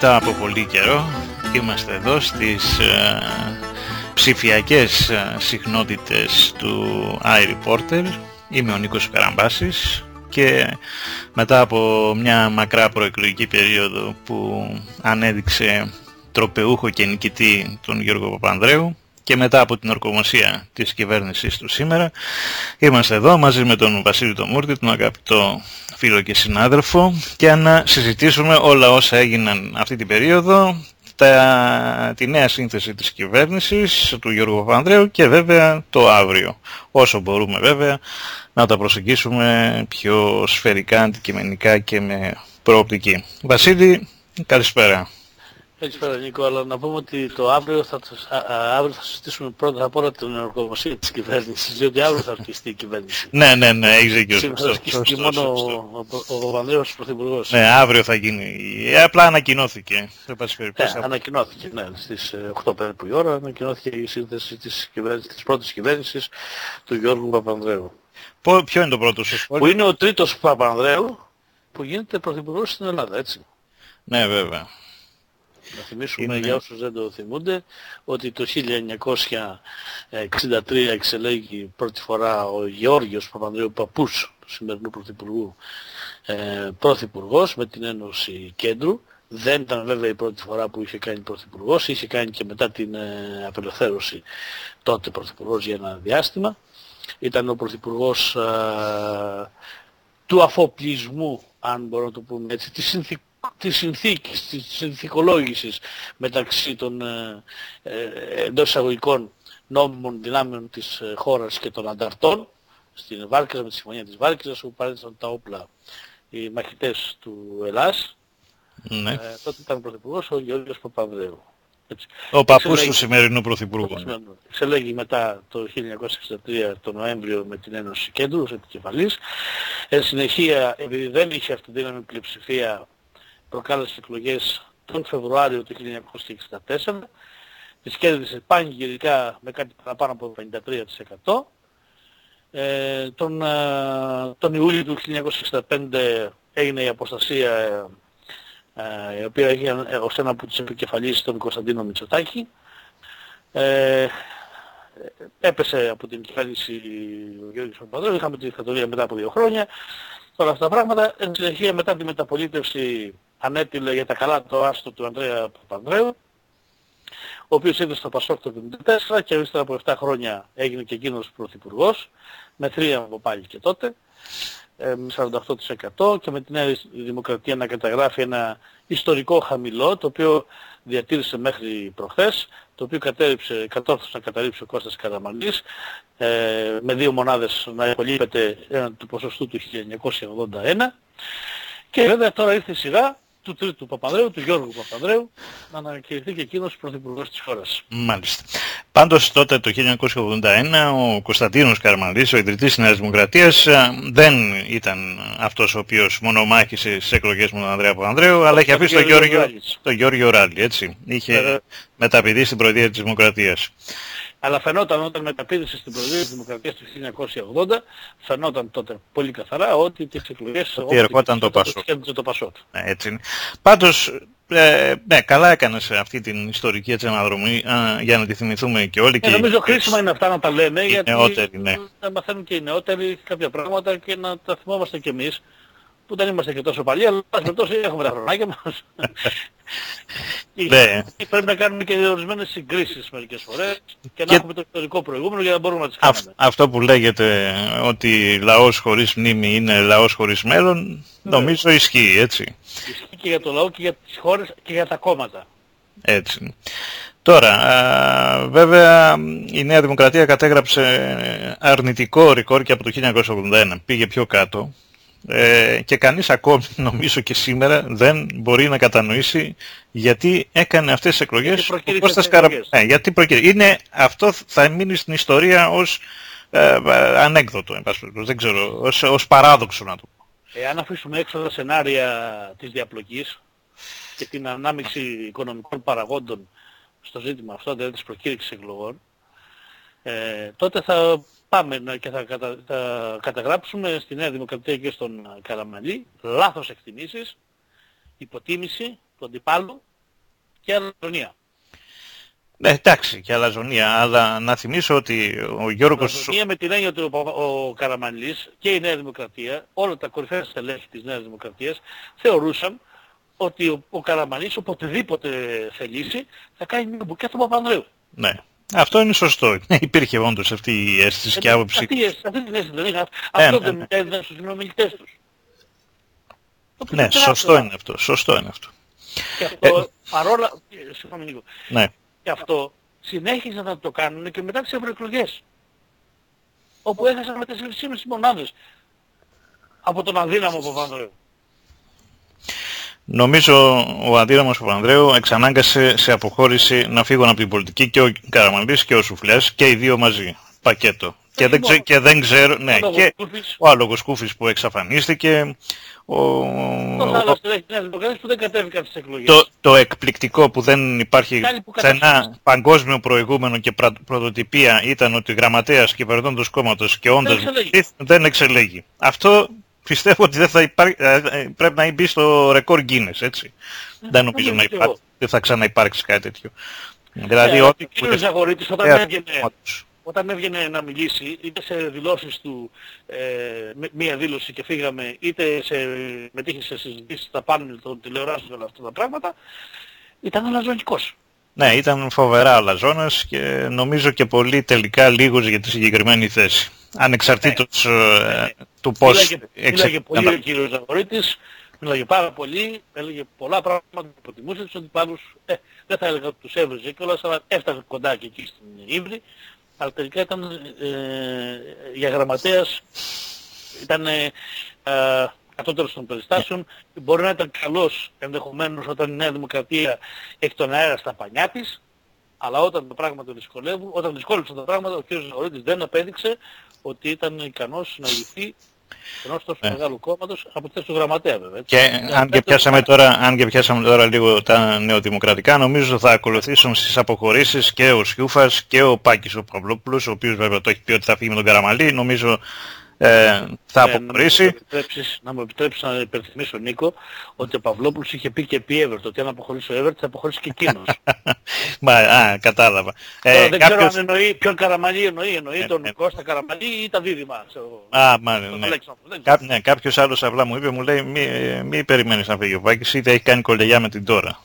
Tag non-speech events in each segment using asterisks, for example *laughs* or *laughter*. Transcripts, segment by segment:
μετά από πολύ καιρό είμαστε εδώ στις ε, ψηφιακές ε, συχνότητες του iReporter. Είμαι ο Νίκος Καραμπάσης και μετά από μια μακρά προεκλογική περίοδο που ανέδειξε τροπεούχο και νικητή τον Γιώργο Παπανδρέου και μετά από την ορκομοσία της κυβέρνησης του σήμερα είμαστε εδώ μαζί με τον Βασίλη Τομούρτη, τον αγαπητό φίλο και συνάδελφο και να συζητήσουμε όλα όσα έγιναν αυτή την περίοδο τα, τη νέα σύνθεση της κυβέρνησης του Γιώργου Παπανδρέου και βέβαια το αύριο. Όσο μπορούμε βέβαια να τα προσεγγίσουμε πιο σφαιρικά, αντικειμενικά και με προοπτική. Βασίλη, καλησπέρα. Καλησπέρα Νίκο, αλλά να πούμε ότι το αύριο θα, αύριο θα συζητήσουμε πρώτα απ' όλα την ενεργομοσία της κυβέρνησης, διότι αύριο θα αρχιστεί η κυβέρνηση. ναι, ναι, ναι, έχεις δίκιο. Σήμερα θα αρχίσει μόνο ο, ο, Παπανδρέος Πρωθυπουργός. Ναι, αύριο θα γίνει. Απλά ανακοινώθηκε. Ναι, ανακοινώθηκε, ναι, στις 8 περίπου η ώρα ανακοινώθηκε η σύνθεση της, κυβέρνησης, της πρώτης κυβέρνησης του Γιώργου Παπανδρέου. Ποιο είναι το πρώτο σου σχόλιο; Που είναι ο τρίτος Παπανδρέου που γίνεται Πρωθυπουργός στην Ελλάδα, έτσι. Ναι, βέβαια. Να θυμίσουμε είναι... για όσους δεν το θυμούνται ότι το 1963 εξελέγει πρώτη φορά ο Γεώργιος Παπανδρέου Παππούς του σημερινού Πρωθυπουργού ε, Πρωθυπουργός με την Ένωση Κέντρου. Δεν ήταν βέβαια η πρώτη φορά που είχε κάνει Πρωθυπουργός, είχε κάνει και μετά την ε, απελευθέρωση τότε Πρωθυπουργός για ένα διάστημα. Ήταν ο Πρωθυπουργός ε, του αφοπλισμού, αν μπορώ να το πούμε έτσι, της συνθήκης της συνθήκης, της συνθηκολόγησης μεταξύ των ε, ε, εντός εισαγωγικών νόμιμων δυνάμεων της ε, χώρας και των ανταρτών στην Βάρκηζα με τη συμφωνία της Βάρκηζας που παρέδωσαν τα όπλα οι μαχητές του Ελλάς. Ναι. Ε, τότε ήταν πρωθυπουργός ο Γεώργιος Παπανδρέου. Έτσι. Ο παππούς του σημερινού πρωθυπουργού. Εξελέγει μετά το 1963 το Νοέμβριο με την Ένωση Κέντρους ως επικεφαλής. Εν συνεχεία, επειδή δεν είχε αυτή την δύναμη πλειοψηφία προκάλεσε εκλογές τον Φεβρουάριο του 1964. Τις κέρδισε πανηγυρικά με κάτι παραπάνω από 53%. Ε, τον, ε, τον Ιούλιο του 1965 έγινε η αποστασία ε, ε, η οποία έγινε ως ένα από τους επικεφαλής τον Κωνσταντίνο Μητσοτάκη. Ε, έπεσε από την κυβέρνηση ο Γιώργος Παπαδρέου, είχαμε τη δικτατορία μετά από δύο χρόνια. Τώρα αυτά τα πράγματα, εν συνεχεία μετά τη μεταπολίτευση ανέτειλε για τα καλά το άστο του Ανδρέα Παπανδρέου, ο οποίος ήρθε στο Πασόκ το 1974 και ύστερα από 7 χρόνια έγινε και εκείνος πρωθυπουργός, με θρίαμβο πάλι και τότε, ε, με 48% και με την Νέα Δημοκρατία να καταγράφει ένα ιστορικό χαμηλό, το οποίο διατήρησε μέχρι προχθές, το οποίο κατέριψε, κατόρθωσε να καταρρύψει ο Κώστας Καραμανλής, ε, με δύο μονάδες να υπολείπεται έναν του ποσοστού του 1981. Και βέβαια τώρα ήρθε η σειρά του τρίτου Παπανδρέου, του Γιώργου Παπανδρέου, να ανακηρυχθεί και εκείνος πρωθυπουργός της χώρας. Μάλιστα. Πάντως τότε το 1981 ο Κωνσταντίνος Καρμανλής, ο ιδρυτής της Νέας Δημοκρατίας, ε, δεν ήταν αυτός ο οποίος μονομάχησε στις εκλογές με τον Ανδρέα Παπανδρέου, αλλά είχε αφήσει τον Γιώργο, το Γιώργο Ράλη, έτσι. Είχε μεταπηδεί στην Προεδρία της Δημοκρατίας αλλά φαινόταν όταν μεταπίδησε στην Προεδρία της Δημοκρατίας του 1980, φαινόταν τότε πολύ καθαρά ότι τις εκλογές ερχόταν το Πασόκ. Το Πασόκ. Ναι, έτσι είναι. Πάντως, ε, ναι, καλά έκανες αυτή την ιστορική έτσι αναδρομή α, για να τη θυμηθούμε και όλοι. Ε, και νομίζω χρήσιμα είναι αυτά να τα λέμε, οι γιατί νεότεροι, ναι. να μαθαίνουν και οι νεότεροι κάποια πράγματα και να τα θυμόμαστε κι εμείς που δεν είμαστε και τόσο παλιοί, αλλά με τόσο έχουμε τα χρονάκια μας. *laughs* ναι. Πρέπει να κάνουμε και ορισμένες συγκρίσεις μερικές φορές και να έχουμε το ιστορικό προηγούμενο για να μπορούμε να τις κάνουμε. αυτό που λέγεται ότι λαός χωρίς μνήμη είναι λαός χωρίς μέλλον, ναι. νομίζω ισχύει, έτσι. Ισχύει και για το λαό και για τις χώρες και για τα κόμματα. Έτσι. Τώρα, α, βέβαια η Νέα Δημοκρατία κατέγραψε αρνητικό ρεκόρ και από το 1981. Πήγε πιο κάτω ε, και κανείς ακόμη *laughs* νομίζω και σήμερα δεν μπορεί να κατανοήσει γιατί έκανε αυτές τις εκλογές Γιατί ο προκήρυξε Κώστας τις Καρα... εκλογές. Ναι, γιατί προκήρυξε. Είναι, αυτό θα μείνει στην ιστορία ως ε, ε, ανέκδοτο, εν πάση περιπτώσει. δεν ξέρω, ως, ως παράδοξο να το πω. Εάν αφήσουμε έξω τα σενάρια της διαπλοκής και την ανάμειξη οικονομικών παραγόντων στο ζήτημα αυτό, δηλαδή της προκήρυξης εκλογών, ε, τότε θα πάμε να- και θα, κατα, θα καταγράψουμε στη Νέα Δημοκρατία και στον Καραμαλή λάθος εκτιμήσεις, υποτίμηση του αντιπάλου και αλαζονία. Ναι, εντάξει, και αλαζονία, αλλά να θυμίσω ότι ο Γιώργος... Αλαζονία με την έννοια ότι ο, Παπα- ο Καραμανλής και η Νέα Δημοκρατία, όλα τα κορυφαία στελέχη της Νέας Δημοκρατίας, θεωρούσαν ότι ο, ο Καραμανλής οποτεδήποτε θελήσει θα κάνει μια μπουκιά του Παπανδρέου. Ναι, αυτό είναι σωστό. *laughs* Υπήρχε όντως αυτή η αίσθηση και άποψη. Αυτή, αυτή την αίσθηση δεν είχα. Ναι, Αυτό ναι, δεν ναι. έδιναν στους συνομιλητές τους. Το οποίο Ναι, είναι σωστό τεράστιο. είναι αυτό, σωστό είναι αυτό. Και αυτό, παρόλα... ε, Συγγνώμη λίγο. Ναι, Και αυτό συνέχιζαν να το κάνουν και μετά τις ευρωεκλογές. Όπου έχασαν με 4,5 μονάδες από τον αδύναμο Παπανδρέου. Νομίζω ο Αντίραμος Παπανδρέου εξανάγκασε σε αποχώρηση να φύγουν από την πολιτική και ο Καραμανλής και ο Σουφλιάς και οι δύο μαζί. Πακέτο. Και δεν, ξε, μόνο. και δεν ξέρω, ναι, Ο και Λογοσκούφης, ο Άλογος Κούφης που εξαφανίστηκε, ο, Τόσα ο- άλλα στελέχη της Νέας Δημοκρατίας που δεν κατέβηκαν στις εκλογές. το, το εκπληκτικό που δεν υπάρχει Κάτι που σε ένα καταφέρνει. παγκόσμιο προηγούμενο και πρα- πρωτοτυπία ήταν ότι γραμματέας κυβερνώντος κόμματος και όντας εξελέγει. βουλευτής δεν εξελέγει. Αυτό πιστεύω ότι δεν θα υπάρ- ε, ε, πρέπει να μπει στο ρεκόρ Guinness, έτσι. δεν νομίζω να νομίζω και υπάρξει, εγώ. δεν θα ξαναυπάρξει κάτι τέτοιο. Δηλαδή, Ε, ό,τι ο κύριος Ζαγορίτης όταν βουλευτές έβγαινε, κόμματος. όταν έβγαινε να μιλήσει, είτε σε δηλώσεις του ε, με- μία δήλωση και φύγαμε, είτε σε, μετήχε σε συζητήσεις στα πάνελ των τηλεοράσεων και όλα αυτά τα πράγματα, ήταν αλαζονικός. Ναι, ήταν φοβερά αλαζόνας και νομίζω και πολύ τελικά λίγος για τη συγκεκριμένη θέση. Ανεξαρτήτως ε, του πώς Μίλαγε, μίλαγε εξελίχθηκαν πολύ τα ο κύριος Ζαγορίτης, μίλαγε πάρα πολύ, έλεγε πολλά πράγματα που προτιμούσε τους αντιπάλους. Ε, δεν θα έλεγα ότι τους έβριζε κιόλας, αλλά έφτασε κοντά και εκεί στην Ήμβρη. Αλλά τελικά ήταν ε, για γραμματέας, ήταν ε, ε, κατώτερος των περιστάσεων. Μπορεί να ήταν καλός ενδεχομένως όταν η Νέα Δημοκρατία έχει τον αέρα στα πανιά της, αλλά όταν τα πράγματα δυσκολεύουν, όταν δυσκόλεψαν τα πράγματα, ο κ. Ζαγορίτης δεν απέδειξε ότι ήταν ικανός να ηγηθεί ενός τόσο Ναι. μεγάλου κόμματος από τη θέση του γραμματέα βέβαια. έτσι. Και Ε, αν και, δεύτερο, πιάσαμε τώρα, αν και πιάσαμε τώρα λίγο τα νεοδημοκρατικά, νομίζω θα ακολουθήσουν στις αποχωρήσεις και ο Σιούφας και ο Πάκης ο Παυλόπουλος, ο οποίος βέβαια το έχει πει ότι θα φύγει με τον Καραμαλή, νομίζω ε, θα ε, αποχωρήσει. Να μου, επιτρέψεις, να μου επιτρέψεις να υπενθυμίσω Νίκο ότι ο Παυλόπουλος είχε πει και επί Εύερτ ότι αν αποχωρήσει ο Εύερτ θα αποχωρήσει και εκείνος. *laughs* Μα, α, κατάλαβα. Τώρα Ε, δεν κάποιος... ξέρω αν εννοεί ποιον Καραμαλή εννοεί, εννοεί Ε, τον ε. Κώστα Καραμαλή ή τα δίδυμα. ξέρω, Α, μάλλον, τον ναι. Αλέξανδρο, δεν ξέρω. Κά, ναι, κάποιος άλλος απλά μου είπε, μου λέει μη, ε, μη περιμένεις να φύγει ο Πάκης, είτε έχει κάνει κολεγιά με την τώρα.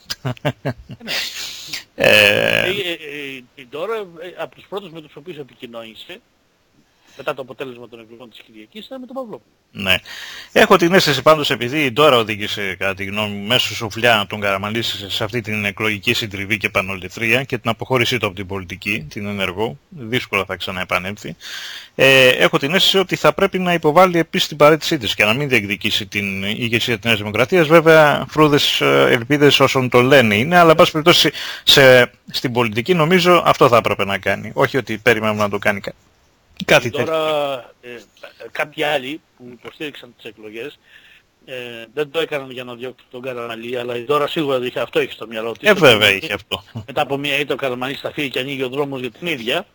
Ε, *laughs* ε, ε, ε, Την τώρα ε, από τους πρώτους με τους οποίους επικοινώνησε μετά το αποτέλεσμα των εκλογών της Κυριακής ήταν με τον Παυλόπουλο. Ναι. Έχω την αίσθηση πάντως επειδή η Ντόρα οδήγησε κατά τη γνώμη μου μέσω σουφλιά τον Καραμαλή σε αυτή την εκλογική συντριβή και πανοληθρία και την αποχώρησή του από την πολιτική, την ενεργό, δύσκολα θα ξαναεπανέλθει. Ε, έχω την αίσθηση ότι θα πρέπει να υποβάλει επίσης την παρέτησή της και να μην διεκδικήσει την ηγεσία της Νέας Δημοκρατίας. Βέβαια φρούδες ε, ελπίδες όσων το λένε είναι, αλλά εν πάση περιπτώσει σε, στην πολιτική νομίζω αυτό θα έπρεπε να κάνει. Όχι ότι περιμένουμε να το κάνει κα- κάτι τέτοιο. Τώρα ε, ε, κάποιοι άλλοι που υποστήριξαν τις εκλογές ε, δεν το έκαναν για να διώξουν τον Καραμαλή, αλλά η Δώρα σίγουρα είχε, αυτό έχει στο μυαλό της. Ε, βέβαια είχε αυτό. Μετά από μια ήττα ο Καραμαλής θα φύγει και ανοίγει ο δρόμος για την ίδια.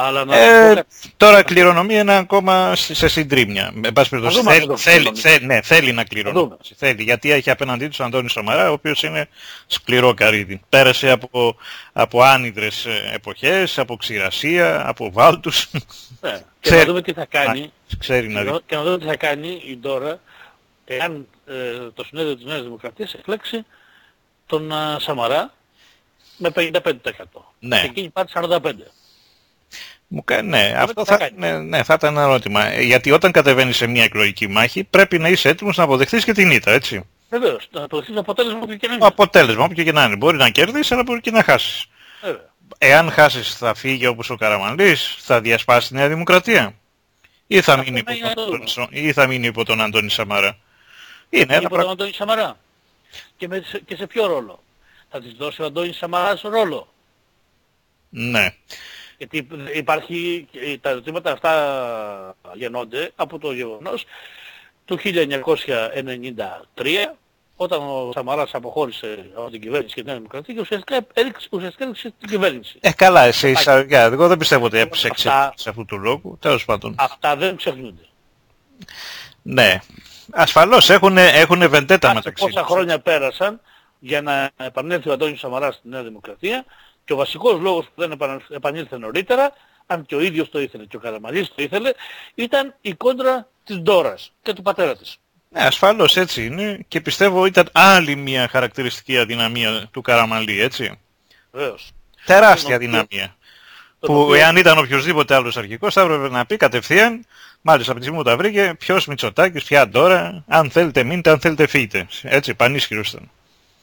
Αλλά να Ε, πω κάτι- τώρα κληρονομεί ένα ακόμα σε σε συντρίμμια. Με πάση περιπτώσει, Θα δούμε θέλει, αν το θέλει, κληρονομεί. θέλει- ναι, θέλει να δούμε. κληρονομήσει. Θέλει, γιατί έχει απέναντί τους Αντώνη Σαμαρά, ο οποίος είναι σκληρό καρύδι. Πέρασε από, από άνυδρες ε, εποχές, από ξηρασία, από βάλτους. ναι. *laughs* Και να Ξέρει. δούμε τι θα κάνει. Ξέρει να Και δει. να- Και να δούμε τι θα κάνει η Ντόρα εάν ε, το συνέδριο της Νέας Δημοκρατίας εκλέξει τον α, Σαμαρά με 55%. Ναι. Και εκείνη πάρει 45%. Μου κάνει, ναι, αυτό τι θα θα, κάνεις; ναι, ναι, θα ήταν ένα ερώτημα. Ε, Γιατί όταν κατεβαίνεις σε μια εκλογική μάχη πρέπει να είσαι έτοιμος να αποδεχθείς και την ήττα, έτσι. Βεβαίως, να αποδεχτείς το αποτέλεσμα που και να Το είναι. αποτέλεσμα, όποιο και να είναι. Μπορεί να κερδίσεις, αλλά μπορεί και να χάσεις. Βέβαια. Εάν χάσεις θα φύγει όπως ο Καραμανλής, θα διασπάσει τη Νέα Δημοκρατία. ή θα, Αυτό μείνει υπό είναι τον, το Αντώνη- ή θα μείνει υπό τον Αντώνη Σαμαρά. Είναι ένα υπό τον πράγμα. Αντώνη Σαμαρά. Και, με, και σε ποιο ρόλο; Θα της δώσει ο Αντώνης Σαμαράς ρόλο; Ναι. Γιατί υπάρχει, τα ερωτήματα αυτά γεννώνται από το γεγονός του 1993 όταν ο Σαμαράς αποχώρησε από την κυβέρνηση και την Νέα Δημοκρατία και ουσιαστικά έριξε, ουσιαστικά έριξε την κυβέρνηση. Ε, καλά, σε εισαγωγικά. Εγώ δεν πιστεύω ότι έπαιξε Αυτά- εξέλιξη αυτού του λόγου. Τέλος πάντων. Αυτά δεν ξεχνούνται. Ναι. Ασφαλώς έχουν, έχουν βεντέτα Κάτσε μεταξύ πόσα τους. χρόνια πέρασαν για να επανέλθει ο Αντώνης Σαμαράς στη Νέα Δημοκρατία και ο βασικός λόγος που δεν επανα- επανήλθε νωρίτερα, αν και ο ίδιος το ήθελε και ο Καραμαλής το ήθελε, ήταν η κόντρα της Ντόρας και του πατέρα της. Ναι, ασφαλώς έτσι είναι και πιστεύω ήταν άλλη μια χαρακτηριστική αδυναμία του Καραμαλή, έτσι. Βεβαίως. Τεράστια Τον οποίο- δυναμία. τον Που οποίο- εάν ήταν οποιοδήποτε άλλος αρχικός θα έπρεπε να πει κατευθείαν, μάλιστα από τη στιγμή που τα βρήκε, ποιος Μητσοτάκης, ποια τώρα, αν θέλετε μείνετε, αν θέλετε φύγετε. Έτσι, πανίσχυρος ήταν.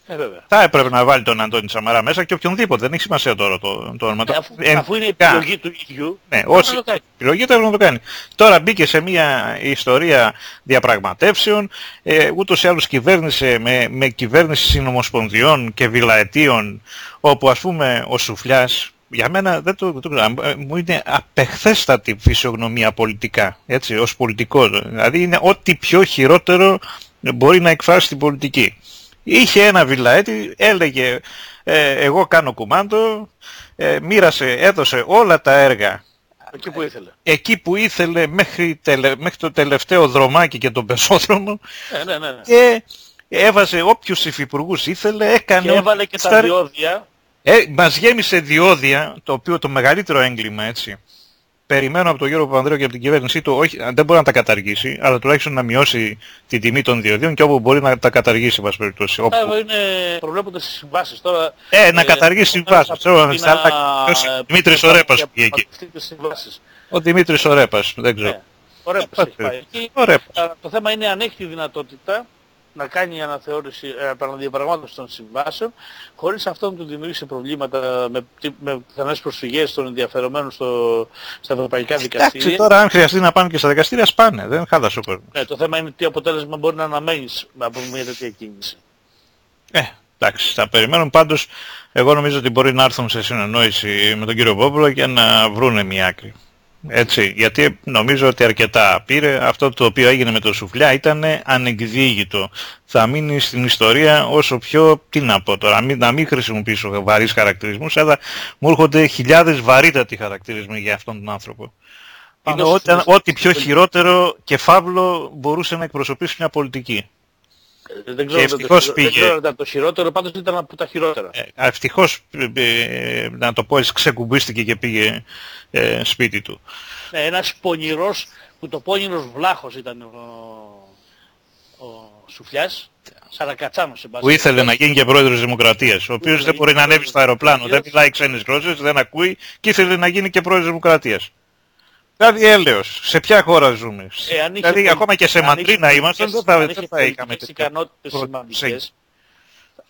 Ε, βέβαια. Θα έπρεπε να βάλει τον Αντώνη Σαμαρά μέσα και οποιονδήποτε, δεν έχει σημασία τώρα το, το όνομα. Ε, αφού, Ε, αφού είναι η κα- επιλογή του ίδιου, Ναι, πρέπει όσοι να το κάνει. επιλογή το έπρεπε να το κάνει. Τώρα μπήκε σε μια ιστορία διαπραγματεύσεων, ε, ούτως ή άλλως κυβέρνησε με, με κυβέρνηση συνομοσπονδιών και βιλαετίων, όπου ας πούμε ο Σουφλιάς, για μένα δεν το, το ξέρω, ε, μου είναι απεχθέστατη φυσιογνωμία πολιτικά, έτσι, ως πολιτικός. Δηλαδή είναι ό,τι πιο χειρότερο μπορεί να εκφράσει την πολιτική. Είχε ένα βιλαέτη, έλεγε ε, εγώ κάνω κουμάντο, ε, μοίρασε, έδωσε όλα τα έργα Εκεί που ήθελε. εκεί που ήθελε μέχρι, τελε- μέχρι το τελευταίο δρομάκι και τον πεζόδρομο Ε, ναι, ναι, ναι. και έβαζε όποιους υφυπουργούς ήθελε, έκανε... Και έβαλε και τα στα- διόδια. Ε, μας γέμισε διόδια, το οποίο το μεγαλύτερο έγκλημα έτσι. Περιμένω από τον Γιώργο Παπανδρέου και από την κυβέρνησή του, όχι, δεν μπορεί να τα καταργήσει, αλλά τουλάχιστον να μειώσει την τιμή των διοδίων και όπου μπορεί να τα καταργήσει, εν πάση περιπτώσει. Όπου- Αυτά είναι, προβλέπονται στις συμβάσεις τώρα. Ε, να ε, καταργήσει επομένως, συμβάσεις. Ξέρω, πρέπει στα άλλα- να- ποιος είναι, Δημήτρης ο Ρέπας να πήγε εκεί. αποφασιστεί τις συμβάσεις. Ο Δημήτρης ο Ρέπας, δεν ξέρω. Ναι. Ο Ρέπας Ε, έχει πάει εκεί. Ο Ρέπας. Αλλά το θέμα είναι αν έχει τη δυνατότητα να κάνει αναθεώρηση, ε, επαναδιαπραγμάτευση των συμβάσεων, χωρίς αυτό να του δημιουργήσει προβλήματα με, τι- με πιθανές προσφυγές των ενδιαφερομένων στο, στα ευρωπαϊκά Εντάξει, δικαστήρια. τώρα αν χρειαστεί να πάνε και στα δικαστήρια, σπάνε. Δεν χάλασε ο κόσμος. Ναι, το θέμα είναι τι αποτέλεσμα μπορεί να αναμένεις από μια τέτοια κίνηση. Ε, εντάξει, θα περιμένουν πάντως. Εγώ νομίζω ότι μπορεί να έρθουν σε συνεννόηση με τον κύριο Πόπουλο και να βρούνε μια άκρη. Έτσι, γιατί νομίζω ότι αρκετά πήρε. Αυτό το οποίο έγινε με το Σουφλιά ήταν ανεκδίγητο. Θα μείνει στην ιστορία όσο πιο, τι να πω τώρα, μην, να μην χρησιμοποιήσω βαρύς χαρακτηρισμούς, αλλά μου έρχονται χιλιάδες βαρύτατοι χαρακτηρισμοί για αυτόν τον άνθρωπο. Είναι Είναι ο ό,τι, Σουφλιάς- ό,τι πιο χειρότερο και φαύλο μπορούσε να εκπροσωπήσει μια πολιτική. Ε, Δεν ξέρω, αν ήταν το ευτυχώς χειρο- πήγε. δεν ξέρω αν ήταν το χειρότερο, πάντως ήταν από τα χειρότερα. Ε, ευτυχώς, ε, ε, να το πω έτσι, ξεκουμπίστηκε και πήγε ε, σπίτι του. Ναι, ένας πονηρός, που το πόνηρος βλάχος ήταν ο, ο Σουφιάς, Σαρακατσάνος σε Που ήθελε να γίνει και πρόεδρος της Δημοκρατίας, ο οποίος δεν μπορεί να ανέβει στο αεροπλάνο, δεν μιλάει ξένες γλώσσες, δεν ακούει και ήθελε να γίνει και πρόεδρος της Δημοκρατίας. Δηλαδή έλεος, σε ποια χώρα ζούμε. Ε, αν είχε δηλαδή πολι- ακόμα και σε αν μαντρίνα είχε ήμασταν, δεν πολιτικές- θα, αν δεν είχε θα είχαμε πολιτικές τέτοια ικανότητες προσέγγιση. σημαντικές,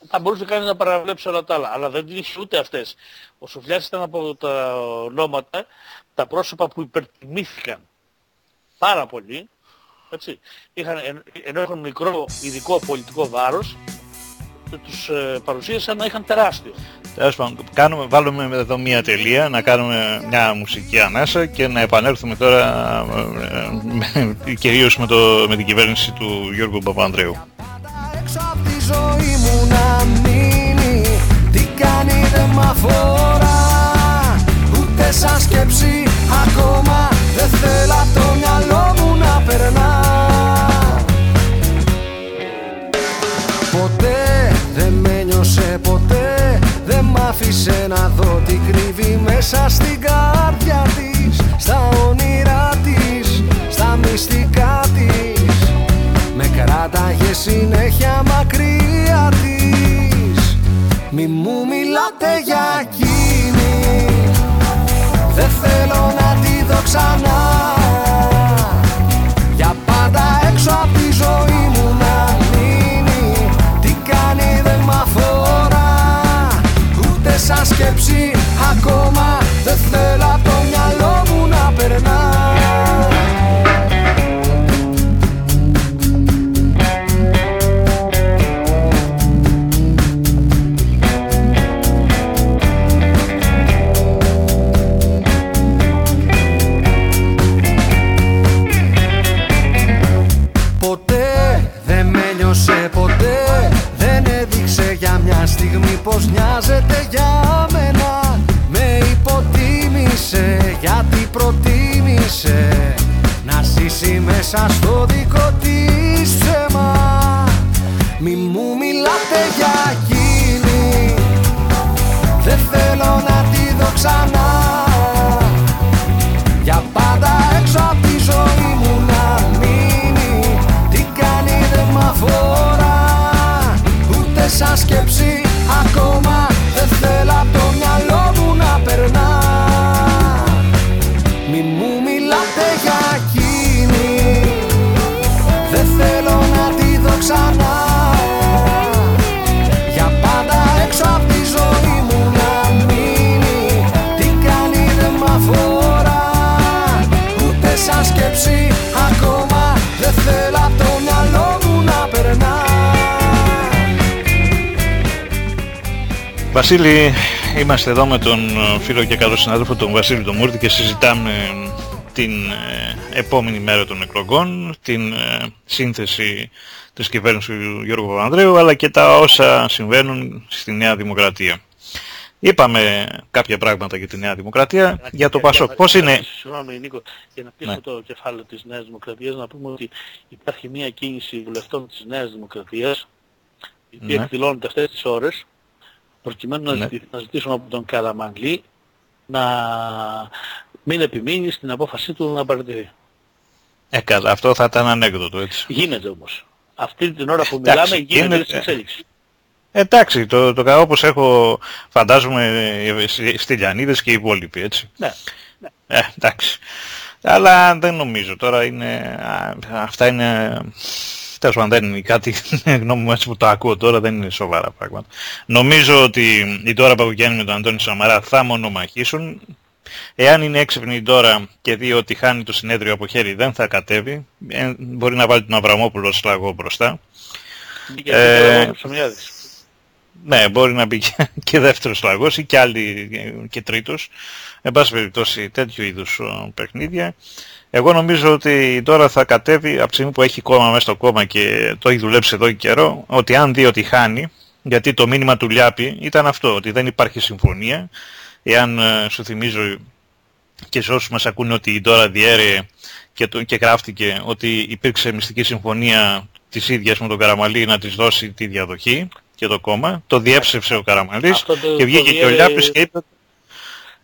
θα μπορούσε κανείς να παραβλέψει όλα τα άλλα. Αλλά δεν είχε ούτε αυτές. Ο Σουφιάς ήταν από τα ονόματα, τα πρόσωπα που υπερτιμήθηκαν πάρα πολύ. Έτσι. Είχαν, εν- ενώ είχαν μικρό ειδικό πολιτικό βάρος, τους ε, παρουσίασαν να είχαν τεράστιο. Τέλος πάντων, κάνουμε, βάλουμε εδώ μία τελεία, να κάνουμε μια μουσική ανάσα και να επανέλθουμε τώρα ε, ε, κυρίως με, το, με την κυβέρνηση του Γιώργου Παπανδρέου. Έξω απ' τη ζωή μου να μείνει Τι κάνει δεν μ' αφορά Ούτε σαν σκέψη ακόμα Δεν θέλω απ' το μυαλό μου να περνά μέσα στην καρδιά της Στα όνειρά της, στα μυστικά της. Με κράταγε συνέχεια μακριά της. Μη μου μιλάτε για εκείνη. Δεν θέλω να τη δω ξανά. Για πάντα έξω απ' τη ζωή μου να μείνει. Τι κάνει δεν μ' αφορά. Ούτε σαν σκέψη ακόμα μέσα στο δικό της θέμα Μη μου μιλάτε για εκείνη. Δεν θέλω να τη δω ξανά. Για πάντα έξω από τη ζωή μου να μείνει. Τι κάνει δεν μ' αφορά. Ούτε σαν σκέψη ακόμα Βασίλη, είμαστε εδώ με τον ε, φίλο και καλό συνάδελφο τον Βασίλη τον Μούρτη και συζητάμε την ε, επόμενη μέρα των εκλογών, την ε, σύνθεση της κυβέρνησης του Γιώργου Παπανδρέου αλλά και τα όσα συμβαίνουν στη Νέα Δημοκρατία. Είπαμε κάποια πράγματα για τη Νέα Δημοκρατία, για το Πασόκ. Πώς είναι... Συγγνώμη Νίκο, για να πείσουμε Ναι. το κεφάλαιο της Νέας Δημοκρατίας να πούμε ότι υπάρχει μια κίνηση βουλευτών της Νέας Δημοκρατίας η οποία Ναι. εκδηλώνεται αυτές τις ώρες προκειμένου να, Ναι. ζητη- να ζητήσουν από τον Καραμαγλή να μην επιμείνει στην απόφασή του να παραιτηθεί. Ε, καλά, αυτό θα ήταν ανέκδοτο, έτσι. Γίνεται όμως. Αυτή την ώρα που Εντάξει, μιλάμε γίνεται γίνεται. στην εξέλιξη. Εντάξει, το, το, όπως έχω φαντάζομαι ε, στι- στη Λιανίδες και οι υπόλοιποι, έτσι. Ναι. Ε, εντάξει. Αλλά δεν νομίζω. Τώρα είναι... α, αυτά είναι... Τέλος πάντων δεν είναι κάτι *laughs* γνώμη μου έτσι που το ακούω τώρα δεν είναι σοβαρά πράγματα. Νομίζω ότι η Τώρα Παπαγιάννη με τον Αντώνη Σαμαρά θα μονομαχήσουν. Εάν είναι έξυπνη η Τώρα και δει ότι χάνει το συνέδριο από χέρι δεν θα κατέβει. Ε, μπορεί να βάλει τον Αβραμόπουλο σλαγό μπροστά. Μπήκε Ε, ε... ο Ψωμιάδης. Ναι, μπορεί να μπει και, *laughs* και δεύτερος λαγός ή και άλλοι ε, και τρίτος. Εν πάση περιπτώσει τέτοιου είδους ε, παιχνίδια. Εγώ νομίζω ότι τώρα θα κατέβει από τη στιγμή που έχει κόμμα μέσα στο κόμμα και το έχει δουλέψει εδώ και καιρό, ότι αν δει ότι χάνει, γιατί το μήνυμα του Λιάπη ήταν αυτό, ότι δεν υπάρχει συμφωνία. Εάν ε, σου θυμίζω και σε όσους μας ακούνε ότι τώρα διέρεε και, το, και γράφτηκε ότι υπήρξε μυστική συμφωνία της ίδιας με τον Καραμαλή να της δώσει τη διαδοχή και το κόμμα. Το διέψευσε ο Καραμαλής Αυτό το- και βγήκε το και ο διέ- Λιάπης και είπε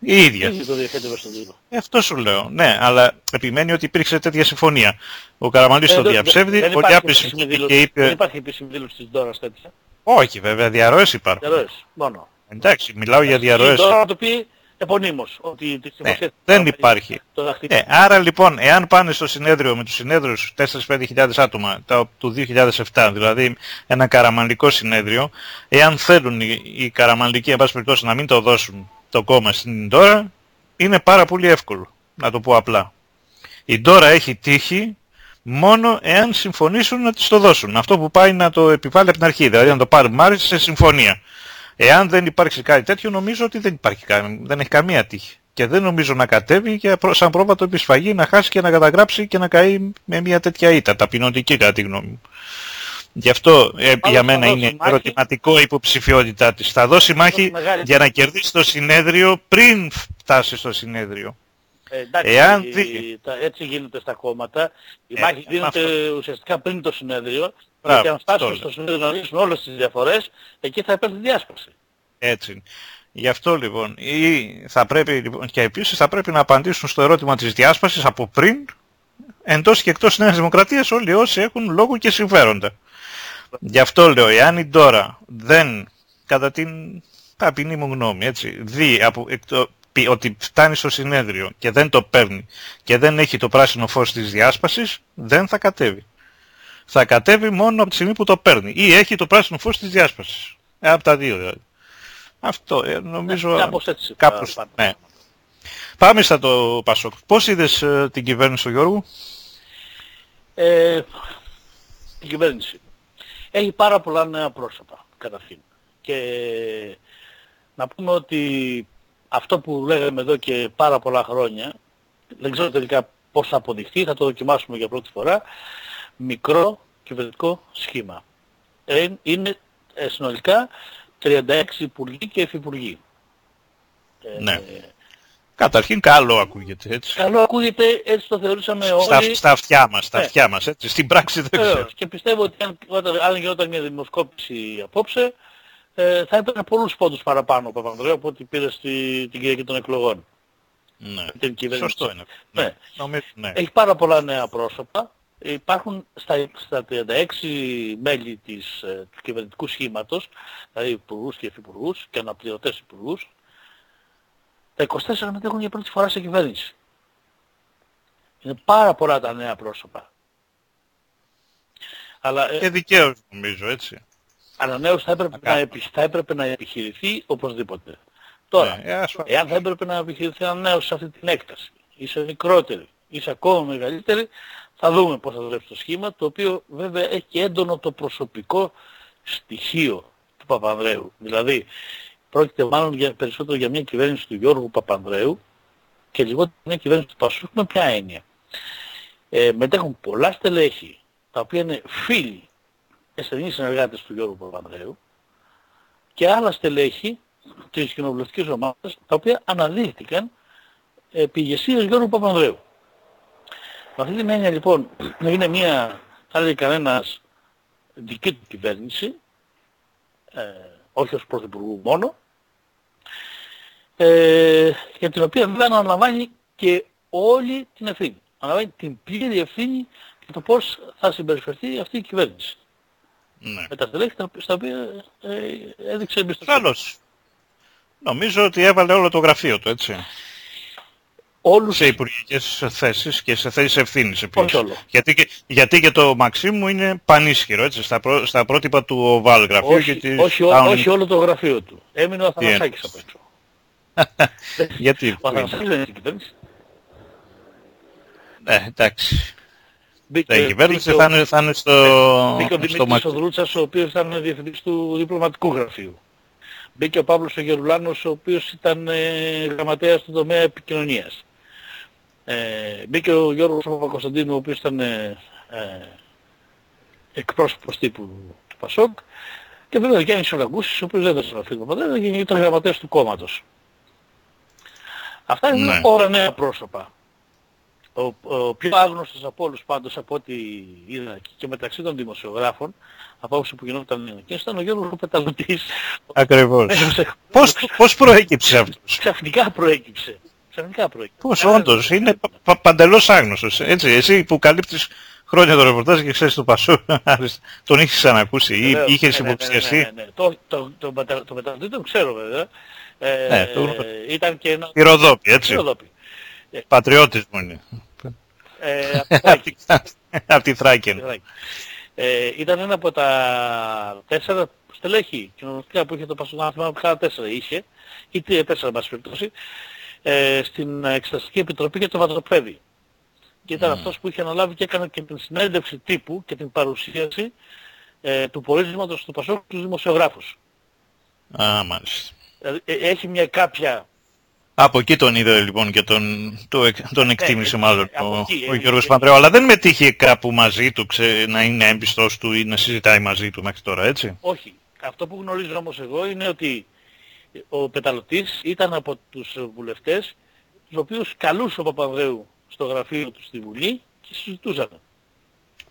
η ίδια. Ήδη το διαθέτει στον τύπο. Ε, Αυτό σου λέω. Ναι, αλλά επιμένει ότι υπήρξε τέτοια συμφωνία. Ο Καραμαλής Ε, το δεν- διαψεύδει, δεν ο υπάρχει Λιάπης επίσημη βγήκε δήλωση- και είπε... Δεν υπάρχει επίσημη δήλωση της Ντόρας τέτοια. Όχι βέβαια, διαρροές υπάρχουν. Διαρροές, μόνο. Εντάξει, μιλάω για Η διαρροές. Ντόρα να το πει επωνύμως, ότι τη Ναι, συμμαχία δεν υπάρχει. Το δαχτυλικό. Ε, άρα λοιπόν, εάν πάνε στο συνέδριο με τους συνέδριους 4-5 χιλιάδες άτομα τα, του 2007, δηλαδή ένα καραμανλικό συνέδριο, εάν θέλουν οι, οι καραμανλικοί εν πάση περιπτώσει, να μην το δώσουν το κόμμα στην τώρα, είναι πάρα πολύ εύκολο, να το πω απλά. Η Ντόρα έχει τύχη μόνο εάν συμφωνήσουν να της το δώσουν. Αυτό που πάει να το επιβάλλει από την αρχή, δηλαδή να το πάρει μάρι σε συμφωνία. Εάν δεν υπάρξει κάτι τέτοιο, νομίζω ότι δεν, υπάρχει, κα- δεν έχει καμία τύχη. Και δεν νομίζω να κατέβει και προ- σαν πρόβατο επισφαγή να χάσει και να καταγράψει και να καεί με μια τέτοια ήττα, ταπεινωτική κατά τη γνώμη μου. Γι' αυτό ε, θα για μένα δώσει είναι μάχη. ερωτηματικό η υποψηφιότητά της. Θα δώσει μάχη μεγάλη για να κερδίσει το συνέδριο πριν φτάσει στο συνέδριο. Ε, εντάξει, Εάν η- δει- τα- έτσι γίνεται στα κόμματα. Η Ε, μάχη δίνεται αυτό. ουσιαστικά πριν το συνέδριο. Μπράβο, γιατί αν αυτό φτάσουν λέω. στο συνέδριο να λύσουν όλες τις διαφορές, εκεί θα υπέρθει διάσπαση. Έτσι. Γι' αυτό λοιπόν, ή θα πρέπει, λοιπόν, και επίσης θα πρέπει να απαντήσουν στο ερώτημα της διάσπασης από πριν, εντός και εκτός Νέας Δημοκρατίας όλοι όσοι έχουν λόγο και συμφέροντα. Γι' αυτό λέω, εάν η τώρα δεν, κατά την ταπεινή μου γνώμη, έτσι, δει από, εκ το- πει ότι φτάνει στο συνέδριο και δεν το παίρνει και δεν έχει το πράσινο φως της διάσπασης, δεν θα κατέβει. Θα κατέβει μόνο από τη στιγμή που το παίρνει ή έχει το πράσινο φως της διάσπασης. Ε, από τα δύο δηλαδή. Αυτό ε, νομίζω... Ναι, κάπως έτσι θα κάπως, πάνε. ναι. Πάμε στα το Πασόκ. Πώς είδες ε, την κυβέρνηση του Γιώργου; Ε, η κυβέρνηση έχει πάρα πολλά νέα πρόσωπα καταρχήν. Και να πούμε ότι αυτό που λέγαμε εδώ και πάρα πολλά χρόνια, δεν ξέρω τελικά πώς θα αποδειχθεί, θα το δοκιμάσουμε για πρώτη φορά, μικρό και κυβερνητικό σχήμα. Ε, είναι ε, συνολικά 36 υπουργοί και υφυπουργοί. Ε, ναι. Καταρχήν καλό ακούγεται έτσι. Καλό ακούγεται, έτσι το θεωρούσαμε όλοι. Στα, στα αυτιά μας, στα ναι. αυτιά μας έτσι. Στην πράξη δεν ξέρω. Και πιστεύω ότι αν, αν γινόταν μια δημοσκόπηση απόψε, ε, θα έπαιρνε πολλούς πόντους παραπάνω ο Παπανδρέου από ό,τι πήρε στη, την Κυριακή των εκλογών. Ναι. Την κυβέρνηση. Σωστό είναι. Ναι. ναι. Νομίζω, ναι. Έχει πάρα πολλά νέα πρόσωπα. Υπάρχουν στα, στα 36 μέλη της, ε, του κυβερνητικού σχήματος, δηλαδή υπουργούς και υφυπουργούς και αναπληρωτές υπουργούς, τα 24 μετέχουν για πρώτη φορά σε κυβέρνηση. Είναι πάρα πολλά τα νέα πρόσωπα. Αλλά, ε, και δικαίως νομίζω έτσι. Αλλά νέος θα έπρεπε, να, θα έπρεπε να επιχειρηθεί οπωσδήποτε. Τώρα, ναι, ε, εάν θα έπρεπε να επιχειρηθεί ένα νέος σε αυτή την έκταση, ή σε μικρότερη, ή σε ακόμα μεγαλύτερη, θα δούμε πώς θα δουλέψει το σχήμα, το οποίο βέβαια έχει έντονο το προσωπικό στοιχείο του Παπανδρέου. Δηλαδή, πρόκειται μάλλον για, περισσότερο για μια κυβέρνηση του Γιώργου Παπανδρέου και λιγότερο μια κυβέρνηση του Πασούκ με ποια έννοια. Ε, μετέχουν πολλά στελέχη, τα οποία είναι φίλοι στενοί συνεργάτες του Γιώργου Παπανδρέου και άλλα στελέχη της κοινοβουλευτικής ομάδας τα οποία αναδείχθηκαν επί ηγεσίας Γιώργου Παπανδρέου. Με αυτή την έννοια λοιπόν *clears throat* είναι μια, θα έλεγε κανένας, δική του κυβέρνηση, ε, όχι ως πρωθυπουργού μόνο, ε, για την οποία δεν αναλαμβάνει και όλη την ευθύνη. Αναλαμβάνει την πλήρη ευθύνη για το πώς θα συμπεριφερθεί αυτή η κυβέρνηση. Ναι. Με τα στελέχη στα οποία ε, έδειξε εμπιστοσύνη. Καλώς. Νομίζω ότι έβαλε όλο το γραφείο του, έτσι. Όλους... Σε υπουργικές θέσεις και σε θέσεις ευθύνης επίσης. Όχι όλο. Γιατί, και, γιατί και το Μαξίμου είναι πανίσχυρο, έτσι, στα, πρό, στα πρότυπα του ΟΒΑΛ γραφείου. Όχι, και όχι, ό, όχι όλο το γραφείο του. Έμεινε ο Αθανασάκης απ' έξω. Γιατί. Ο Αθανασάκης δεν είναι στην κυβέρνηση. Ναι, εντάξει. Μπήκε, η κυβέρνηση θα, είναι, θα είναι στο... Μπήκε ο Δημήτρης Οδρούτσας, ο οποίος ήταν διευθυντής του διπλωματικού γραφείου. Μπήκε ο Παύλος ο Γερουλάνος, ο οποίος ήταν ε, γραμματέας στον τομέα επικοινωνίας. Ε, μπήκε ο Γιώργος Παπακοσταντίνου, ο οποίος ήταν ε, ε, εκπρόσωπος τύπου του Πασόκ. Και βέβαια ο Γιάννης Ολαγκούσης, ο οποίος δεν ήταν αφήνει ποτέ, ήταν γραμματέας του κόμματος. Αυτά είναι ναι. όλα νέα πρόσωπα. Ο, ο πιο άγνωστος από όλους πάντως από ό,τι είδα και μεταξύ των δημοσιογράφων από όσοι που γινόταν και ήταν ο Γιώργος Πεταλωτής. Ακριβώς. πώς, πώς προέκυψε αυτός; Ξαφνικά προέκυψε. Ξαφνικά προέκυψε. Πώς όντως, είναι πα, παντελώς άγνωστος. Έτσι, εσύ που καλύπτεις χρόνια το ρεπορτάζ και ξέρεις του Πασού, *laughs* τον είχες ξανακούσει ή είχες ναι, ναι, υποψιαστεί; Ναι, ναι, ναι, Το, το, το, το, το μεταδοτή τον ξέρω βέβαια. Ε, ναι, το, ήταν και ένα... Η Ροδόπη, έτσι. Η Ροδόπη. Πατριώτης μου είναι. Ε, *laughs* από τη Θράκη. Ε, ήταν ένα από τα τέσσερα στελέχη κοινωνικά που είχε το Πασονάθημα, cada τέσσερα είχε, ή τέσσερα μας περιπτώσει, ε, στην Εξεταστική Επιτροπή για το Βατροπέδι. Και ήταν mm. αυτός που είχε αναλάβει και έκανε και την συνέντευξη τύπου και την παρουσίαση ε, του πορίσματος του Πασόκ τους δημοσιογράφους. Α, μάλιστα. Δηλαδή, ε, έχει μια κάποια από εκεί τον είδε λοιπόν και τον, το, τον ναι, εκτίμησε μάλλον ο, εκεί, ο Γιώργος Παντρέου. Αλλά δεν μετήχε κάπου μαζί του ξε, να είναι έμπιστος του ή να συζητάει μαζί του μέχρι τώρα, έτσι; Όχι. Αυτό που γνωρίζω όμως εγώ είναι ότι ο Πεταλωτής ήταν από τους βουλευτές τους οποίους καλούσε ο Παπανδρέου στο γραφείο του στη Βουλή και συζητούσαν.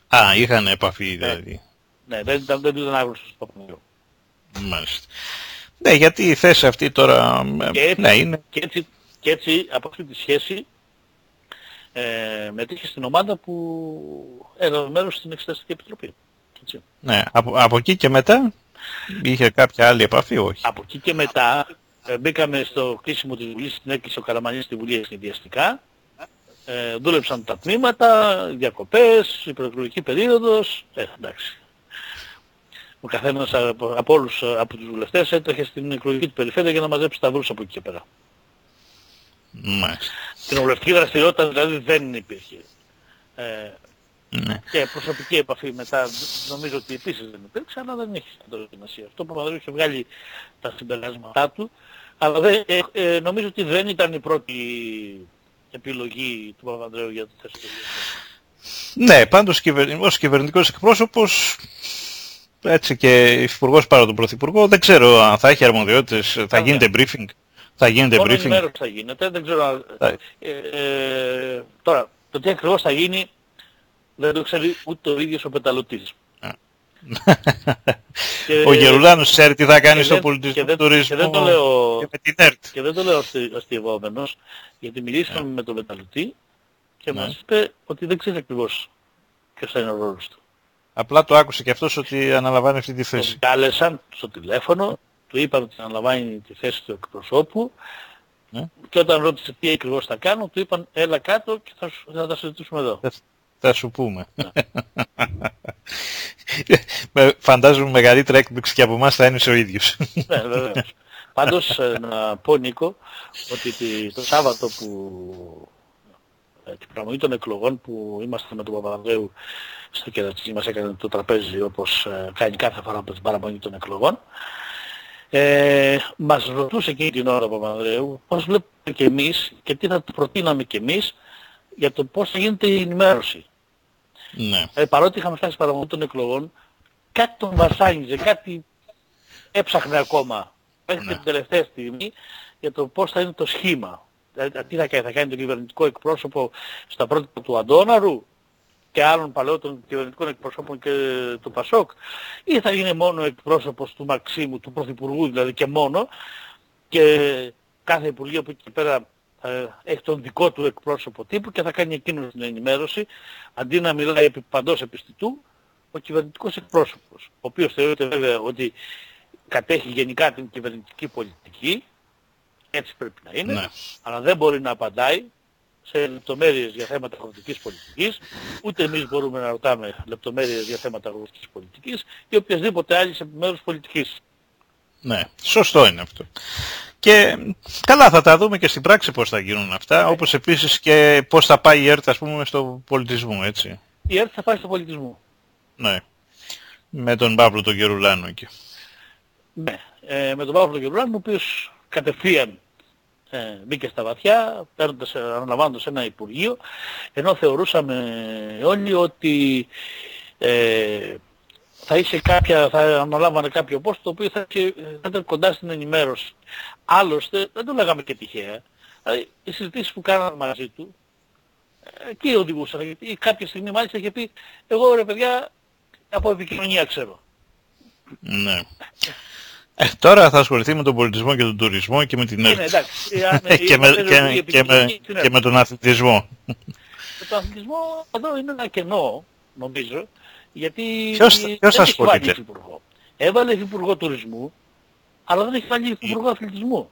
Α, είχαν επαφή ναι. δηλαδή. Ναι, δεν ήταν, δεν ήταν άγνωστος του Παπανδρέου. Μάλιστα. Ναι, γιατί η θέση αυτή τώρα... Και έτσι, ναι, είναι... και έτσι, και έτσι από αυτή τη σχέση ε, μετήχε στην ομάδα που έλαβε μέρος στην Εξεταστική Επιτροπή. Έτσι. Ναι, από, από εκεί και μετά είχε κάποια άλλη επαφή, όχι. Από εκεί και μετά ε, μπήκαμε στο κλείσιμο της Βουλής, στην έκκληση ο Καραμανής στη Βουλή ευνηδιαστικά. Ε, δούλεψαν τα τμήματα, διακοπές, η προεκλογική περίοδος, ε, εντάξει ο καθένας από, από όλους από τους βουλευτές έτρεχε στην εκλογική του περιφέρεια για να μαζέψει τα βρούς από εκεί και πέρα. Μάλιστα. Την οβουλευτική δραστηριότητα δηλαδή δεν υπήρχε. Ε, ναι. Και προσωπική επαφή μετά νομίζω ότι επίσης δεν υπήρξε, αλλά δεν έχει τώρα σημασία. Αυτό που Παπαδρέου είχε βγάλει τα συμπεράσματά του, αλλά δεν, ε, ε, νομίζω ότι δεν ήταν η πρώτη επιλογή του Παπανδρέου για το θέση του Ναι, πάντως κυβερ... ως κυβερνητικός εκπρόσωπος έτσι και υφυπουργός παρά τον Πρωθυπουργό δεν ξέρω αν θα έχει αρμοδιότητες, θα γίνεται briefing. Θα γίνεται Μόνο briefing. ενημέρωση θα γίνεται, δεν ξέρω αν... Θα- Ε, ε, τώρα, το τι ακριβώς θα γίνει δεν το ξέρει ούτε ο ίδιος ο πεταλωτής. Και- Ο Γερουλάνος ξέρει τι θα κάνει και στο δεν- πολιτισμό και δεν- τουρισμό και δεν το λέω- και με την ΕΡΤ. Και δεν το λέω αστι- αστειευόμενος, γιατί μιλήσαμε με τον πεταλωτή και Ναι. μας είπε ότι δεν ξέρει ακριβώς ποιος θα είναι ο ρόλος του. Απλά το άκουσε και αυτός ότι αναλαμβάνει αυτή τη Τον θέση. κάλεσαν στο τηλέφωνο, του είπαν ότι αναλαμβάνει τη θέση του εκπροσώπου Ναι. και όταν ρώτησε τι ακριβώς θα κάνω, του είπαν έλα κάτω και θα, σου- θα τα συζητήσουμε εδώ. Θα σου πούμε. Με- Φαντάζομαι μεγαλύτερη έκπληξη και από εμάς θα είναι ο ίδιος. ναι, βεβαίως. Πάντως ε, να πω Νίκο ότι τη- το Σάββατο που ε, την παραμονή των εκλογών που είμαστε με τον Παπαδρέου στο κερατσί μας έκανε το τραπέζι όπως ε, κάνει κάθε φορά από την παραμονή των εκλογών ε, μας ρωτούσε εκείνη την ώρα ο Παπαδρέου πώς βλέπουμε και εμείς και τι θα προτείναμε και εμείς για το πώς θα γίνεται η ενημέρωση. ναι. Ε, παρότι είχαμε φτάσει στην παραμονή των εκλογών, κάτι τον βασάνιζε, κάτι έψαχνε ακόμα μέχρι και την τελευταία στιγμή για το πώς θα είναι το σχήμα. Δηλαδή, τι θα κάνει, θα κάνει τον κυβερνητικό εκπρόσωπο στα πρότυπα του Αντώναρου και άλλων παλαιότερων κυβερνητικών εκπροσώπων και του Πασόκ; Ή θα είναι μόνο εκπρόσωπος του Μαξίμου, του Πρωθυπουργού δηλαδή και μόνο και κάθε Υπουργείο από εκεί και πέρα ε, έχει τον δικό του εκπρόσωπο τύπου και θα κάνει εκείνος την ενημέρωση αντί να μιλάει επί παντός επιστητού ο κυβερνητικός εκπρόσωπος ο οποίος θεωρείται βέβαια ότι κατέχει γενικά την κυβερνητική πολιτική έτσι πρέπει να είναι Ναι. αλλά δεν μπορεί να απαντάει σε λεπτομέρειες για θέματα αγροτικής πολιτικής, ούτε εμείς μπορούμε να ρωτάμε λεπτομέρειες για θέματα αγροτικής πολιτικής ή οποιασδήποτε άλλης επιμέρους πολιτικής. Ναι, σωστό είναι αυτό. Και καλά θα τα δούμε και στην πράξη πώς θα γίνουν αυτά, όπως επίσης και πώς θα πάει η ΕΡΤ ας πούμε στο πολιτισμό, έτσι. Η ΕΡΤ θα πάει στο πολιτισμό. Ναι. Με τον Παύλο τον Γερουλάνο εκεί. Ναι, ε, με τον Παύλο Γερουλάνο, ο οποίος κατευθείαν ε, μπήκε στα βαθιά, παίρνοντας, ε, αναλαμβάνοντας ένα Υπουργείο, ενώ θεωρούσαμε όλοι ότι ε, θα είχε κάποια, θα αναλάμβανε κάποιο πόστο το οποίο θα, είχε, θα ήταν κοντά στην ενημέρωση. Άλλωστε, δεν το λέγαμε και τυχαία, δηλαδή, οι συζητήσεις που κάναμε μαζί του, ε, εκεί οδηγούσαν, γιατί κάποια στιγμή μάλιστα είχε πει, εγώ ρε παιδιά, από επικοινωνία ξέρω. Ναι. Ε, τώρα θα ασχοληθεί με τον πολιτισμό και τον τουρισμό και με την ΕΡΤ. Είναι εντάξει. αν, *laughs* ε, και, με, η και, επικοινωνία και, με, στην και ΕΡΤ. με τον αθλητισμό. Με τον αθλητισμό εδώ είναι ένα κενό, νομίζω, γιατί Ποιος- δεν ποιος έχει ασχολείται; βάλει υφυπουργό. Έβαλε υφυπουργό τουρισμού, αλλά δεν έχει βάλει υφυπουργό αθλητισμού.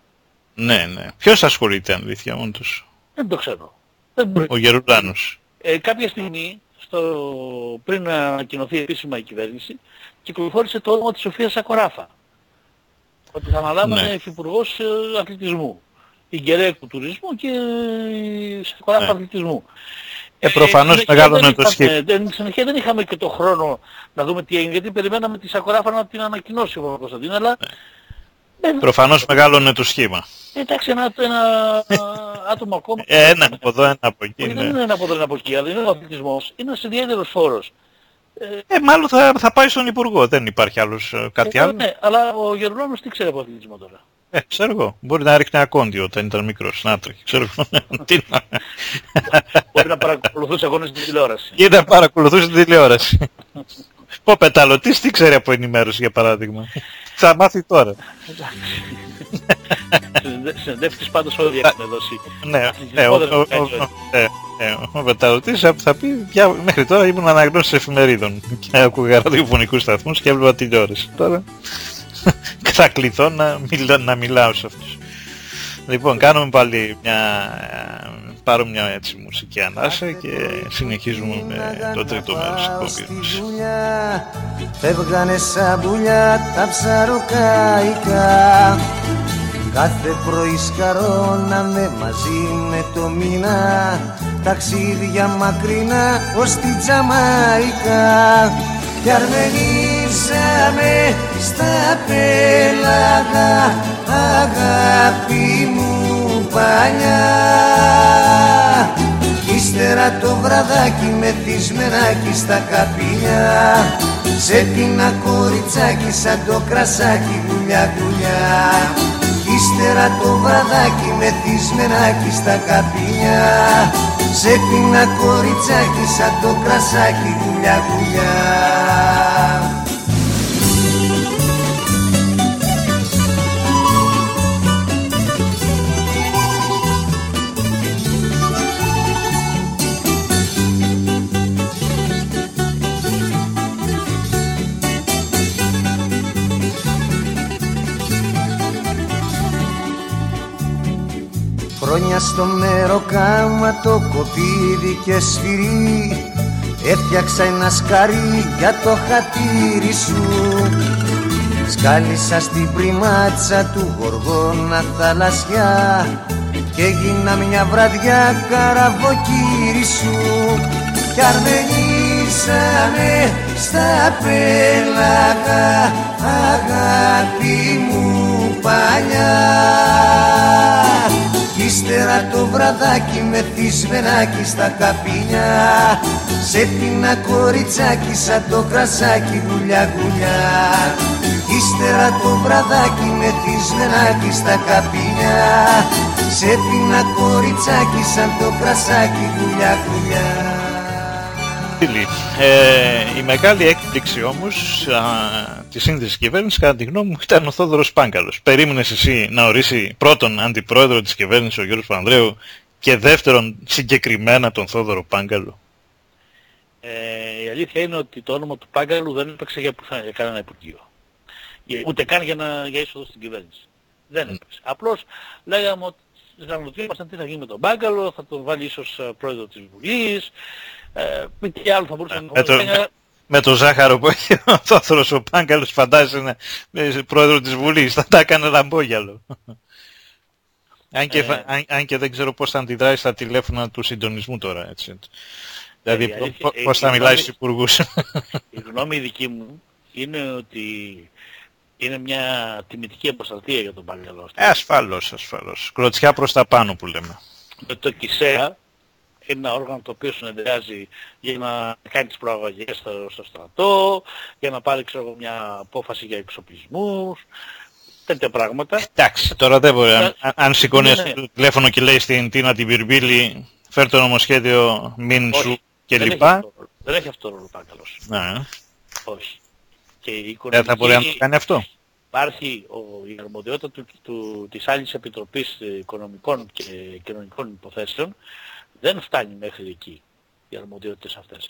ναι, ναι. Ποιος ασχολείται αλήθεια όντως; Δεν το ξέρω. Δεν μπορεί. Ο Γερουλάνος. Ε, κάποια στιγμή, στο, πριν να ανακοινωθεί επίσημα η κυβέρνηση, κυκλοφόρησε το όνομα της Σοφίας Σακοράφα. Ότι θα αναλάμβανε Ναι. υφυπουργός ε, αθλητισμού. Η Γκερέκου τουρισμού και η Σακοράφα Ναι. αθλητισμού. Ε, προφανώς συνεχεία μεγάλωνε δεν το είχαμε- σχήμα. δεν- Συνεχεία δεν είχαμε και το χρόνο να δούμε τι έγινε, γιατί περιμέναμε τη Σακοράφα να την ανακοινώσει ο Κωνσταντίν, αλλά Ναι. δεν- Προφανώς μεγάλωνε το σχήμα. εντάξει ένα, ένα άτομο ακόμα. Ε, Ένα από εδώ, ένα από εκεί. Όχι, Ναι. δεν είναι ένα από εδώ, ένα από εκεί, αλλά είναι ο αθλητισμός. Είναι ένας ιδιαίτερος φόρος. Ε, μάλλον θα, θα πάει στον Υπουργό. Δεν υπάρχει άλλος ε, κάτι Ε, άλλο. Ναι, αλλά ο Γερουλάνος τι ξέρει από αθλητισμό τώρα; Ε, ξέρω εγώ. Μπορεί να ρίχνει ακόντιο όταν ήταν μικρός. Να τρέχει. Ξέρω εγώ. *laughs* Τι να... Μπορεί να παρακολουθούσε αγώνες στην τηλεόραση. Ή να παρακολουθούσε την τηλεόραση. *laughs* Ο πεταλωτής τι ξέρει από ενημέρωση για παράδειγμα. Θα μάθει τώρα. Συνεντε- Συνεντεύξεις πάντως όλοι έχουν δώσει. Ναι, ναι, ο, ο, ο, ο, ναι, ναι, ο πεταλωτής θα, θα πει «Πια μέχρι τώρα ήμουν αναγνώστης εφημερίδων και άκουγα ραδιοφωνικούς σταθμούς και έβλεπα τηλεόραση. Τώρα θα κληθώ να, μιλά, να μιλάω σε αυτούς. Λοιπόν, κάνουμε πάλι μια, πάρω μια έτσι μουσική ανάσα και συνεχίζουμε με το τρίτο μέρος της εκπομπής μας. δουλειά Φεύγανε σαν πουλιά τα ψαροκαϊκά Κάθε πρωί σκαρώναμε μαζί με το μήνα. Ταξίδια μακρινά ως τη Τζαμαϊκά. Κι αρμενίζαμε στα πέλαγα Αγάπη μου παλιά Ύστερα Ύστερα το βραδάκι μεθυσμενάκι στα καπηλιά Σε πίνα κοριτσάκι σαν το κρασάκι γουλιά γουλιά Ύστερα το βραδάκι μεθυσμενάκι στα καπηλιά Σε πίνα κοριτσάκι σαν το κρασάκι γουλιά γουλιά Χρόνια στο κάμα το κοπίδι και σφυρί. Έφτιαξα ένα σκαρί για το χατήρι σου. Σκάλισα στην πριμάτσα του γοργόνα θαλασσιά Και έγινα μια βραδιά καραβοκύρι σου. Κι αρμενίσανε στα πέλαγα αγάπη μου παλιά Ύστερα το βραδάκι με θυσμενάκι στα καπίνια. Σε πίνα κοριτσάκι σαν το κρασάκι γουλιά γουλιά. Ύστερα το βραδάκι με θυσμενάκι στα καπίνια. Σε πίνα κοριτσάκι σαν το κρασάκι γουλιά γουλιά ε, η μεγάλη έκπληξη όμως α, της σύνθεσης κυβέρνησης κατά τη γνώμη μου ήταν ο Θόδωρος Πάγκαλος. Περίμενες εσύ να ορίσει πρώτον αντιπρόεδρο της κυβέρνησης ο Γιώργος Πανδρέου και δεύτερον συγκεκριμένα τον Θόδωρο Πάγκαλο; Ε, η αλήθεια είναι ότι το όνομα του Πάγκαλου δεν έπαιξε για, για κανένα υπουργείο. Ούτε καν για, να, για είσοδο στην κυβέρνηση. Δεν έπαιξε. Απλώς λέγαμε ότι αναρωτιόμασταν τι θα γίνει με τον Πάγκαλο, θα τον βάλει ίσως ε, πρόεδρο της Βουλής, ε, τι άλλο θα μπορούσε να το, με το ζάχαρο που έχει ο Θόθρος ο Πάγκαλος φαντάζεσαι είναι πρόεδρο της Βουλής, θα τα έκανε λαμπόγιαλο. αν, και, ε, αν, αν, και δεν ξέρω πώς θα αντιδράσει στα τηλέφωνα του συντονισμού τώρα. Έτσι. Δηλαδή ε, πώς θα μιλάει στους υπουργούς. Η γνώμη δική μου είναι ότι είναι μια τιμητική αποστατεία για τον Πάγκαλο. Ε, ασφαλώς, ασφαλώς. Κλωτσιά προς τα πάνω που λέμε. Με το ΚΙΣΕΑ είναι ένα όργανο το οποίο συνεδριάζει για να κάνει τις προαγωγές στο, στο στρατό, για να πάρει ξέρω, μια απόφαση για εξοπλισμούς, τέτοια πράγματα. Εντάξει, τώρα δεν μπορεί. Αν, αν σηκώνεις ναι, ναι. το τηλέφωνο και λέει στην Τίνα την Πυρμπίλη, φέρ το νομοσχέδιο, μην σου κλπ. Δεν έχει αυτό το ρόλο Πάγκαλος. Ναι. Όχι. Και η οικονομική... Δεν θα μπορεί να το κάνει αυτό. Υπάρχει ο, η αρμοδιότητα του, του, της άλλης Επιτροπής Οικονομικών και Κοινωνικών Υποθέσεων δεν φτάνει μέχρι εκεί οι αρμοδιότητες αυτές.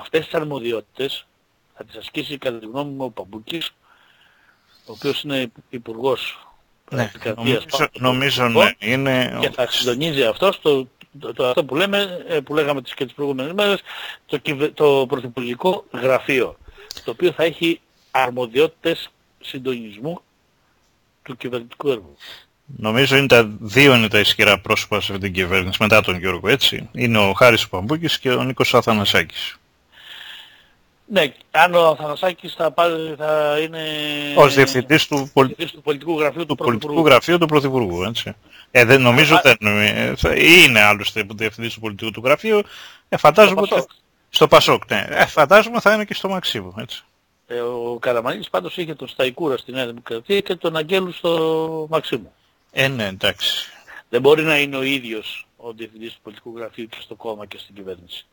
Αυτές τις αρμοδιότητες θα τις ασκήσει κατά τη γνώμη μου ο Παμπούκης, ο οποίος είναι υπουργός ναι, νομίζω, νομίζω ναι, είναι... Και θα συντονίζει αυτό το, το, αυτό που λέμε, ε, που λέγαμε και τις προηγούμενες μέρες, το, το πρωθυπουργικό γραφείο, το οποίο θα έχει αρμοδιότητες συντονισμού του κυβερνητικού έργου. Νομίζω είναι τα δύο είναι τα ισχυρά πρόσωπα σε αυτήν την κυβέρνηση μετά τον Γιώργο, έτσι. Είναι ο Χάρης Παμπούκης και ο Νίκος Αθανασάκης. Ναι, αν ο Αθανασάκης θα, πάρει, θα είναι... Ως διευθυντής του, πολι... του πολιτικού γραφείου του, του πολιτικού γραφείου του Πρωθυπουργού, έτσι. Ε, δεν, νομίζω δεν είναι άλλωστε που διευθυντής του πολιτικού του γραφείου. Ε, φαντάζομαι στο, το... στο Πασόκ, ναι. Ε, φαντάζομαι θα είναι και στο Μαξίμου, έτσι. Ε, ο Καραμανής πάντως είχε τον Σταϊκούρα στη Νέα Δημοκρατία και τον Αγγέλου στο Μαξίμου. Ε, ναι, εντάξει. Δεν μπορεί να είναι ο ίδιος ο διευθυντής του πολιτικού γραφείου και στο κόμμα και στην κυβέρνηση.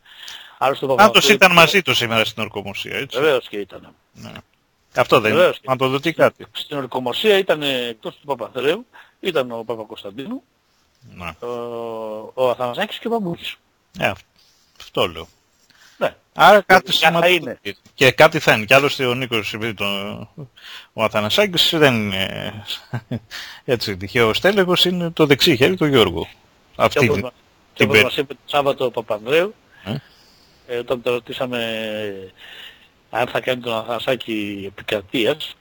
Πάντως ήταν μαζί του σήμερα στην ορκομοσία, έτσι. Βεβαίως και ήταν. Ναι. Αυτό δεν είναι. Να το δει κάτι. Στην ορκομοσία ήταν εκτός του Παπαθρέου, ήταν ο Παπακοσταντίνου, ναι. ο, ο Αθανασάκης και ο Παμπούκης. Ε, αυτό λέω. Ναι. Άρα κάτι σημαντικό. Είναι. Και κάτι θα είναι. Και άλλωστε ο Νίκος, επειδή το, ο Αθανασάκης δεν είναι έτσι τυχαίο στέλεχος, είναι το δεξί χέρι του Γιώργου. Αυτή και όπως, και όπως μας είπε το Σάββατο ο Παπανδρέου, ε; Ε, όταν το ρωτήσαμε αν θα κάνει τον Αθανασάκη επικρατείας,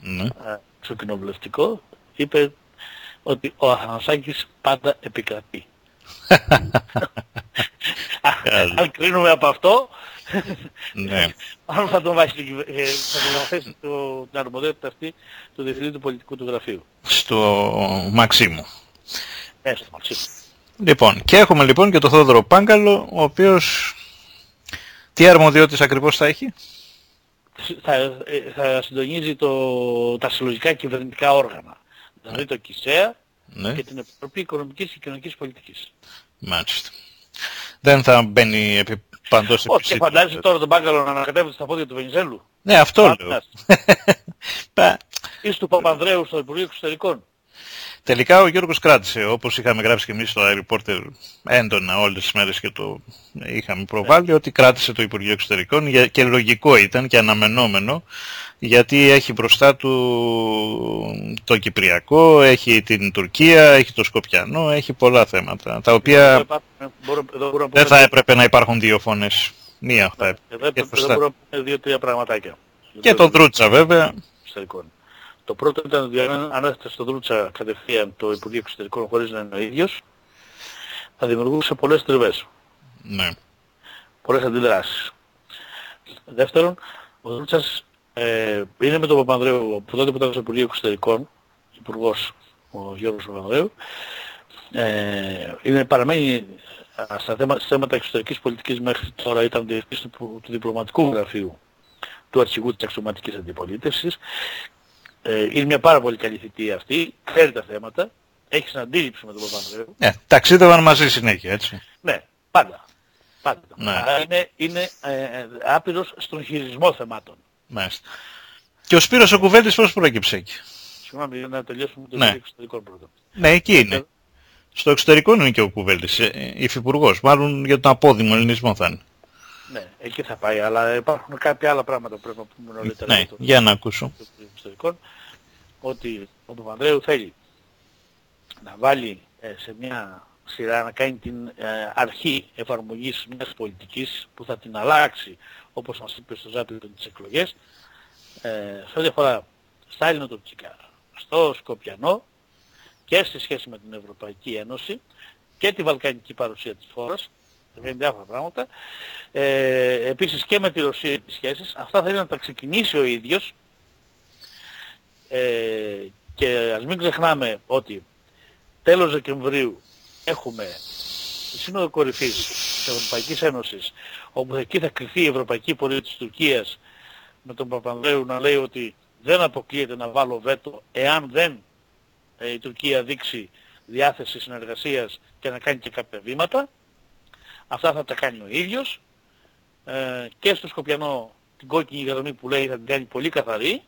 ναι. ε, στο κοινοβουλευτικό, είπε ότι ο Αθανασάκης πάντα επικρατεί. *laughs* Αν κρίνουμε από αυτό, ναι. αν θα τον βάσει ε, θα τον θέσει την αρμοδιότητα αυτή του διευθυντή του πολιτικού του γραφείου. Στο Μαξίμου. Ναι, στο Μαξίμου. Λοιπόν, και έχουμε λοιπόν και το Θόδωρο Πάγκαλο, ο οποίος τι αρμοδιότητες ακριβώς θα έχει; Θα, ε, θα συντονίζει το, τα συλλογικά κυβερνητικά όργανα. Δηλαδή το ΚΙΣΕΑ Ναι, και την Επιτροπή Οικονομικής και Κοινωνικής Πολιτικής. μάλιστα. Δεν θα μπαίνει επί παντός Όχι, και επισήτου. φαντάζεσαι τώρα τον Πάγκαλο να ανακατεύεται στα πόδια του Βενιζέλου. Ναι, αυτό λέω. Φαντάζεσαι. Πα- Ή του Παπανδρέου στο Υπουργείο Εξωτερικών. Τελικά ο Γιώργος κράτησε, όπως είχαμε γράψει και εμείς στο iReporter έντονα όλες τις μέρες και το είχαμε προβάλει, ότι κράτησε το Υπουργείο Εξωτερικών για- και λογικό ήταν και αναμενόμενο, γιατί έχει μπροστά του το Κυπριακό, έχει την Τουρκία, έχει το Σκοπιανό, έχει πολλά θέματα, τα Εδώ οποία υπάρχουν- μπορώ- εδώ μπορώ να πω δεν θα δύο- έπρεπε να υπάρχουν δύο φωνές. Μία θα έπρεπε. εδώ έπρεπε- σωστά. εδώ μπορώ να πω δύο-τρία πραγματάκια. Και τον Δρούτσα βέβαια. εξωτερικών. Το πρώτο ήταν ότι αν αν έθετε στο Δρούτσα κατευθείαν το Υπουργείο Εξωτερικών χωρίς να είναι ο ίδιος, θα δημιουργούσε πολλές τριβές, Ναι. πολλές αντιδράσεις. Δεύτερον, ο Δρούτσας ε, είναι με τον Παπανδρέου, από τότε που ήταν στο Υπουργείο Εξωτερικών, υπουργός ο Γιώργος Παπανδρέου, ε, είναι, παραμένει α, στα θέματα, στα θέματα εξωτερικής πολιτικής μέχρι τώρα ήταν διευθυντής του, του διπλωματικού γραφείου του αρχηγού της αξιωματικής αντιπολίτευσης. Ε, είναι μια πάρα πολύ καλή θητεία αυτή, ξέρει τα θέματα, έχει συναντήληψη με τον Παπανδρέου. Ε, ταξίδευαν μαζί συνέχεια, έτσι. Ναι, πάντα. πάντα. Ναι. Άρα είναι, είναι ε, ε, άπειρος στον χειρισμό θεμάτων. Μάλιστα. Και ο Σπύρος ο Κουβέντης πώς προέκυψε εκεί; Συγγνώμη, για να τελειώσουμε το Ναι. ναι. εξωτερικό πρώτα. Ναι, εκεί είναι. Στο εξωτερικό είναι και ο Κουβέλτης, ε, υφυπουργός. Μάλλον για τον απόδημο ελληνισμό θα είναι. Ναι, εκεί θα πάει, αλλά υπάρχουν κάποια άλλα πράγματα που πρέπει να πούμε νωρίτερα Ναι, για το- για να ακούσω. των εξωτερικών, ότι ο Παπανδρέου θέλει να βάλει ε, σε μια σειρά, να κάνει την ε, αρχή εφαρμογής μιας πολιτικής που θα την αλλάξει, όπως μας είπε στο Ζάπιο τις εκλογές, ε, σε ό,τι αφορά στα ελληνοτουρκικά, στο Σκοπιανό και στη σχέση με την Ευρωπαϊκή Ένωση και τη βαλκανική παρουσία της χώρας, θα κάνει διάφορα πράγματα, ε, επίσης και με τη Ρωσία τις σχέσεις, αυτά θέλει να τα ξεκινήσει ο ίδιος. Ε, και ας μην ξεχνάμε ότι τέλος Δεκεμβρίου έχουμε τη Σύνοδο Κορυφής της Ευρωπαϊκής Ένωσης όπου εκεί θα κρυφθεί η ευρωπαϊκή πορεία της Τουρκίας με τον Παπανδρέου να λέει ότι δεν αποκλείεται να βάλω βέτο εάν δεν ε, η Τουρκία δείξει διάθεση συνεργασίας και να κάνει και κάποια βήματα. Αυτά θα τα κάνει ο ίδιος. Ε, και στο Σκοπιανό την κόκκινη γραμμή που λέει θα την κάνει πολύ καθαρή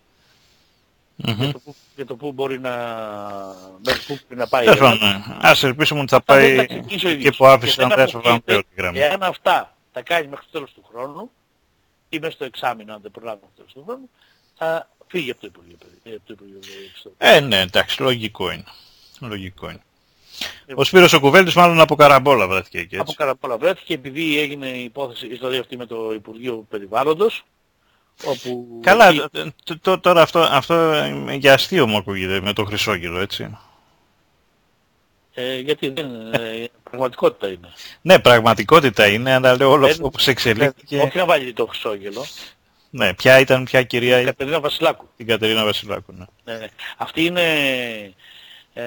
Μμμ. για το που, για το που μπορεί να, μέχρι που μπορεί να πάει. η Τέλος Ελλάδα. πάντων, ναι. Ας ελπίσουμε ότι θα Αυτά δεν πάει τα ξεκινήσει ο εκεί ίδιος. που άφησε Και ο δεν Ανδρέας αποκλείεται, Παπανδρέου τη γραμμή. Εάν αυτά τα κάνει μέχρι το τέλος του χρόνου ή μέσα στο εξάμεινο αν δεν προλάβει μέχρι το τέλος του χρόνου θα φύγει από το Υπουργείο, Παιδι- ε, από το Υπουργείο Εξωτερικών. Ε, ναι, εντάξει, λογικό είναι. Λογικό είναι. Λοιπόν. Ο Σπύρος ο Κουβέλτης μάλλον από καραμπόλα βρέθηκε εκεί, Από έτσι. Καραπόλα βρέθηκε επειδή έγινε η υπόθεση, η ιστορία αυτή με το Υπουργείο Περιβάλλοντος όπου Καλά, εκεί- τ- τ- τ- τώρα αυτό, αυτό για αστείο μου ακούγεται με το Χρυσόγελο, έτσι. ε, γιατί δεν, ε, πραγματικότητα είναι. Ναι, πραγματικότητα είναι, αλλά λέω όλο Δεν- αυτό που σε εξελίχθηκε. Όχι να βάλει το Χρυσόγελο, Ναι, ποια ήταν, ποια κυρία η ήταν; Κατερίνα Βασιλάκου. την Κατερίνα Βασιλάκου. Ναι. Ναι, ναι. Αυτή είναι ε,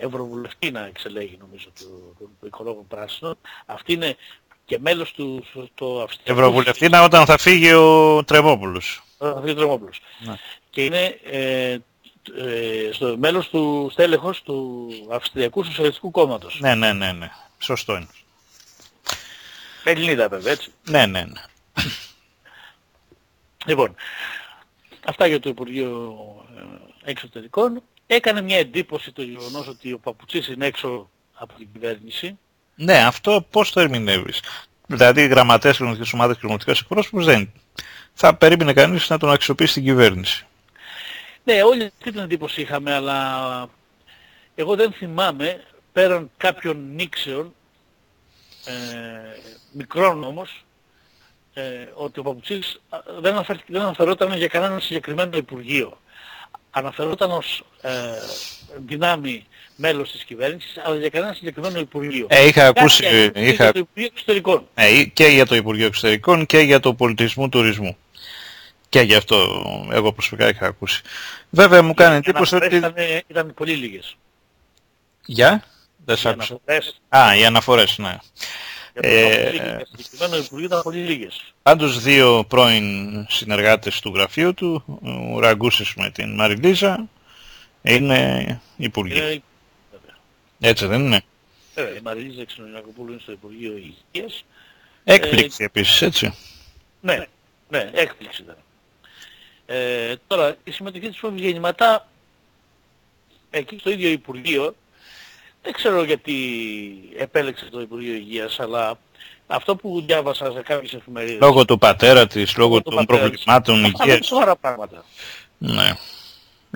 ευρωβουλευτή να εξελέγει νομίζω του, του, του οικολόγου πράσινων. Αυτή είναι και μέλος του στο Αυστριακού. Ευρωβουλευτήνα όταν θα φύγει ο Τρεμόπουλος. Θα φύγει ο Τρεμόπουλος. Ναι. Και είναι ε, ε, στο μέλος του στέλεχος του Αυστριακού Σοσιαλιστικού Κόμματος. Ναι, ναι, ναι, ναι. Σωστό είναι. Ελληνίδα βέβαια έτσι. Ναι, ναι, ναι. Λοιπόν, αυτά για το Υπουργείο ε, Εξωτερικών. Έκανε μια εντύπωση το γεγονός ότι ο Παπουτσής είναι έξω από την κυβέρνηση. Ναι, αυτό πώς το ερμηνεύεις; Δηλαδή οι γραμματές κοινωνικές ομάδες και κοινωνικές εκπρόσωπους δεν. Θα περίμενε κανείς να τον αξιοποιήσει στην κυβέρνηση. Ναι, όλοι αυτή την εντύπωση είχαμε, αλλά εγώ δεν θυμάμαι πέραν κάποιων νήξεων, ε, μικρών όμως, ε, ότι ο Παπουτσής α, δεν, αναφέρθηκε- δεν αναφερόταν για κανένα συγκεκριμένο Υπουργείο. Αναφερόταν ως ε, δυνάμει μέλος της κυβέρνησης, αλλά για κανένα συγκεκριμένο Υπουργείο. Ε, είχα ακούσει, Κάποια είχε είχα, το Υπουργείο Εξωτερικών. ε, και για το Υπουργείο Εξωτερικών και για το Πολιτισμού Τουρισμού. Και γι' αυτό εγώ προσωπικά είχα ακούσει. Βέβαια μου κάνει Οι εντύπωση ότι... αναφορές ήταν, ήταν πολύ λίγες. Για; Δεν σ' Οι άκουσα. αναφορές Α, οι αναφορές, ναι. για το Ε, ε, συγκεκριμένο Υπουργείο ήταν πολύ λίγες. Πάντως δύο πρώην συνεργάτες του γραφείου του, ο Ραγκούσης με την Μαριλίζα, είναι υπουργοί. Είναι, Έτσι δεν είναι; βέβαια, η Μαριλίζα Ξενογιακοπούλου είναι στο Υπουργείο Υγείας. Έκπληξη επίσης, έτσι. Ναι, ναι, έκπληξη ήταν. Ε, τώρα, η συμμετοχή της Φόβης γεννηματά εκεί στο ίδιο Υπουργείο, δεν ξέρω γιατί επέλεξε το Υπουργείο Υγείας, αλλά αυτό που διάβασα σε κάποιες εφημερίδες... Λόγω του πατέρα της, λόγω του των πατέρα της. προβλημάτων Αυτά είναι υγείας. σοβαρά πράγματα. Ναι.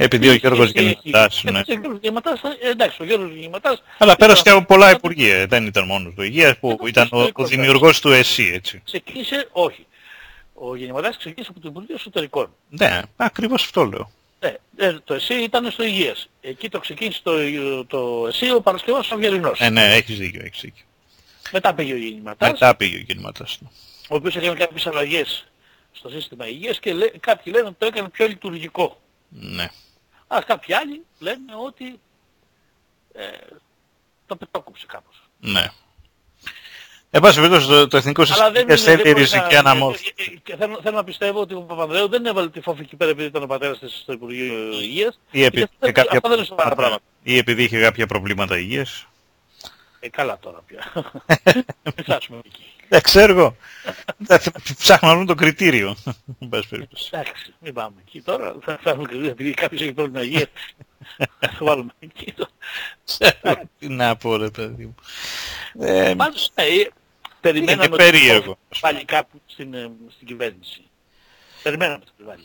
Επειδή ο Γιώργος Και- και- Γεννητάς, και- ναι. και ο Γιώργος Γεννηματάς, ε, εντάξει, ο Γιώργος Γεννηματάς Αλλά πέρασε και από πολλά υπουργεία, δεν ήταν μόνος του υγείας που ήταν ο, ο δημιουργός του ΕΣΥ, έτσι. ξεκίνησε, όχι. Ο Γεννηματάς ξεκίνησε από το Υπουργείο Εσωτερικών. Ναι, ακριβώς αυτό λέω. Ναι, ε, το ΕΣΥ ήταν στο Υγείας. Εκεί το ξεκίνησε το, το ΕΣΥ ο Παρασκευός Αυγερινός. Ε, ναι, έχεις δίκιο, έχεις δίκιο. Μετά πήγε ο Γεννηματάς, Μετά πήγε ο Γεννηματάς. ο οποίος έκανε κάποιες αλλαγές στο σύστημα υγείας και λέ, κάποιοι λένε ότι το έκανε πιο λειτουργικό. Ναι. Α, κάποιοι άλλοι λένε ότι ε, το πετώκοψε κάπως. Ναι. Εν πάση περιπτώσει το, το Εθνικό Αλλά δεν Συστημικό είναι- θέλει δεν ριζική μπορεί να- αναμόρφωση. ε, ε, και θέλω, θέλω να πιστεύω ότι ο Παπανδρέου δεν έβαλε τη φόφη εκεί πέρα επειδή ήταν ο πατέρας της στο Υπουργείο Υγείας. Ή επειδή, Γιατί είχε κάποια... Αυτά δεν είναι σοβαρά πράγματα. ή επειδή είχε κάποια προβλήματα υγείας. Ε, καλά τώρα πια. *laughs* Μην φτάσουμε εκεί. Δεν ξέρω εγώ. Δεν θε- Ψάχνω να βρουν το κριτήριο. Εν πάση περιπτώσει. Εντάξει, μην πάμε εκεί τώρα. Θα φτάσουμε και επειδή κάποιος έχει πρόβλημα υγείας. Θα το βάλουμε εκεί. τώρα. Ξέρω *laughs* Τι να πω ρε παιδί μου. Ε, Πάντως, ε, περιμέναμε Είναι ότι περίεργο. θα βάλει κάπου στην, ε, στην κυβέρνηση. Περιμέναμε ότι θα τη βάλει.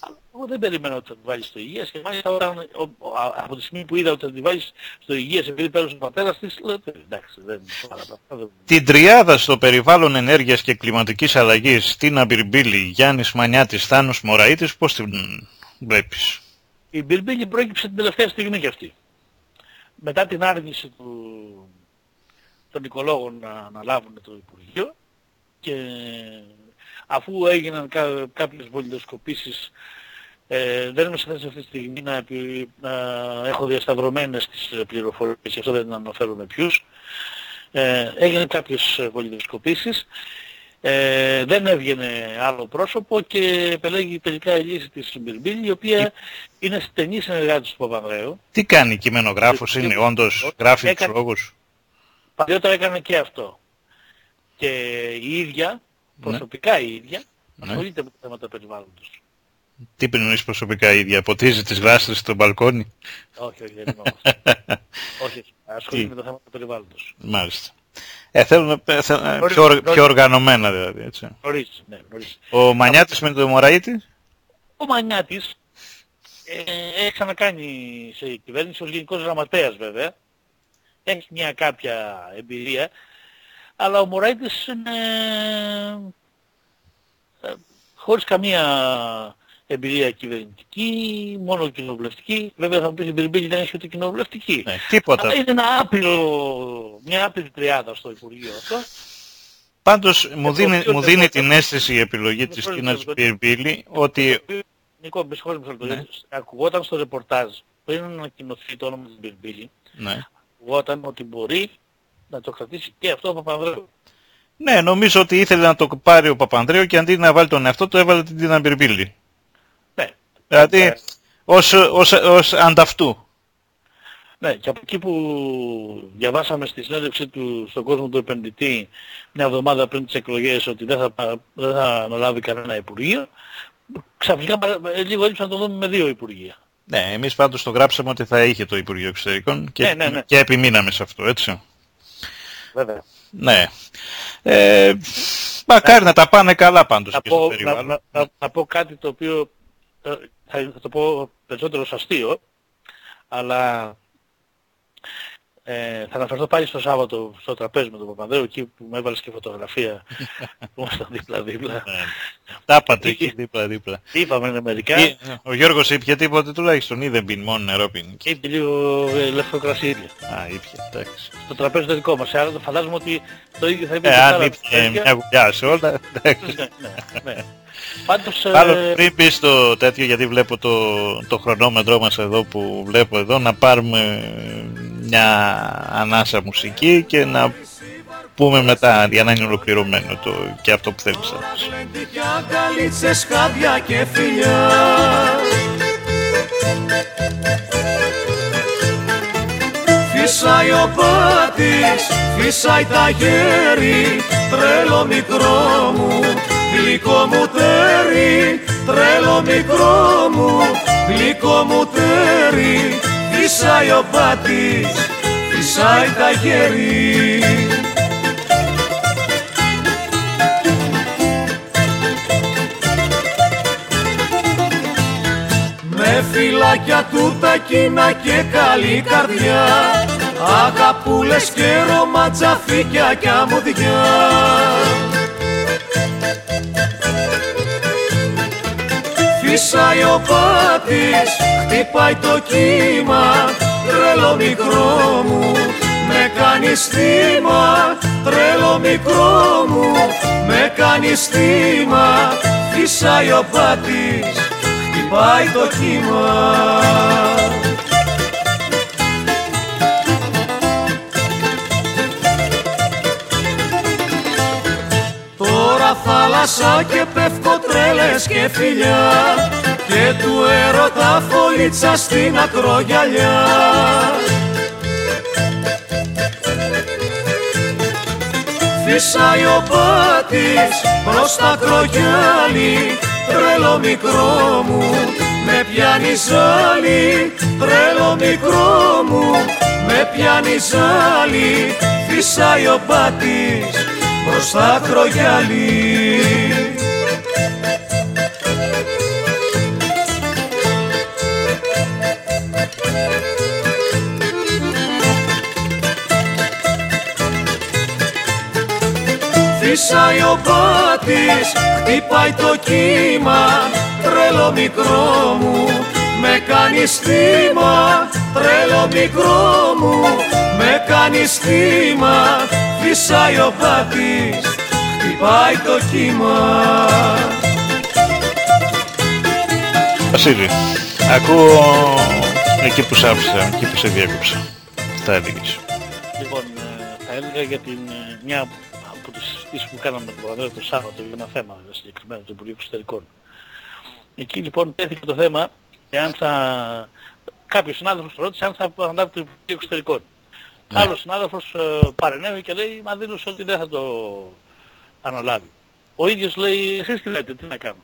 Αλλά εγώ δεν περίμενα ότι θα τη βάλει στο υγείας και μάλιστα όταν, ο- ο- α- από τη στιγμή που είδα ότι θα τη βάλει στο υγείας επειδή πέρασε ο πατέρας της, λέω «Ε, εντάξει, δεν είναι σοβαρά πράγματα, δεν- Την τριάδα στο περιβάλλον ενέργειας και κλιματικής αλλαγής, Τίνα Μπυρμπίλη, Γιάννης Μανιάτης, Θάνος Μωραΐτης, πώς την βλέπεις; Η Μπιλμπίλη πρόκειψε την τελευταία στιγμή κι αυτή. Μετά την άρνηση του, των οικολόγων να αναλάβουν το Υπουργείο και αφού έγιναν κα, κάποιες βολιδοσκοπήσεις ε, δεν είμαι σε θέση αυτή τη στιγμή να, επι- να έχω διασταυρωμένες τις ε, πληροφορίες, γι' αυτό δεν αναφέρομαι ποιους. Ε, έγιναν κάποιες ε, βολιδοσκοπήσεις ε, δεν έβγαινε άλλο πρόσωπο και επελέγει τελικά η λύση της Μπυρμπίλη η οποία είναι στενή συνεργάτης του Παπανδρέου. Τι κάνει κειμενογράφος, είναι όντως, γράφει τους Έκανε- λόγους; Παλιότερα έκανε και αυτό. Και η ίδια, προσωπικά η ίδια, Ναι. ασχολείται με τα θέματα περιβάλλοντος. Τι εννοείς προσωπικά η ίδια, ποτίζει τις γλάστρες στο μπαλκόνι; όχι, όχι, δεν είναι όμως. όχι, όχι, ασχολείται Τι; με τα θέματα περιβάλλοντος. Μάλιστα. Ε, θέλουν ε, θε- ε, Νωρίς- πιο, ορ- νωρίς- πιο οργανωμένα δηλαδή, έτσι. Νωρίς, ναι, νωρίς. Ο Μανιάτης με τον Μωραΐτη, Ο Μανιάτης ε, έχει ξανακάνει σε κυβέρνηση, ο Γενικός Γραμματέας βέβαια. Έχει μια κάποια εμπειρία. Αλλά ο Μωράιτης είναι ε, χωρίς καμία εμπειρία κυβερνητική, μόνο κοινοβουλευτική. Βέβαια θα μου πεις η Μπυρμπίλη δεν έχει ούτε κοινοβουλευτική. ναι, τίποτα. Αλλά είναι ένα άπειρο, μια άπειρη τριάδα στο Υπουργείο αυτό. Πάντως μου το δίνει, οποίο μου δεν δίνει το- την αίσθηση η επιλογή το της πρώτο Τίνας το- Πυρμπίλη ότι Νικό, με συγχωρείτε μισό λεπτό. Ναι. Ακουγόταν στο ρεπορτάζ πριν να ανακοινωθεί το όνομα της Μπυρμπίλη, ναι. Ακουγόταν ότι μπορεί να το κρατήσει και αυτό ο Παπανδρέου. ναι, νομίζω ότι ήθελε να το πάρει ο Παπανδρέου και αντί να βάλει τον εαυτό του έβαλε την Τίνα Πυρμπίλη. Ναι. Δηλαδή Ε, ως, ως, ως ανταυτού. Ναι, και από εκεί που διαβάσαμε στη συνέντευξη του στον κόσμο του επενδυτή μια εβδομάδα πριν τις εκλογές ότι δεν θα, πα- δεν θα αναλάβει κανένα Υπουργείο, ξαφνικά παρα- ε, λίγο έλειψε να το δούμε με δύο Υπουργεία. Ναι, εμείς πάντως το γράψαμε ότι θα είχε το Υπουργείο Εξωτερικών και, Ναι, ναι, ναι. και επιμείναμε σε αυτό, έτσι. Βέβαια. Ναι. Ε, μακάρι να τα πάνε καλά πάντως Να και στο πω, να, περιβάλλον. να, να, να πω κάτι το οποίο ε, θα, θα το πω περισσότερο ως αστείο, αλλά ε, θα αναφερθώ πάλι στο Σάββατο στο τραπέζι με τον Παπανδρέου, εκεί που με έβαλες και φωτογραφία *laughs* που ήμασταν δίπλα-δίπλα. Ναι. Τα είπατε εκεί δίπλα-δίπλα. Είπαμε μερικά Ή- Ο Γιώργος είπε τίποτε τουλάχιστον ή δεν πίνει, μόνο νερό πίνει. και είπε λίγο ε, ελεύθερο κρασί ίδια. Α, ήπια, εντάξει. Στο τραπέζι το δικό μας. Άρα το φαντάζομαι ότι το ίδιο θα είπε Ε, και αν άλλα ήπια τραπέζια. μια γουλιά σε όλα, εντάξει. Ναι, ναι, ναι. Πάντως, Άλλο ε, πριν πεις το τέτοιο, γιατί βλέπω το, το χρονόμετρό μας εδώ που βλέπω εδώ, να πάρουμε μια ανάσα μουσική και να πούμε μετά για να είναι ολοκληρωμένο το, και αυτό που θέλεις να πεις. Αγκαλίτσες, χάδια και φιλιά Φυσάει ο πάτης, φυσάει τα γέρι Τρέλο μικρό μου, γλυκό μου τέρι Τρέλο μικρό μου, γλυκό μου τέρι Φυσάει ο πάτης, φυσάει τα γέρι. Με φυλάκια του τα κοινά και καλή καρδιά Αγαπούλες και ρωματζαφίκια κι αμμουδιά Φυσάει ο πάτης, χτυπάει το κύμα Τρέλο μικρό μου, με κάνει στήμα Τρέλο μικρό μου, με κάνει στήμα. Φυσάει ο πάτης, χτυπάει το κύμα θάλασσα και πέφτω τρέλες και φιλιά. Και του έρωτα φωλίτσα στην ακρογιαλιά. Φυσάει ο πάτης προς τα ακρογιάλι τρέλο μικρό μου με πιάνει ζάλι τρέλο μικρό μου με πιάνει ζάλι φυσάει ο πάτης προς τα ακρογιάλι Φυσάει ο πάτης, χτυπάει το κύμα Τρέλο μικρό μου, με κάνει στήμα Τρέλο μικρό μου, με κάνει στήμα Φυσάει ο πάτης, χτυπάει το κύμα Βασίλη, ακούω εκεί που σ' άφησα, εκεί που σε διέκοψα. Τα έλεγες. Λοιπόν, ε, θα έλεγα για την ε, μια από τις συζητήσεις που κάναμε το Ανδρέα το Σάββατο για ένα θέμα συγκεκριμένο του Υπουργείου Εξωτερικών. Εκεί λοιπόν τέθηκε το θέμα εάν θα... Κάποιος συνάδελφος ρώτησε αν θα αναλάβει το Υπουργείο Εξωτερικών. Ναι. Άλλος συνάδελφος ε, παρενέβη και λέει μα δήλωσε ότι δεν θα το αναλάβει. Ο ίδιος λέει εσείς τι λέτε, τι να κάνω.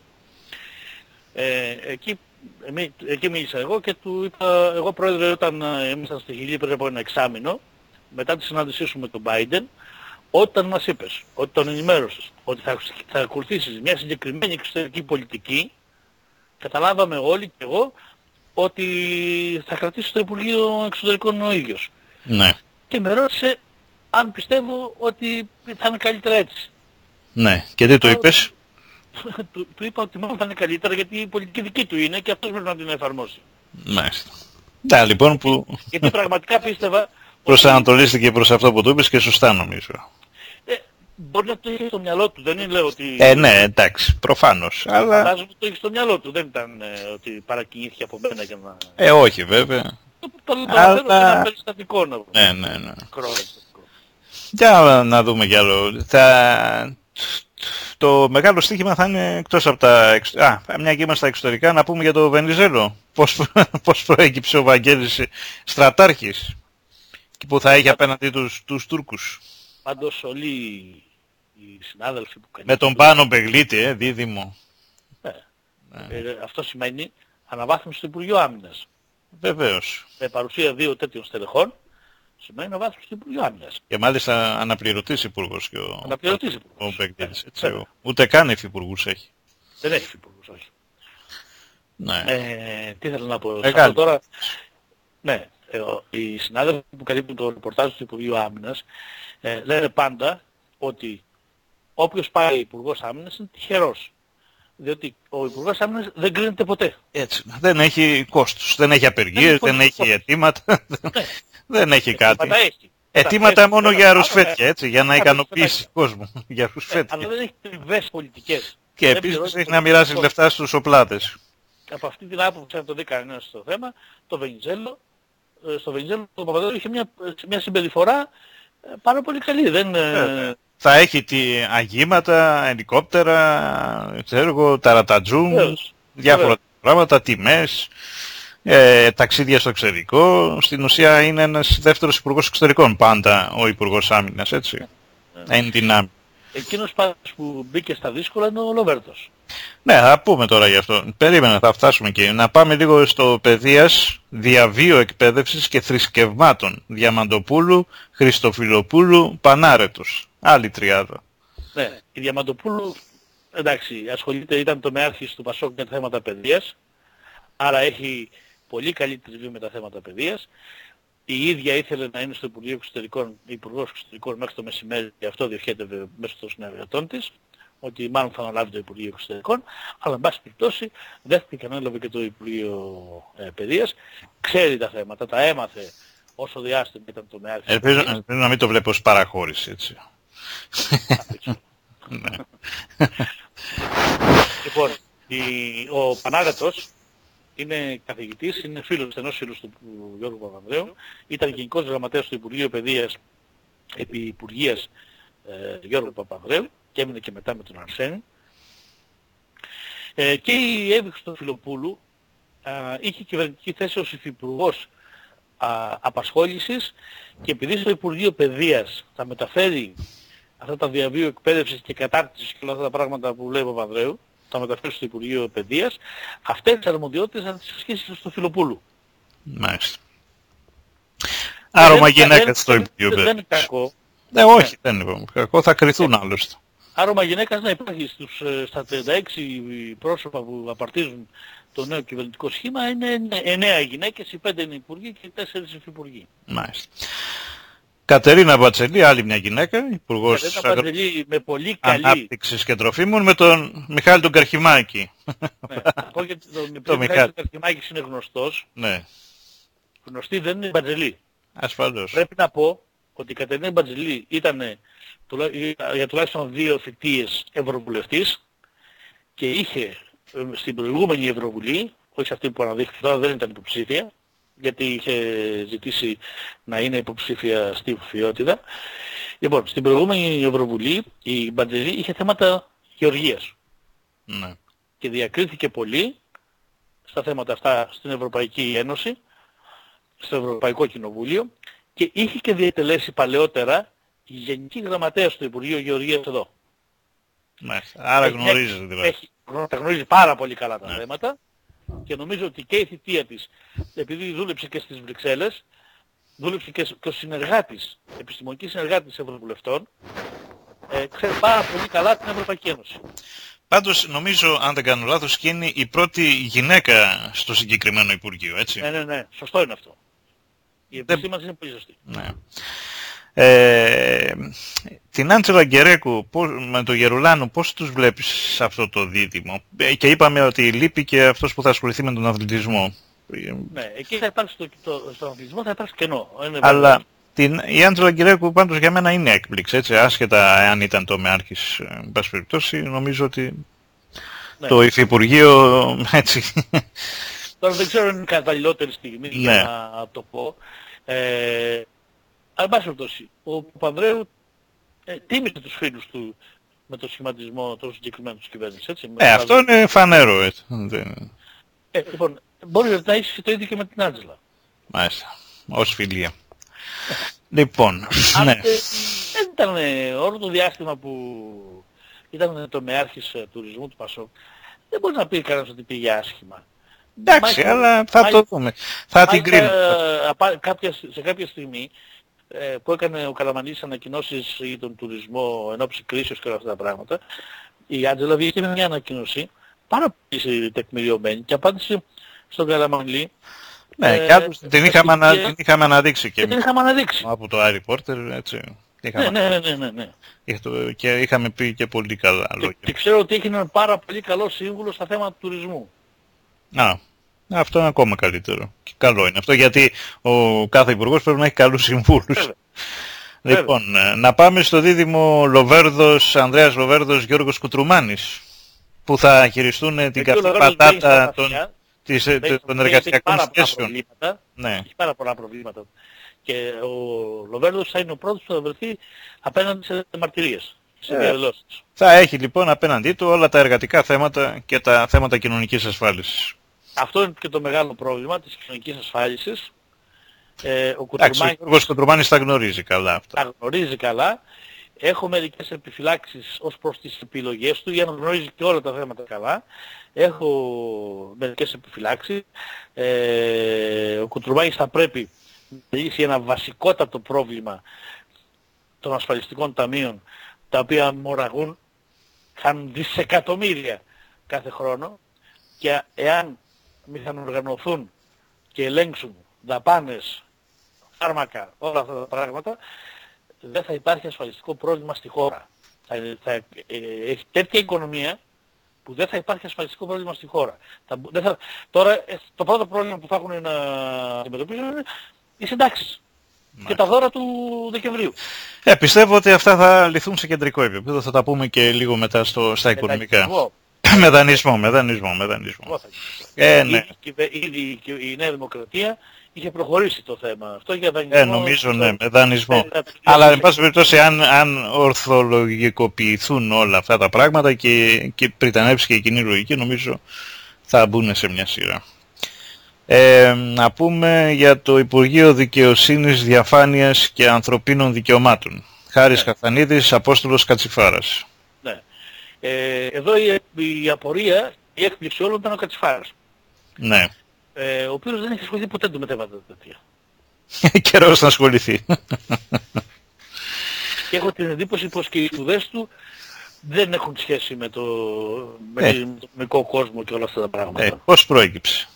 Ε, εκεί, εμεί, εκεί μίλησα εγώ και του είπα, εγώ πρόεδρε όταν ε, ήμασταν στη Χιλή πριν από ένα εξάμηνο, μετά τη συνάντησή σου με τον Biden, όταν μας είπες, ότι τον ενημέρωσες, ότι θα, θα ακολουθήσεις μια συγκεκριμένη εξωτερική πολιτική, καταλάβαμε όλοι και εγώ ότι θα κρατήσεις το Υπουργείο Εξωτερικών ο ίδιος. Ναι, Και με ρώτησε αν πιστεύω ότι θα είναι καλύτερα έτσι. ναι. Και τι το είπες; *laughs* του, του είπα ότι μάλλον θα είναι καλύτερα γιατί η πολιτική δική του είναι και αυτός πρέπει να την εφαρμόσει. Μάλιστα. Ναι, λοιπόν που Γιατί πραγματικά πίστευα ότι *laughs* προσανατολίστηκε προς αυτό που του είπες και σωστά νομίζω. Ε, μπορεί να το είχε στο μυαλό του. Δεν είναι λέω ότι... Ε, ναι, εντάξει, προφανώς. Αλλά, Φαντάζομαι ότι το είχε στο μυαλό του. Δεν ήταν ε, ότι παρακινήθηκε από μένα για να... ε, όχι βέβαια. Το, το, το αναφέρω Αλλά- για ένα περιστατικό να βρω. Ναι, ναι, ναι. Μικρό περιστατικό. Για να δούμε κι άλλο. Θα... Το μεγάλο στοίχημα θα είναι εκτός από τα... εξ- Α, μια και είμαστε στα εξωτερικά, να πούμε για το Βενιζέλο. Πώς, *laughs* πώς προέκυψε ο Βαγγέλης στρατάρχης και που θα έχει απέναντι τους, τους Τούρκους. Πάντως όλοι οι συνάδελφοι που κάνει... Με τον Πάνο Μπεγλίτη, ε, δίδυμο. Ε, αυτό σημαίνει αναβάθμιση του Υπουργείου Άμυνας. Βεβαίως. Με παρουσία δύο τέτοιων στελεχών σημαίνει αναβάθμιση του Υπουργείου Άμυνας. Και μάλιστα αναπληρωτής υπουργός και ο, Αναπληρωτής ο υπουργός. Μπεγλίτης. Ε, έτσι, ε, ο- Ούτε καν υφυπουργούς έχει. Δεν έχει υπουργούς, όχι. Ναι. Ε, τι θέλω να πω. Σε Μεγάλη. αυτό τώρα, ναι, ε, ο- οι συνάδελφοι που καλύπτουν το ρεπορτάζ του Υπουργείου Άμυνας ε, λένε πάντα ότι όποιος πάει Υπουργός Άμυνας είναι τυχερός. Διότι ο Υπουργός Άμυνας δεν κρίνεται ποτέ. Έτσι. Δεν έχει κόστος, δεν έχει απεργίες, Δεν δεν έχει έχει κόστος. αιτήματα, Ναι. δεν έχει κάτι. Αιτήματα έχει. Αιτήματα Έχει μόνο όλα για αυτά, ρουσφέτια, ε, έτσι, για να κάποια ικανοποιήσει ρουσφετάκια. κόσμο. *laughs* Για Ε, ρουσφέτια. Αλλά δεν έχει τριβές πολιτικές. Και Δεν επίσης πληρώνει έχει να μοιράσει πολιτικό. λεφτά στους οπλάτες. Από αυτή την άποψη, αν το δει κανένας στο θέμα, το Βενιζέλο ε, στο Βενιζέλο ο Παπαδρέου είχε μια, μια συμπεριφορά ε, πάρα πολύ καλή. Δεν, ε, Θα έχει τι αγήματα, ελικόπτερα, ξέρω εγώ, ταρατατζούμ, Βεβαίως. διάφορα Βεβαίως. πράγματα, τιμές, ε, ταξίδια στο εξωτερικό. Στην ουσία είναι ένας δεύτερος υπουργός εξωτερικών πάντα ο υπουργός άμυνας, έτσι. Να είναι δυνάμει. Εκείνος πάντως που μπήκε στα δύσκολα είναι ο Λοβέρτος. Ναι, θα πούμε τώρα γι' αυτό. Περίμενα, θα φτάσουμε εκεί. Να πάμε λίγο στο παιδείας διαβίου εκπαίδευσης και θρησκευμάτων. Διαμαντοπούλου, Χριστοφιλοπούλου, Πανάρετος. Άλλη τριάδα. Ναι, η Διαμαντοπούλου, εντάξει, ασχολείται, ήταν το μεάρχης του Πασόκ με τα θέματα παιδείας, άρα έχει πολύ καλή τριβή με τα θέματα παιδείας. Η ίδια ήθελε να είναι στο Υπουργείο Εξωτερικών, Υπουργός Εξωτερικών μέχρι το μεσημέρι, και αυτό διοχέτευε μέσω των συνεργατών της, ότι μάλλον θα αναλάβει το Υπουργείο Εξωτερικών, αλλά εν πάση περιπτώσει δέχτηκε και ανέλαβε και το Υπουργείο ε, Παιδείας, ξέρει τα θέματα, τα έμαθε όσο διάστημα ήταν το μεάρχης. της Ελπίζω, παιδείας. ελπίζω να μην το βλέπω ως παραχώρηση, έτσι. Ναι. Λοιπόν, η- ο Πανάγατος είναι καθηγητής, είναι φίλος, στενός φίλος του Γιώργου Παπανδρέου, ήταν γενικός γραμματέας του Υπουργείου Παιδείας επί Υπουργείας ε, Γιώργου Παπανδρέου και έμεινε και μετά με τον Αρσένη. Ε, και η Εύη Χριστοφιλοπούλου α, είχε κυβερνητική θέση ως υφυπουργός α, απασχόλησης και επειδή στο Υπουργείο Παιδείας θα μεταφέρει αυτά τα διαβίου εκπαίδευσης και κατάρτισης και όλα αυτά τα πράγματα που λέει ο Παπανδρέου, τα μεταφέρει στο Υπουργείο Παιδείας, αυτές τις αρμοδιότητες θα τις ασκήσει στο Φιλοπούλου. Μάλιστα. Άρωμα Δεν- γυναίκας δεν- στο δεν- Υπουργείο Δεν είναι Παιδείας. κακό. Ναι, όχι, δεν είναι κακό. Θα κρυθούν άλλωστε. Άρωμα γυναίκας να υπάρχει στους, ε, στα 36 πρόσωπα που απαρτίζουν το νέο κυβερνητικό σχήμα είναι 9 γυναίκες, οι 5 είναι υπουργοί και οι 4 υφυπουργοί. Μάλιστα. Κατερίνα Μπατσελή, άλλη μια γυναίκα, Υπουργός Δεν Αγρο... Παντελή με πολύ καλή... Ανάπτυξης και Τροφίμων, με τον Μιχάλη τον Καρχημάκη. ναι, να πω γιατί τον *laughs* Το Μιχάλη Μιχάλη. Καρκιμάκης είναι γνωστός. ναι, Γνωστή δεν είναι η Μπατζελή. ασφαλώς. Πρέπει να πω ότι η Κατερίνα Μπατζελή ήταν τουλά- για τουλάχιστον δύο θητείες ευρωβουλευτής και είχε ε, στην προηγούμενη Ευρωβουλή, όχι σε αυτή που αναδείχθηκε τώρα δεν ήταν υποψήφια, γιατί είχε ζητήσει να είναι υποψήφια στη φιότητα. Λοιπόν, στην προηγούμενη Ευρωβουλή η Μπατζελή είχε θέματα γεωργίας Ναι. και διακρίθηκε πολύ στα θέματα αυτά στην Ευρωπαϊκή Ένωση, στο Ευρωπαϊκό Κοινοβούλιο και είχε και διατελέσει παλαιότερα η Γενική Γραμματέας του Υπουργείου Γεωργίας εδώ. Μάλιστα. Άρα Έχει- γνωρίζετε δηλαδή. Έχει, τα γνωρίζεις πάρα πολύ καλά τα Ναι. θέματα και νομίζω ότι και η θητεία της, επειδή δούλεψε και στις Βρυξέλλες, δούλεψε και, σ- και ως συνεργάτης, επιστημονικής συνεργάτης Ευρωβουλευτών, ε, ξέρει πάρα πολύ καλά την Ευρωπαϊκή Ένωση. Πάντως νομίζω, αν δεν κάνω λάθος, και είναι η πρώτη γυναίκα στο συγκεκριμένο Υπουργείο, έτσι; Ναι, ναι, ναι, σωστό είναι αυτό. Η επιστήμαση είναι πολύ σωστή. Ναι. Ε, την Άντζελα Γκερέκου πώς, με τον Γερουλάνο πώς τους βλέπεις σε αυτό το δίδυμο; Ε, και είπαμε ότι λείπει και αυτός που θα ασχοληθεί με τον αθλητισμό Ε, Ναι, εκεί θα υπάρξει το, το, στον αθλητισμό θα υπάρξει κενό. Είναι αλλά βέβαιο. την, η Άντζελα Γκερέκου πάντως για μένα είναι έκπληξη έτσι άσχετα αν ήταν το μεάρχης ε, εν πάση περιπτώσει νομίζω ότι Ναι. το Υφυπουργείο *laughs* έτσι Τώρα δεν ξέρω αν είναι η καταλληλότερη στιγμή Ναι. για να το πω. Ε, αλλά εν πάση περιπτώσει, ο Παπανδρέου ε, τίμησε τους φίλους του με το σχηματισμό των συγκεκριμένων της κυβέρνησης. Έτσι, με ε, τα- αυτό είναι φανερό έτσι. Δεν- Ε, λοιπόν, μπορείς να είσαι το ίδιο και με την Άντζελα. Μάλιστα, ως φιλία λοιπόν Αν ναι. ε, δεν ήταν ε, όλο το διάστημα που ήταν το μεάρχης ε, τουρισμού του Πασόκ, δεν μπορεί να πει κανένας ότι πήγε άσχημα. εντάξει Μάλιστα- αλλά θα το μάλιστα- δούμε θα την Μάλιστα, κρίνουμε ε, απα- κάποια, σε κάποια στιγμή ε, που έκανε ο Καλαμανής ανακοινώσεις για τον τουρισμό εν ώψη κρίσεως και όλα αυτά τα πράγματα, η Άντζελα βγήκε με μια ανακοίνωση πάρα πολύ τεκμηριωμένη και απάντησε στον Καλαμανή Ναι, ε, και άλλους την είχαμε, ανα, και- την είχαμε αναδείξει και και την εμείς είχαμε αναδείξει. από το Harry Potter, έτσι. Ναι, Είχαμε, ναι, ναι, ναι, ναι. είχ- το- Και είχαμε πει και πολύ καλά Και, λόγια. και ξέρω ότι έχει έναν πάρα πολύ καλό σύμβουλο στα θέματα του τουρισμού. Α, αυτό είναι ακόμα καλύτερο. Και καλό είναι αυτό γιατί ο κάθε υπουργός πρέπει να έχει καλούς συμβούλους. Βέβαια. Λοιπόν, ε, να πάμε στο δίδυμο Λοβέρδος, Ανδρέας Λοβέρδος, Γιώργος Κουτρουμάνης που θα χειριστούν την Εκεί ο καυτή Λαβράδος μπαίνει στα πατάτα των... βαθιά. Της, ε, Έχει- των έχει εργασιακών πάρα πολλά σχέσεων. προβλήματα. Ναι. Έχει πάρα πολλά προβλήματα. Και ο Λοβέρδος θα είναι ο πρώτος που θα βρεθεί απέναντι σε μαρτυρίες. Σε Ε. διαδηλώσεις. Θα έχει λοιπόν απέναντί του όλα τα εργατικά θέματα και τα θέματα κοινωνικής ασφάλισης. Αυτό είναι και το μεγάλο πρόβλημα της κοινωνικής ασφάλισης. Ε, ο Εντάξει, ο Κουτουρμάκης Γιώργος Κοντρομάνης τα γνωρίζει καλά αυτά. τα γνωρίζει καλά. Έχω μερικές επιφυλάξεις ως προς τις επιλογές του για να γνωρίζει και όλα τα θέματα καλά. Έχω μερικές επιφυλάξεις. Ε, ο Κουτουρμάκης θα πρέπει να λύσει ένα βασικότατο πρόβλημα των ασφαλιστικών ταμείων τα οποία μοραγούν κάνουν δισεκατομμύρια κάθε χρόνο και εάν μηχανοργανωθούν και ελέγξουν δαπάνες, φάρμακα, όλα αυτά τα πράγματα, δεν θα υπάρχει ασφαλιστικό πρόβλημα στη χώρα. Θα, θα, ε, έχει τέτοια οικονομία που δεν θα υπάρχει ασφαλιστικό πρόβλημα στη χώρα. Θα, δεν θα, τώρα ε, το πρώτο πρόβλημα που θα έχουν να αντιμετωπίσουν είναι οι συντάξεις και τα δώρα του Δεκεμβρίου. Ε, πιστεύω ότι αυτά θα λυθούν σε κεντρικό επίπεδο. Θα τα πούμε και λίγο μετά στο, στα οικονομικά. Εγώ, με δανεισμό, με δανεισμό, με δανεισμό. εγώ θα Ε, ναι. Ήδη, η κυβε- ήδη και η Νέα Δημοκρατία είχε προχωρήσει το θέμα αυτό για δανεισμό. Ε, νομίζω ναι, με δανεισμό. Ε, ε, Αλλά, ε, εν πάση περιπτώσει, αν, αν ορθολογικοποιηθούν όλα αυτά τα πράγματα και, και πριτανεύσει και η κοινή λογική, νομίζω θα μπουν σε μια σειρά. Ε, να πούμε για το Υπουργείο Δικαιοσύνης, Διαφάνειας και Ανθρωπίνων Δικαιωμάτων. Χάρης Καθανίδης, Απόστολος Κατσιφάρας. Ναι. Ε, εδώ η, η απορία, η έκπληξη όλων ήταν ο Κατσιφάρας. Ναι. Ε, ο οποίος δεν έχει ασχοληθεί ποτέ του με θέματα τέτοια. *laughs* Καιρός να ασχοληθεί. Και έχω την εντύπωση πως και οι σπουδές του δεν έχουν σχέση με το, με, Ε. το νομικό κόσμο και όλα αυτά τα πράγματα. ε, πώς προέκυψε.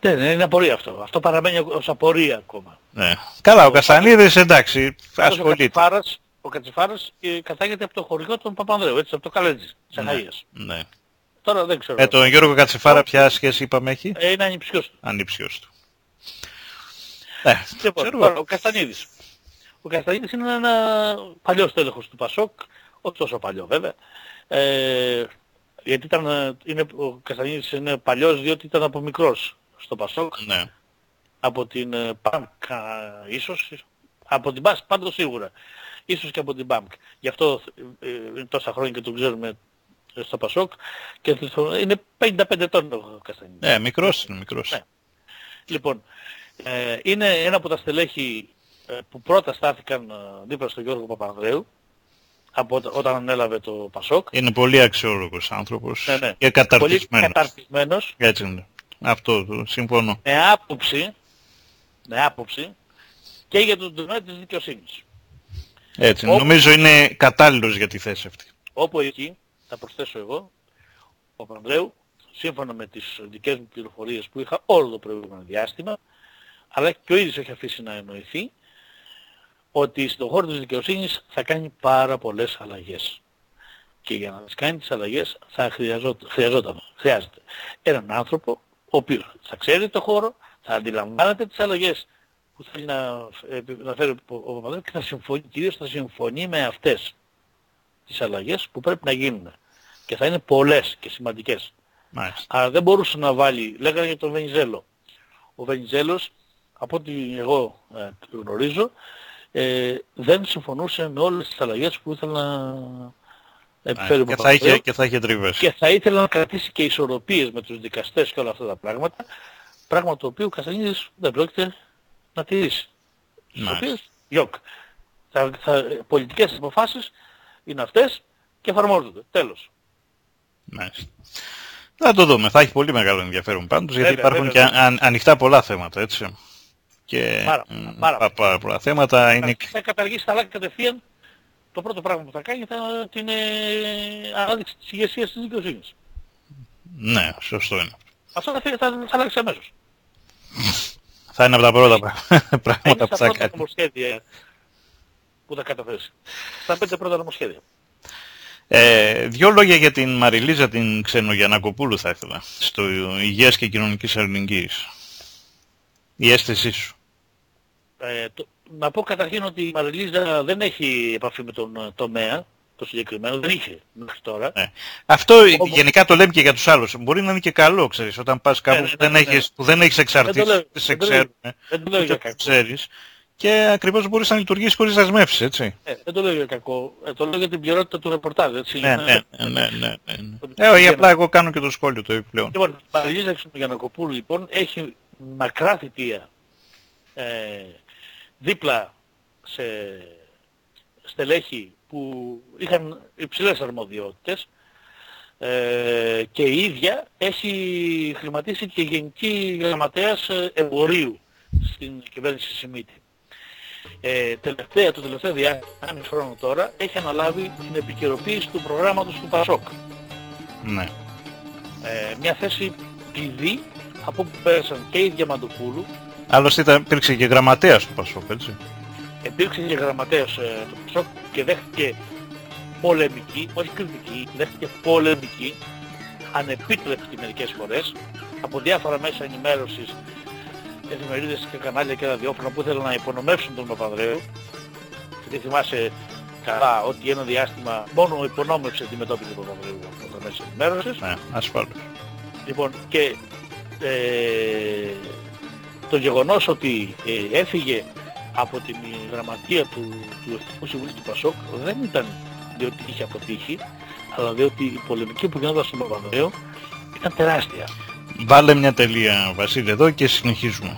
Ναι, ναι, είναι απορία αυτό. Αυτό παραμένει ως απορία ακόμα. Ναι. Καλά, ο Κασανίδης εντάξει, Αυτός Ο ασχολείται. Κατσιφάρας, ο Κατσιφάρας ε, κατάγεται από το χωρικό των Παπανδρέου, έτσι, από το Καλέτζι, της Αχαΐας. Ναι. Τώρα δεν ξέρω. Με τον Γιώργο Κατσιφάρα ποια σχέση είπαμε έχει; Ε, είναι ανυψιός του. Ανήψιος του. Ε, Λοιπόν, ξέρω τώρα, εγώ. ο Καστανίδης. Ο Καστανίδης είναι ένα παλιός τέλεχος του Πασόκ, όχι τόσο παλιό βέβαια. Ε, γιατί ήταν, ε, είναι, ο Καστανίδης είναι παλιός διότι ήταν από μικρός στο Πασόκ, Ναι. από την ε, ΠΑΜΚ α, ίσως, από την ΠΑΣ πάντως σίγουρα, ίσως και από την ΠΑΜΚ. Γι' αυτό ε, ε, είναι τόσα χρόνια και τον ξέρουμε ε, στο Πασόκ και το- είναι 55 ετών ο Καστανίδης. Ναι, μικρός είναι, μικρός. Ναι. Λοιπόν, ε, είναι ένα από τα στελέχη ε, που πρώτα στάθηκαν ε, δίπλα στον Γιώργο Παπανδρέου από όταν- όταν ανέλαβε το Πασόκ. Είναι πολύ αξιόλογος άνθρωπος Ναι, ναι. και Πολύ καταρτισμένος. καταρτισμένος, Έτσι είναι. Αυτό το συμφωνώ. με άποψη, με άποψη και για τον τομέα της δικαιοσύνης. Έτσι. Όπου- Νομίζω είναι κατάλληλος για τη θέση αυτή. Όπου εκεί, θα προσθέσω εγώ, ο Παπανδρέου, σύμφωνα με τις δικές μου πληροφορίες που είχα όλο το προηγούμενο διάστημα, αλλά και ο ίδιος έχει αφήσει να εννοηθεί, ότι στον χώρο της δικαιοσύνης θα κάνει πάρα πολλές αλλαγές. Και για να τις κάνει τις αλλαγές θα χρειαζόταν, χρειαζόταν, χρειάζεται έναν άνθρωπο ο οποίος θα ξέρει το χώρο, θα αντιλαμβάνεται τις αλλαγές που θέλει να, ε, να φέρει ο ο Παπανδρέου και θα συμφωνεί, κυρίως θα συμφωνεί με αυτές τις αλλαγές που πρέπει να γίνουν. Και θα είναι πολλές και σημαντικές. Μάλιστα. Αλλά δεν μπορούσε να βάλει, λέγανε για τον Βενιζέλο. Ο Βενιζέλος, από ό,τι εγώ ε, το γνωρίζω, ε, δεν συμφωνούσε με όλες τις αλλαγές που ήθελε να επιφέρει ο Και θα, Παπανδρέου είχε, και θα είχε τριβές. και θα ήθελε να κρατήσει και ισορροπίες με τους δικαστές και όλα αυτά τα πράγματα, πράγμα το οποίο ο Καστανίδης δεν πρόκειται να τηρήσει. Μάλιστα. Ισορροπίες, γιοκ. Θα, θα, πολιτικές αποφάσεις είναι αυτές και εφαρμόζονται. Τέλος. Μάλιστα. Θα το δούμε. Θα έχει πολύ μεγάλο ενδιαφέρον πάντως γιατί Βέβαια, υπάρχουν βέβαια. και αν, ανοιχτά πολλά θέματα, έτσι. Και Πάρα, μ, πάρα. πα- πάρα πολλά θέματα είναι... Θα καταργήσει τα λάκια κατευθείαν. Το πρώτο πράγμα που θα κάνει θα είναι την ε, ανάδειξη της ηγεσίας της δικαιοσύνης. Ναι, σωστό είναι. Αυτό θα, θα, θα, θα αλλάξει αμέσως. *laughs* Θα είναι από τα πρώτα πραγ- Είναι πράγματα που στα θα πρώτα κάνει. νομοσχέδια που θα καταθέσεις. Στα πέντε πρώτα νομοσχέδια. Ε, δύο λόγια για την Μαριλίζα την Ξενογιανακοπούλου θα ήθελα. Στο Υγείας και Κοινωνικής Αλληλεγγύης. Η αίσθησή σου. Ε, το, να πω καταρχήν ότι η Μαριλίζα δεν έχει επαφή με τον ε, τομέα, το συγκεκριμένο δεν είχε μέχρι τώρα. Ναι. Αυτό Όμως... γενικά το λέμε και για τους άλλους. Μπορεί να είναι και καλό, ξέρεις, όταν πας κάπου ναι, ναι, που, δεν ναι, ναι. έχεις, που δεν έχεις εξαρτήσεις, δεν σε ξέρουν, δεν το λέω για κακό. ξέρεις, και ακριβώς μπορείς να λειτουργήσεις χωρίς δεσμεύσεις, έτσι. Ε, δεν το λέω για κακό, ε, το λέω για την πληρότητα του ρεπορτάζ, έτσι. Ναι, ναι, ναι, ναι, ναι, ναι. Ε, απλά εγώ κάνω και το σχόλιο το επιπλέον. Λοιπόν, η Παραλίζα Γιανακοπούλου λοιπόν έχει μακρά θητεία ε, δίπλα σε στελέχη που είχαν υψηλές αρμοδιότητες ε, και η ίδια έχει χρηματίσει και γενική γραμματέας ε, εμπορίου στην κυβέρνηση Σιμίτη. Ε, τελευταία, το τελευταίο διάστημα, χρόνο τώρα, έχει αναλάβει την επικαιροποίηση του προγράμματος του ΠΑΣΟΚ. Ναι. Ε, μια θέση κλειδί από που πέρασαν και η Διαμαντοπούλου. Άλλωστε ήταν, υπήρξε και γραμματέας του ΠΑΣΟΚ, έτσι υπήρξε και γραμματέας ε, του ΠΣΟΚ και δέχτηκε πολεμική, όχι κριτική, δέχτηκε πολεμική, ανεπίτρεπτη μερικές φορές, από διάφορα μέσα ενημέρωσης, εφημερίδες και κανάλια και ραδιόφωνα που ήθελαν να υπονομεύσουν τον Παπανδρέου. Και θυμάσαι καλά ότι ένα διάστημα μόνο υπονόμευσε τη μετώπιση του Παπανδρέου από τα μέσα ενημέρωσης. Ναι, ασφάλως. Λοιπόν, και ε, το γεγονός ότι ε, έφυγε από την γραμματεία του, του Εθνικού Συμβουλίου του Πασόκ δεν ήταν διότι είχε αποτύχει, αλλά διότι η πολεμική που γινόταν στον Παπανδρέο ήταν τεράστια. Βάλε μια τελεία Βασίλη εδώ και συνεχίζουμε.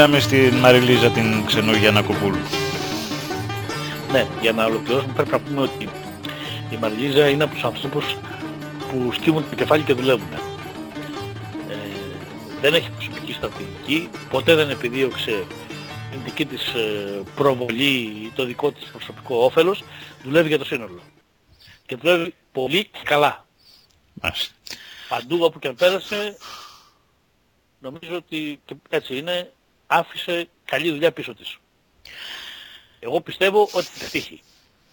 Μείναμε στην Μαριλίζα την Ξενογιάννα Κοπούλου. Ναι, για να ολοκληρώσουμε πρέπει να πούμε ότι η Μαριλίζα είναι από τους ανθρώπους που σκύβουν το κεφάλι και δουλεύουν. Ε, δεν έχει προσωπική στρατηγική, ποτέ δεν επιδίωξε την δική της ε, προβολή ή το δικό της προσωπικό όφελος, δουλεύει για το σύνολο. Και δουλεύει πολύ και καλά. Μάλιστα. Παντού όπου και αν πέρασε, νομίζω ότι έτσι είναι, άφησε καλή δουλειά πίσω της. Εγώ πιστεύω ότι θα τύχει.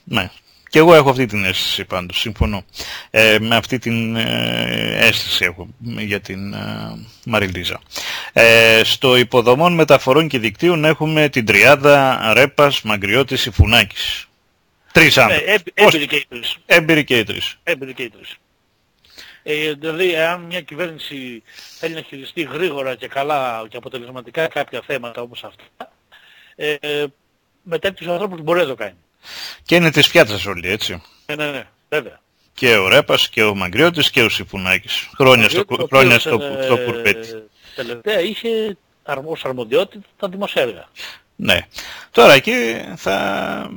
Ναι. Και εγώ έχω αυτή την αίσθηση πάντως, συμφωνώ. Ε, με αυτή την ε, αίσθηση έχω για την ε, Μαριλίζα. Ε, στο υποδομών μεταφορών και δικτύων έχουμε την τριάδα Ρέπας, Μαγκριώτης, Ιφουνάκης. Τρεις ναι, άνθρωποι. Ε, έμπειροι και οι τρεις. Έμπειροι και οι τρεις. Έμπειροι και οι τρεις. Ε, δηλαδή, αν μια κυβέρνηση θέλει να χειριστεί γρήγορα και καλά και αποτελεσματικά κάποια θέματα όπως αυτά, ε, ε, με τέτοιους ανθρώπους μπορεί να το κάνει. Και είναι της πιάτσας όλοι, έτσι. Ναι, ναι, ναι, βέβαια. Και ο Ρέπας και ο Μαγκριώτης και ο Σιφουνάκης. Χρόνια στο, χρόνια στο, στο κουρπέτι. Τελευταία είχε ως αρμοδιότητα τα δημοσέργα. Ναι. Τώρα εκεί θα...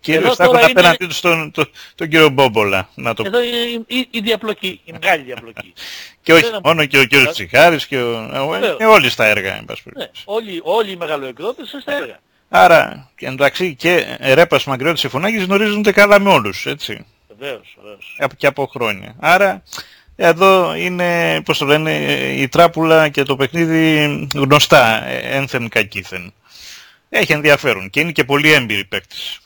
Κυρίως θα έχουν απέναντι τους τον, τον, τον, κύριο Μπόμπολα. Να το... Εδώ η, η, η διαπλοκή, η μεγάλη διαπλοκή. και όχι μόνο και ο κύριος Τσιχάρης και ο... Ε, όλοι στα έργα. Εν ναι, όλοι, όλοι οι μεγαλοεκδότες στα έργα. Άρα, και εντάξει, και Ρέπας, Μαγκριώτης και Φωνάκης γνωρίζονται καλά με όλους, έτσι. Βεβαίως, βεβαίως. Και από χρόνια. Άρα, εδώ είναι, πώς το λένε, η τράπουλα και το παιχνίδι γνωστά, ένθεν κακήθεν. έχει ενδιαφέρον και είναι και πολύ έμπειροι παίκτες.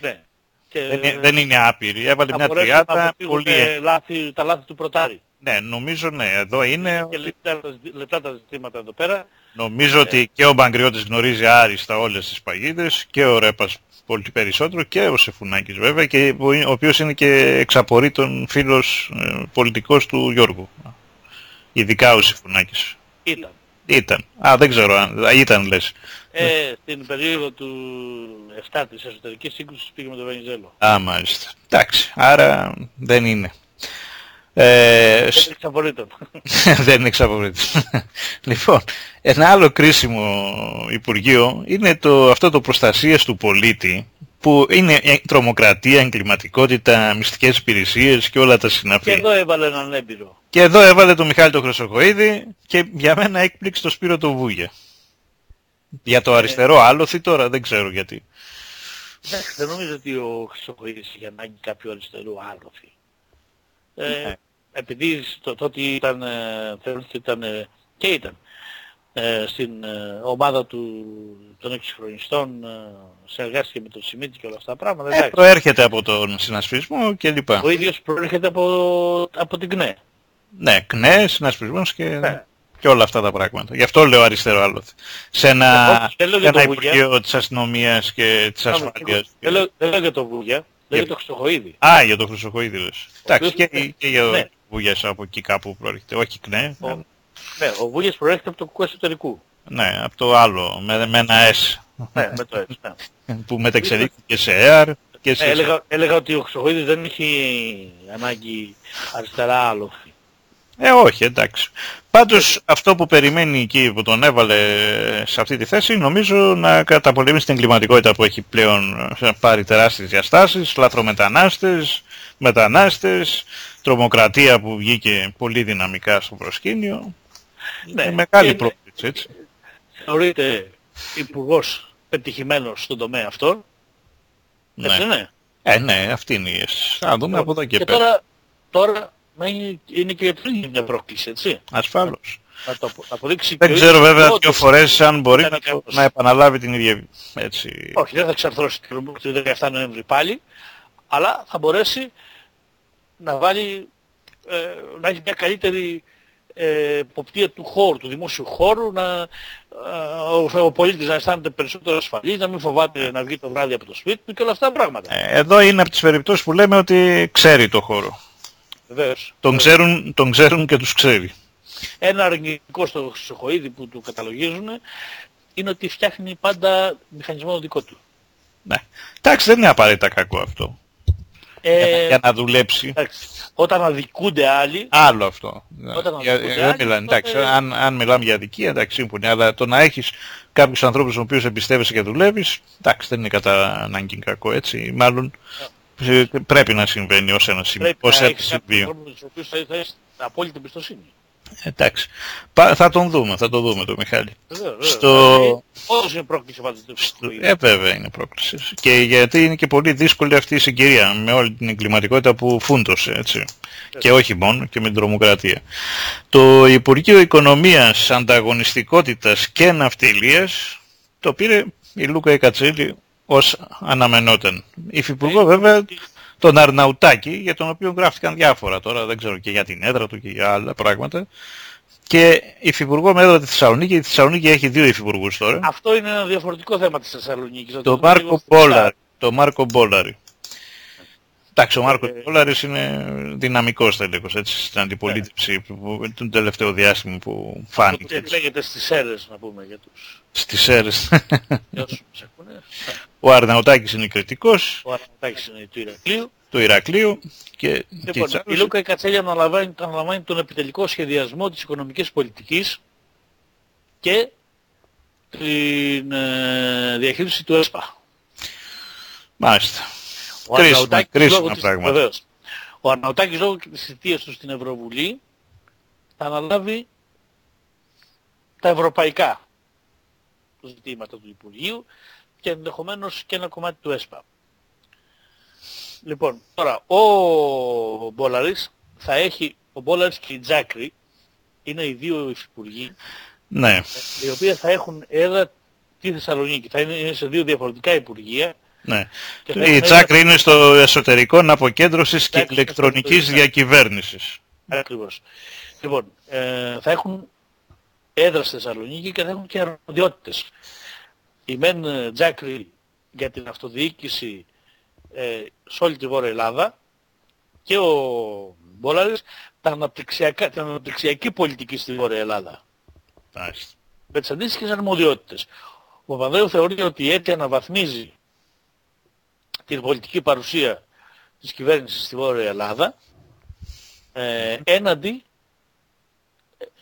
Ναι. Και Δεν, είναι- δεν είναι άπειροι. Έβαλε θα μια μπορέσουν να τριάτα αποφύγουν, πολύ ε, έμπειρη. λάθη, τα λάθη του πρωτάρι. Ναι, νομίζω ναι, εδώ είναι. Και λεπτά, τα ζη- λεπτά τα ζητήματα εδώ πέρα. Νομίζω ότι και ο Μπαγκριώτης γνωρίζει άριστα όλες τις παγίδες και ο Ρέπας πολύ περισσότερο και ο Σεφουνάκης βέβαια και ο ο οποίος είναι και εξαπορήτων φίλος ε, πολιτικός του Γιώργου. Ειδικά ο Σεφουνάκης. Ήταν. Ήταν. Α, δεν ξέρω αν α, ήταν λες. Ε, στην περίοδο του 7 της εσωτερικής σύγκρουσης πήγε με τον Βενιζέλο. Α, μάλιστα. Εντάξει, άρα δεν είναι. Ε, Δεν εξαπολύτων. *laughs* δεν είναι εξαπολύτως. *laughs* λοιπόν, ένα άλλο κρίσιμο Υπουργείο είναι το, αυτό το προστασίας του πολίτη που είναι ε, τρομοκρατία, εγκληματικότητα, μυστικές υπηρεσίες και όλα τα Και συναφή. εδώ έβαλε έναν έμπειρο. Και εδώ έβαλε τον Μιχάλη τον Χρυσοχοίδη και για μένα έκπληξε το Σπύρο το Βούγια. Για το αριστερό άλοθη τώρα δεν ξέρω γιατί. Εντάξει, δεν νομίζω ότι ο Χρυσοχοίδης είχε ανάγκη κάποιο αριστερού άλοφη. Ε, Ναι. Επειδή το, τότε ήταν, ε, θεωρείται ότι ήταν ε, και ήταν ε, στην ε, ομάδα του, των εξυγχρονιστών ε, συνεργάστηκε με τον Σιμίτη και όλα αυτά τα πράγματα. Ε, εντάξει. προέρχεται από τον συνασπισμό και λοιπά. Ο ίδιος προέρχεται από, από την ΚΝΕ. Ναι, ΚΝΕ, συνασπισμός και, Ναι. και όλα αυτά τα πράγματα. Γι' αυτό λέω αριστερό άλοθη. Σε ένα, Όχι, δεν λέω σε για ένα το Βούγια. Υπουργείο της Αστυνομίας και της Συγγνώμη, Ασφάλειας. Δεν λέω, δεν λέω για τον Βούγια, λέω για Για- τον Χρυσοχοίδη. Α, για τον Χρυσοχοίδη λες. Εντάξει, οποίος- και, και για Ναι. τον Βούγιας από εκεί κάπου προέρχεται. Όχι ΚΝΕ. Ο, ναι, ο Βούγιας προέρχεται από το κουκού εσωτερικού. Ναι, από το άλλο, με, με ένα S. ναι, με το έτσι. Ναι. *laughs* που μεταξελίχθηκε σε ΕΑΡ και σε... Ε, έλεγα, έλεγα ότι ο Χρυσοχοίδης δεν έχει ανάγκη αριστερά άλοφη. Ε, όχι, εντάξει. Πάντως αυτό που περιμένει εκεί που τον έβαλε σε αυτή τη θέση νομίζω να καταπολεμήσει την εγκληματικότητα που έχει πλέον ε, πάρει τεράστιες διαστάσεις, λαθρομετανάστες, μετανάστες, τρομοκρατία που βγήκε πολύ δυναμικά στο προσκήνιο. Ναι, είναι μεγάλη και- πρόκληση, έτσι. Θεωρείται υπουργός πετυχημένος στον τομέα αυτό. Έτσι Ναι. δεν είναι. Ε, ναι, αυτή είναι η αίσθηση. Θα δούμε από εδώ και, και πέρα. τώρα, τώρα να είναι, είναι και για τον ίδιο μια πρόκληση, έτσι. Ασφάλως. Να το απο- να αποδείξει Δεν και ο ξέρω ίδιος βέβαια ότι- δύο φορές αν μπορεί Ένα να, τέλος. να επαναλάβει την ίδια έτσι. Όχι, δεν θα εξαρθρώσει την 17 Νοέμβρη πάλι, αλλά θα μπορέσει να βάλει, ε, να έχει μια καλύτερη ε, εποπτεία του χώρου, του δημόσιου χώρου, να, ε, ο, ο πολίτης να αισθάνεται περισσότερο ασφαλής, να μην φοβάται να βγει το βράδυ από το σπίτι του και όλα αυτά τα πράγματα. Ε, Εδώ είναι από τις περιπτώσεις που λέμε ότι ξέρει το χώρο. Βεβαίως. Τον ξέρουν, τον ξέρουν και τους ξέρει. Ένα αρνητικό στο Χρυσοχοίδη που του καταλογίζουν είναι ότι φτιάχνει πάντα μηχανισμό δικό του. Ναι. Εντάξει, δεν είναι απαραίτητα κακό αυτό. Για, να, Ε, για να δουλέψει. εντάξει, όταν αδικούνται άλλοι, Άλλο αυτό. Όταν Για- ακούτε δεν άλλοι, μιλάνε. τότε- Εντάξει, αν, αν μιλάμε για αδικία, εντάξει, σύμφωνοι. Αλλά το να έχεις κάποιους ανθρώπους στους οποίους εμπιστεύεσαι και δουλεύεις, εντάξει, δεν είναι κατά ανάγκη κακό έτσι. Μάλλον ε, πρέπει να συμβαίνει ως ένα σημείο. πρέπει Ως να ένα έχεις κάποιους σημείο. ανθρώπους στους οποίους θα θα έχεις απόλυτη εμπιστοσύνη. Εντάξει. Πα- θα τον δούμε, θα το δούμε το Μιχάλη. Βεβαίως, βεβαίως. Στο- Δηλαδή, Όντως είναι πρόκληση πάντως του Χρυσοχοίδη. Ε, βέβαια είναι πρόκληση. Και γιατί είναι και πολύ δύσκολη αυτή η συγκυρία με όλη την εγκληματικότητα που φούντωσε, έτσι. Και όχι μόνο, και με την τρομοκρατία. Το Υπουργείο Οικονομίας, Ανταγωνιστικότητας και Ναυτιλίας το πήρε η Λούκα Εκατσέλη ως αναμενόταν. Υφυπουργό βέβαια τον Αρναουτάκη, για τον οποίο γράφτηκαν διάφορα τώρα, δεν ξέρω και για την έδρα του και για άλλα πράγματα. Και υφυπουργό με έδρα τη Θεσσαλονίκη, η Θεσσαλονίκη έχει δύο υφυπουργούς τώρα. Αυτό είναι ένα διαφορετικό θέμα της Θεσσαλονίκης. να Το δούμε λίγο Μάρκο στα- Μπόλαρη. Το Μάρκο Μπόλαρη. Εντάξει, ο Μάρκος Ε, Μπόλαρης είναι δυναμικός τέλεχος, έτσι, στην αντιπολίτευση που, που- τον τελευταίο διάστημα που Ότι φάνηκε εκλέγεται στις αίρες να πούμε για τους στις αίρες. για όσους μας ακούνε. *laughs* ο Αρναουτάκης είναι κριτικός Ο Αρνατάκης είναι του Ηρακλείου. του Ηρακλείου και, και Λοιπόν, της η άλλης- Λούκα Κατσέλη αναλαμβάνει, αναλαμβάνει τον επιτελικό σχεδιασμό της οικονομικής πολιτικής και την ε, διαχείριση του ΕΣΠΑ. Μάλιστα. Ο Κρίσιμα, Αρναουτάκης κρίσιμα λόγω της- πράγματα. βεβαίως. Ο Αρναουτάκης λόγω και της θητείας του στην Ευρωβουλή θα αναλάβει τα ευρωπαϊκά ζητήματα του Υπουργείου και ενδεχομένως και ένα κομμάτι του ΕΣΠΑ. Λοιπόν, τώρα ο Μπόλαρης θα έχει, ο Μπόλαρης και η Τζάκρη είναι οι δύο υφυπουργοί Ναι, οι οποίοι θα έχουν έδρα τη Θεσσαλονίκη. Θα είναι σε δύο διαφορετικά υπουργεία. Ναι. Και θα Η έχουμε τσάκρη είναι στο εσωτερικό αποκέντρωσης και Εντάξει, ηλεκτρονικής εσωτερικά. διακυβέρνησης. Ακριβώς. Λοιπόν, ε, θα έχουν έδρα στη Θεσσαλονίκη και θα έχουν και αρμοδιότητες. Η μεν ε, Τζάκρη για την αυτοδιοίκηση ε, σε όλη τη Βόρεια Ελλάδα και ο Μπόλαρης τα αναπτυξιακά, την αναπτυξιακή πολιτική στη Βόρεια Ελλάδα. Μάλιστα. Με τις αντίστοιχες αρμοδιότητες. Ο Παπανδρέου θεωρεί ότι έτσι αναβαθμίζει την πολιτική παρουσία της κυβέρνησης στη Βόρεια Ελλάδα ε, έναντι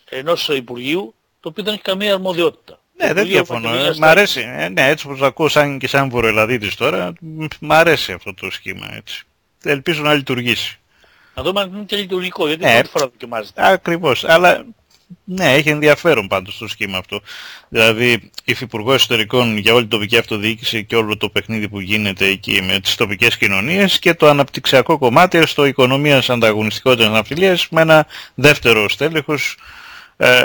ενός Υπουργείου το οποίο δεν έχει καμία αρμοδιότητα. Ναι, δεν Υπουργείο διαφωνώ. Παντελείας Ε, Μ' αρέσει. Ε, ναι, έτσι όπως το ακούω σαν και σαν βορειοελλαδίτης τώρα, μ, μ' αρέσει αυτό το σχήμα έτσι. Ελπίζω να λειτουργήσει. Να δούμε αν είναι και λειτουργικό, γιατί Ε, πρώτη φορά δοκιμάζεται. Ακριβώς. Αλλά ναι, έχει ενδιαφέρον πάντως το σχήμα αυτό. Δηλαδή, υφυπουργό εσωτερικών για όλη την τοπική αυτοδιοίκηση και όλο το παιχνίδι που γίνεται εκεί με τις τοπικές κοινωνίες και το αναπτυξιακό κομμάτι στο οικονομίας ανταγωνιστικότητας ναυτιλίας με ένα δεύτερο στέλεχος ε,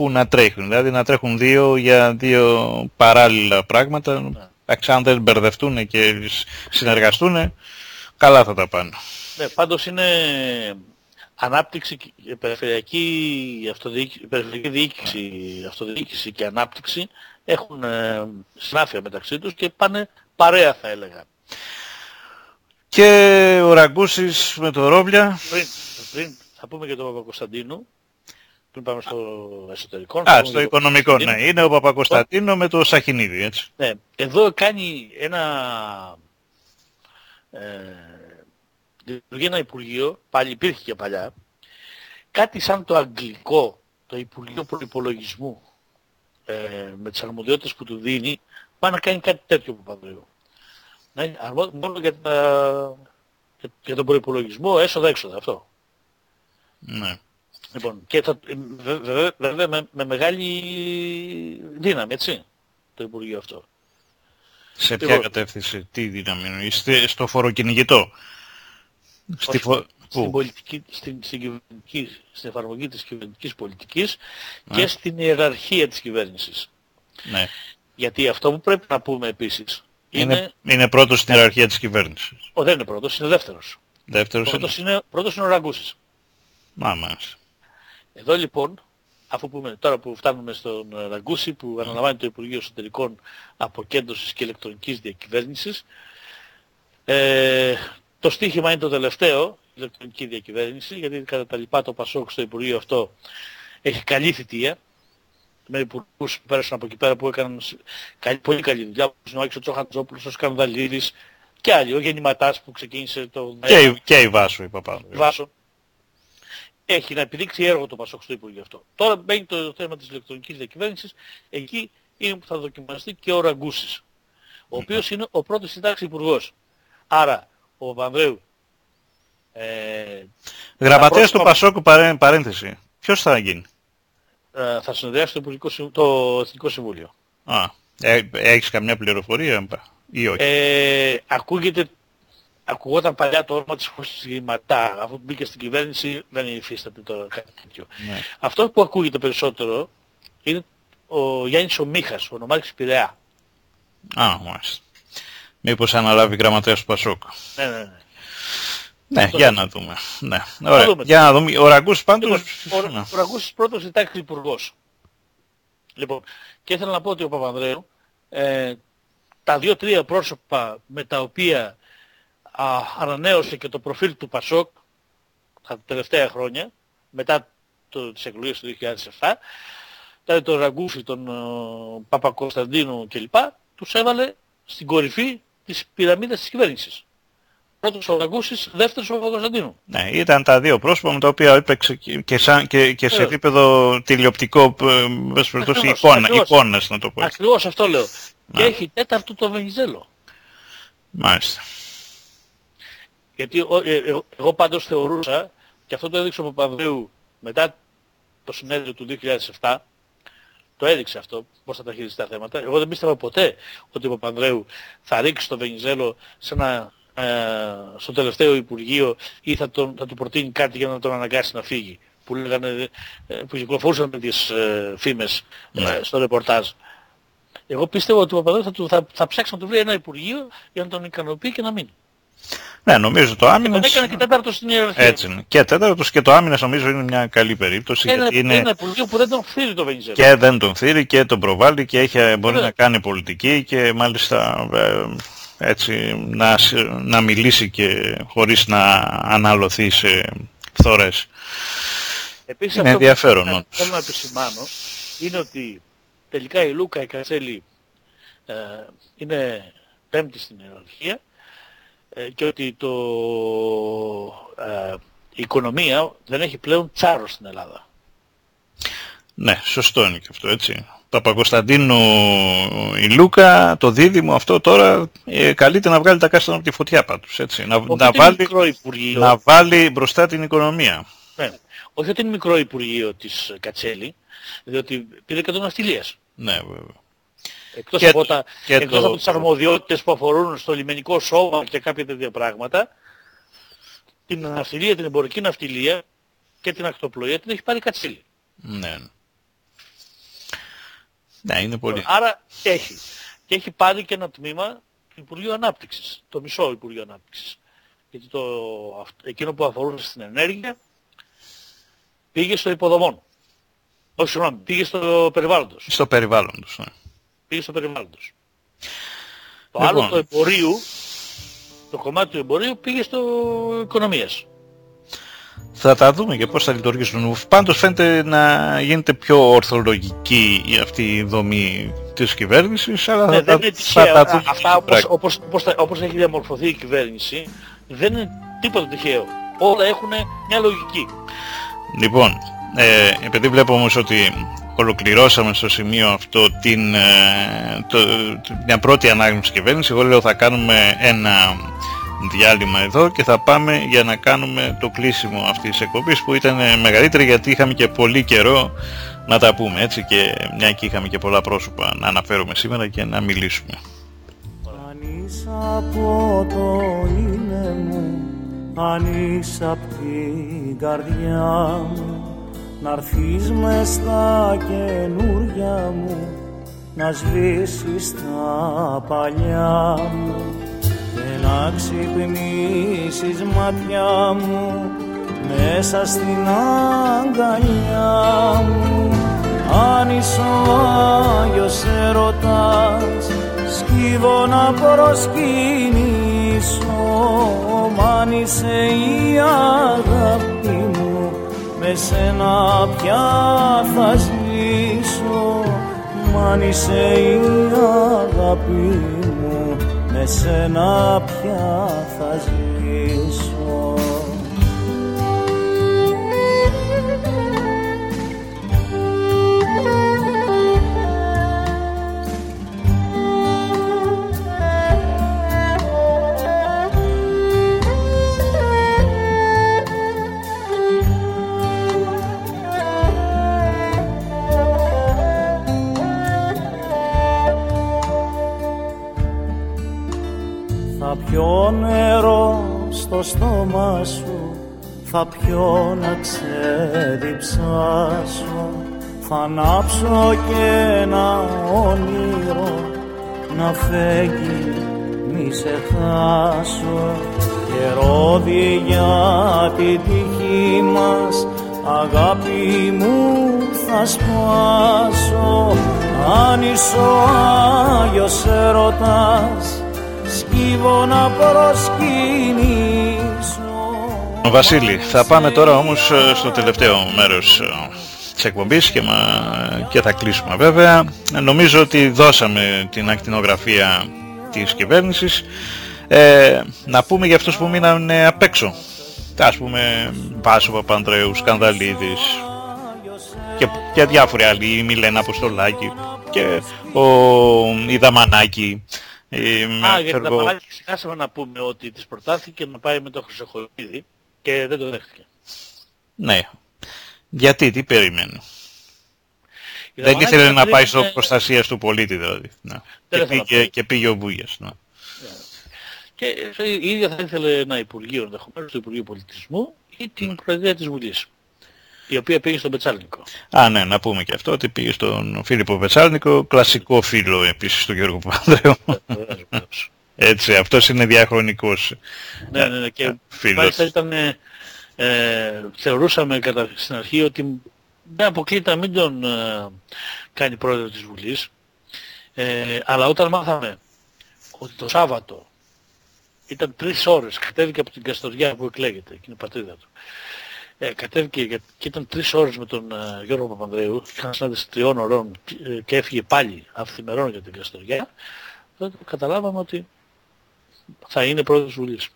που να τρέχουν. Δηλαδή να τρέχουν δύο για δύο παράλληλα πράγματα. Εντάξει, αν δεν μπερδευτούν και συνεργαστούν, καλά θα τα πάνε. Ναι, πάντως είναι ανάπτυξη, και- περιφερειακή, αυτοδιοίκηση, περιφερειακή διοίκηση, αυτοδιοίκηση και ανάπτυξη έχουν ε, συνάφεια μεταξύ τους και πάνε παρέα θα έλεγα. Και ο Ραγκούσης με το Ρόβλια. Πριν, πριν θα πούμε για τον Παπα-Κωνσταντίνου, πριν πάμε στο εσωτερικό. θα Α, πούμε στο για τον οικονομικό, ναι. Παπα-Κωνσταντίνου. Είναι ο Παπακοσταντίνο με το Σαχινίδη, έτσι. Ναι, εδώ κάνει ένα... Ε, δημιουργεί ένα Υπουργείο, πάλι υπήρχε και παλιά, κάτι σαν το αγγλικό, το Υπουργείο Προϋπολογισμού, ε, με τις αρμοδιότητες που του δίνει, πάει να κάνει κάτι τέτοιο που Παπανδρέου. Να είναι αρμόδιο μόνο για, τα, για, για τον προϋπολογισμό, έσοδα-έξοδα, αυτό. Ναι. Λοιπόν, και θα, βε- βε- βέβαια με, με μεγάλη δύναμη, έτσι, το Υπουργείο αυτό. Σε ποια Λοιπόν. κατεύθυνση, τι δύναμη εννοείς, στη- στο φοροκυνηγητό; Στη Όχι, φο... στην, Πού; πολιτική, στην, στην, κυβερνητική, στην εφαρμογή της κυβερνητικής πολιτικής Ναι. και στην ιεραρχία της κυβέρνησης. Ναι. Γιατί αυτό που πρέπει να πούμε επίσης είναι, Είναι, είναι πρώτος στην ιεραρχία της κυβέρνησης. ο, δεν είναι πρώτος, είναι δεύτερος. Δεύτερος είναι. Πρώτος είναι, πρώτος είναι ο Ραγκούσης. Μα, μάλιστα. Εδώ λοιπόν, αφού πούμε τώρα που φτάνουμε στον ε, Ραγκούση που αναλαμβάνει το Υπουργείο Εσωτερικών Αποκέντρωσης και Ηλεκτρονικής Διακυβέρνησης, ε, το στίχημα είναι το τελευταίο, ηλεκτρονική διακυβέρνηση, γιατί κατά τα λοιπά το Πασόκ στο Υπουργείο αυτό έχει καλή θητεία, με υπουργούς που πέρασαν από εκεί πέρα που έκαναν σ- καλή- πολύ καλή δουλειά, όπως είναι ο Άκης ο Τσοχαντζόπουλος, ο Σκανδαλίδης και άλλοι, ο Γεννηματάς που ξεκίνησε το Και, η- και η Βάσο, η Παπάνδρου. Βάσο. Έχει να επιδείξει έργο το Πασόκ στο Υπουργείο αυτό. Τώρα μπαίνει το θέμα της ηλεκτρονικής διακυβέρνησης. Εκεί είναι που θα δοκιμαστεί και ο Ραγκούσης, ο οποίος είναι ο πρώτος συντάξει υπουργός. Άρα, ο Παπανδρέου ε, Γραμματέας πρόσωπα- του Πασόκου παρέ- παρένθεση. Ποιος θα γίνει; ε, θα συνεδριάσει το, Υπουργικό Συμ- το Εθνικό Συμβούλιο. Α, ε, έχεις καμιά πληροφορία ή όχι; Ε, ακούγεται, ακουγόταν παλιά το όνομα της Χωσηματά. Αφού μπήκε στην κυβέρνηση δεν υφίσταται τώρα κάτι τέτοιο. Ναι. Αυτό που ακούγεται περισσότερο είναι ο Γιάννης ο Μίχας, ο νομάρχης Πειραιά. Α, μάλιστα. Μήπως αναλάβει γραμματέας του Πασόκ. Ναι, ναι, ναι. Ναι, Αυτό για θα να δούμε. Ναι. Ωραία. δούμε. Για να δούμε. Ο Ραγκούς πάντως... Λοιπόν, ναι. ο, ο Ραγκούσης πρώτος ζητάξει υπουργός. Λοιπόν, και ήθελα να πω ότι ο Παπανδρέου, ε, τα δύο-τρία πρόσωπα με τα οποία α, ανανέωσε και το προφίλ του Πασόκ τα τελευταία χρόνια, μετά το, τις εκλογές του 2007, δηλαδή τον Ραγκούφη, τον ε, Παπακοσταντίνου κλπ, τους έβαλε στην κορυφή της πυραμίδας της κυβέρνησης. Πρώτος ο Ραγκούσης, δεύτερος ο Παπακοσταντίνου. Ναι, ήταν τα δύο πρόσωπα με τα οποία έπαιξε και, και, σαν, και, και σε Βεβαίως. επίπεδο τηλεοπτικό, ε, μέσα περιπτώσει, Ακριβώς, εικόνα, ακριβώς. εικόνας να το πω έτσι. Ακριβώς αυτό λέω. Και Ναι. έχει τέταρτο το Βενιζέλο. Μάλιστα. Γιατί ο- ε, ε, εγώ πάντως θεωρούσα, και αυτό το έδειξε ο Παπανδρέου μετά το συνέδριο του 2007, το έδειξε αυτό, πώς θα τα χειριστεί τα θέματα. Εγώ δεν πίστευα ποτέ ότι ο Παπανδρέου θα ρίξει το Βενιζέλο σε ένα, ε, στο τελευταίο Υπουργείο ή θα, τον, θα του προτείνει κάτι για να τον αναγκάσει να φύγει. Που, λέγανε, ε, που κυκλοφορούσαν με τις ε, φήμες ε, Ναι. στο ρεπορτάζ. Εγώ πίστευα ότι ο Παπαδόπουλος θα, του- θα, θα ψάξει να του βρει ένα Υπουργείο για να τον ικανοποιεί και να μείνει. Ναι, νομίζω το Τον άμυνας... έκανε και τέταρτο στην ιεραρχία. Έτσι είναι. Και τέταρτος και το άμυνας νομίζω είναι μια καλή περίπτωση Ένα, γιατί είναι ένα Υπουργείο που δεν τον φύρει το Βενιζέλο. και δεν τον θύρει και τον προβάλλει και έχει, μπορεί Βέβαια. να κάνει πολιτική και μάλιστα ε, έτσι να, σ- να μιλήσει και χωρίς να αναλωθεί σε φθορές. Επίσης Είναι αυτό που ενδιαφέρον, θέλω- όντως. θέλω να επισημάνω είναι ότι τελικά η Λούκα η Κατσέλη ε, είναι πέμπτη στην ιεραρχία ε, και ότι το, ε, η οικονομία δεν έχει πλέον τσάρο στην Ελλάδα. Ναι, σωστό είναι και αυτό έτσι. Παπακοσταντίνου η Λούκα, το δίδυμο αυτό τώρα ε, καλείται να βγάλει τα κάστανα από τη φωτιά πάντως έτσι. Να, Όχι να, ότι είναι βάλει, μικρό Υπουργείο, να βάλει μπροστά την οικονομία. ναι, όχι ότι είναι μικρό Υπουργείο της Κατσέλη, διότι πήρε και τον ναυτιλίας. Ναι, βέβαια. Εκτός, Και από, το- τα, και εκτός το- από τις αρμοδιότητες που αφορούν στο λιμενικό σώμα και κάποια τέτοια πράγματα, την ναυτιλία, την εμπορική ναυτιλία και την ακτοπλοεία την έχει πάρει η Κατσίλη. Ναι. Ναι, είναι πολύ. Άρα έχει. Και έχει πάρει και ένα τμήμα του Υπουργείου Ανάπτυξης, το μισό Υπουργείο Ανάπτυξης. Γιατί το, αυ- εκείνο που αφορούσε στην ενέργεια πήγε στο υποδομών. Όχι, συγγνώμη, πήγε στο περιβάλλοντος. Στο περιβάλλον τους. Ναι. Πήγε στο περιβάλλοντος. Το Λοιπόν. άλλο του εμπορίου, το κομμάτι του εμπορίου πήγε στο οικονομίας. Θα τα δούμε και πώς θα λειτουργήσουν. Πάντως φαίνεται να γίνεται πιο ορθολογική η- αυτή η δομή της κυβέρνησης, αλλά Ναι, θα, δεν τα- είναι θα τυχαίο. τα Α, δούμε. Αυτά στην όπως, πράξη. όπως, όπως, τα- όπως έχει διαμορφωθεί η κυβέρνηση δεν είναι τίποτα τυχαίο. Όλα έχουν μια λογική. Λοιπόν, ε, επειδή βλέπω όμως ότι ολοκληρώσαμε στο σημείο αυτό την, ε, το, μια πρώτη ανάγνωση της κυβέρνησης, εγώ λέω θα κάνουμε ένα διάλειμμα εδώ και θα πάμε για να κάνουμε το κλείσιμο αυτής της εκπομπής που ήταν ε, μεγαλύτερη γιατί είχαμε και πολύ καιρό να τα πούμε έτσι και μια και είχαμε και πολλά πρόσωπα να αναφέρουμε σήμερα και να μιλήσουμε. Αν είσαι από το είναι μου, αν είσαι απ' την καρδιά μου, να'ρθείς μες στα καινούρια μου, να σβήσεις τα παλιά μου. Και να ξυπνήσεις ματιά μου μέσα στην αγκαλιά μου. Αν είσαι ο Άγιος έρωτας σκύβω να προσκυνήσω. Αν είσαι η αγάπη μου με σένα πια θα ζήσω. Μ' αν είσαι η αγάπη μου με σένα πια θα ζήσω πιω νερό στο στόμα σου Θα πιω να ξεδιψάσω Θα ανάψω και ένα όνειρο Να φέγγει μη σε χάσω. Και ρόδι για την τύχη μας Αγάπη μου θα σπάσω. Αν είσαι ο Άγιος έρωτας σκύβω να προσκυνήσω Βασίλη, θα πάμε τώρα όμως ε, στο τελευταίο μέρος ε, της εκπομπής και, μα, και θα κλείσουμε βέβαια. Ε, Νομίζω ότι δώσαμε την ακτινογραφία της κυβέρνησης. Ε, να πούμε για αυτούς που μείνανε απ' έξω. Ας πούμε Βάσο Παπανδρέου, Σκανδαλίδης και, και διάφοροι άλλοι, η Μιλένα Αποστολάκη και ο η Δαμανάκη. η- Α, ξέρω για τα εγώ, μαλάκια ξεχάσαμε να πούμε ότι της προτάθηκε να πάει με το Χρυσοχοίδη και δεν το δέχτηκε. Ναι. Γιατί, τι περίμενε. Η Δεν Δαμανάκη ήθελε να περίμενε- πάει στο προστασίας του πολίτη δηλαδή. Ναι. Και, ήθελε να πήγε, πάει. και πήγε ο Βούγιας. Ναι. Και η ίδια θα ήθελε ένα Υπουργείο ενδεχομένως, το Υπουργείο Πολιτισμού ή την Προεδρία της Βουλής. Η οποία πήγε στον Πετσάλνικο. Α, ναι, να πούμε και αυτό ότι πήγε στον Φίλιππο Πετσάλνικο, κλασικό φίλο επίσης του Γιώργου Παπανδρέου. *laughs* Έτσι, αυτός είναι διαχρονικός ναι, ναι, ναι, και φίλος. μάλιστα ήταν, ε, θεωρούσαμε κατά στην αρχή ότι δεν αποκλείται να μην τον ε, κάνει πρόεδρος της Βουλής, ε, αλλά όταν μάθαμε ότι το Σάββατο ήταν τρεις ώρες, κατέβηκε από την Καστοριά που εκλέγεται, και είναι η πατρίδα του, ε, κατέβηκε και, και ήταν τρεις ώρες με τον ε, Γιώργο Παπανδρέου, είχαν συνάντηση τριών ωρών και, ε, και έφυγε πάλι αυθημερών για την Καστοριά, τότε καταλάβαμε ότι θα είναι πρόεδρος της Βουλής.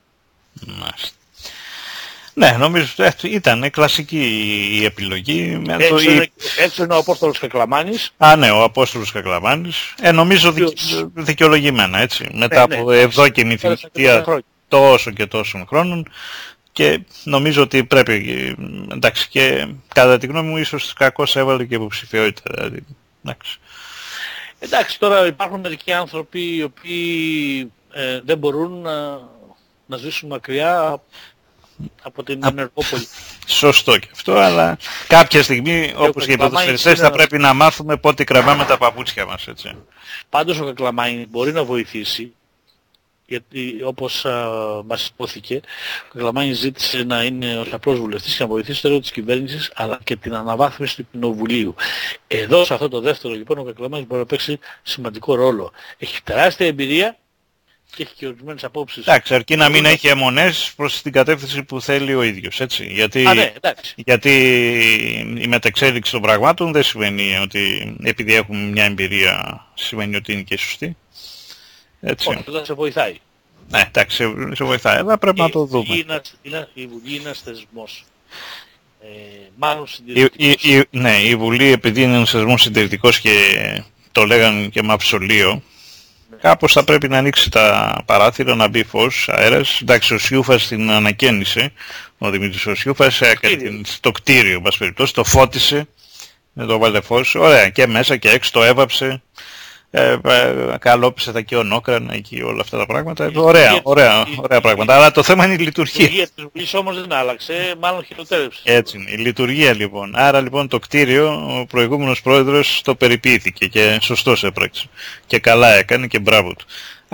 Μάλιστα. Ναι, νομίζω ότι ήταν κλασική η επιλογή. Με το... Έτσι, η- είναι, έτσι είναι ο Απόστολος Κακλαμάνης, Α, ναι, ο Απόστολος Κακλαμάνης. Ε, νομίζω δικ... δικαιολογημένα, έτσι. Μετά ναι, από ναι. ευδόκιμη πέρασε και θητεία χρόνια. τόσο και τόσων χρόνων και νομίζω ότι πρέπει, ε, εντάξει, και κατά τη γνώμη μου ίσως κακώς έβαλε και υποψηφιότητα. Δηλαδή, εντάξει. Εντάξει, τώρα υπάρχουν μερικοί άνθρωποι οι οποίοι ε, δεν μπορούν να, να ζήσουν μακριά από την ενεργόπολη. Σωστό και αυτό, αλλά κάποια στιγμή, όπως και οι Κακλαμάνης ποδοσφαιριστές, είναι- θα πρέπει να μάθουμε πότε κρεμάμε τα παπούτσια μας, έτσι. Πάντως ο Κακλαμάνη μπορεί να βοηθήσει, γιατί όπως α, μας υπόθηκε, ο Κακλαμάνης ζήτησε να είναι ως απλός βουλευτής και να βοηθήσει το έργο της κυβέρνησης, αλλά και την αναβάθμιση του Κοινοβουλίου. Εδώ σε αυτό το δεύτερο λοιπόν ο Κακλαμάνης μπορεί να παίξει σημαντικό ρόλο. Έχει τεράστια εμπειρία και έχει και ορισμένες απόψεις. Εντάξει, αρκεί να μην έχει αιμονές προς την κατεύθυνση που θέλει ο ίδιος, έτσι. Γιατί, Α, ναι, εντάξει. γιατί η μεταξέλιξη των πραγμάτων δεν σημαίνει ότι επειδή έχουμε μια εμπειρία σημαίνει ότι είναι και σωστή. Έτσι. Όχι, δεν σε βοηθάει. Ναι, εντάξει, σε, σε βοηθάει, αλλά πρέπει να το Η Βουλή δούμε. είναι, είναι- η Βουλή είναι ένας θεσμός. Ε, μάλλον Η, συντηρητικός. η, η- ναι, η Βουλή επειδή είναι ένας θεσμός συντηρητικός και το λέγαν και με αψολείο, κάπως θα πρέπει να ανοίξει τα παράθυρα, να μπει φως, αέρας. Εντάξει, ο Σιούφας την ανακαίνισε, ο Δημήτρης ο Σιούφας έκανε κτίριο. την- το κτίριο, μας περιπτώσει, το φώτισε, με το βάλε φως, ωραία, και μέσα και έξω το έβαψε, ε, ε, καλόπισε τα κοιονόκρανα εκεί όλα αυτά τα πράγματα. Η Ωραία, λειτουργία- ωραία, η- ωραία πράγματα. Αλλά το θέμα είναι η Η λειτουργία. λειτουργία της Βουλής όμως δεν άλλαξε, μάλλον χειροτέρευσε. Έτσι είναι, η λειτουργία λοιπόν. Άρα λοιπόν το κτίριο, ο προηγούμενος πρόεδρος το περιποιήθηκε και σωστός έπραξε. Και καλά έκανε και μπράβο του.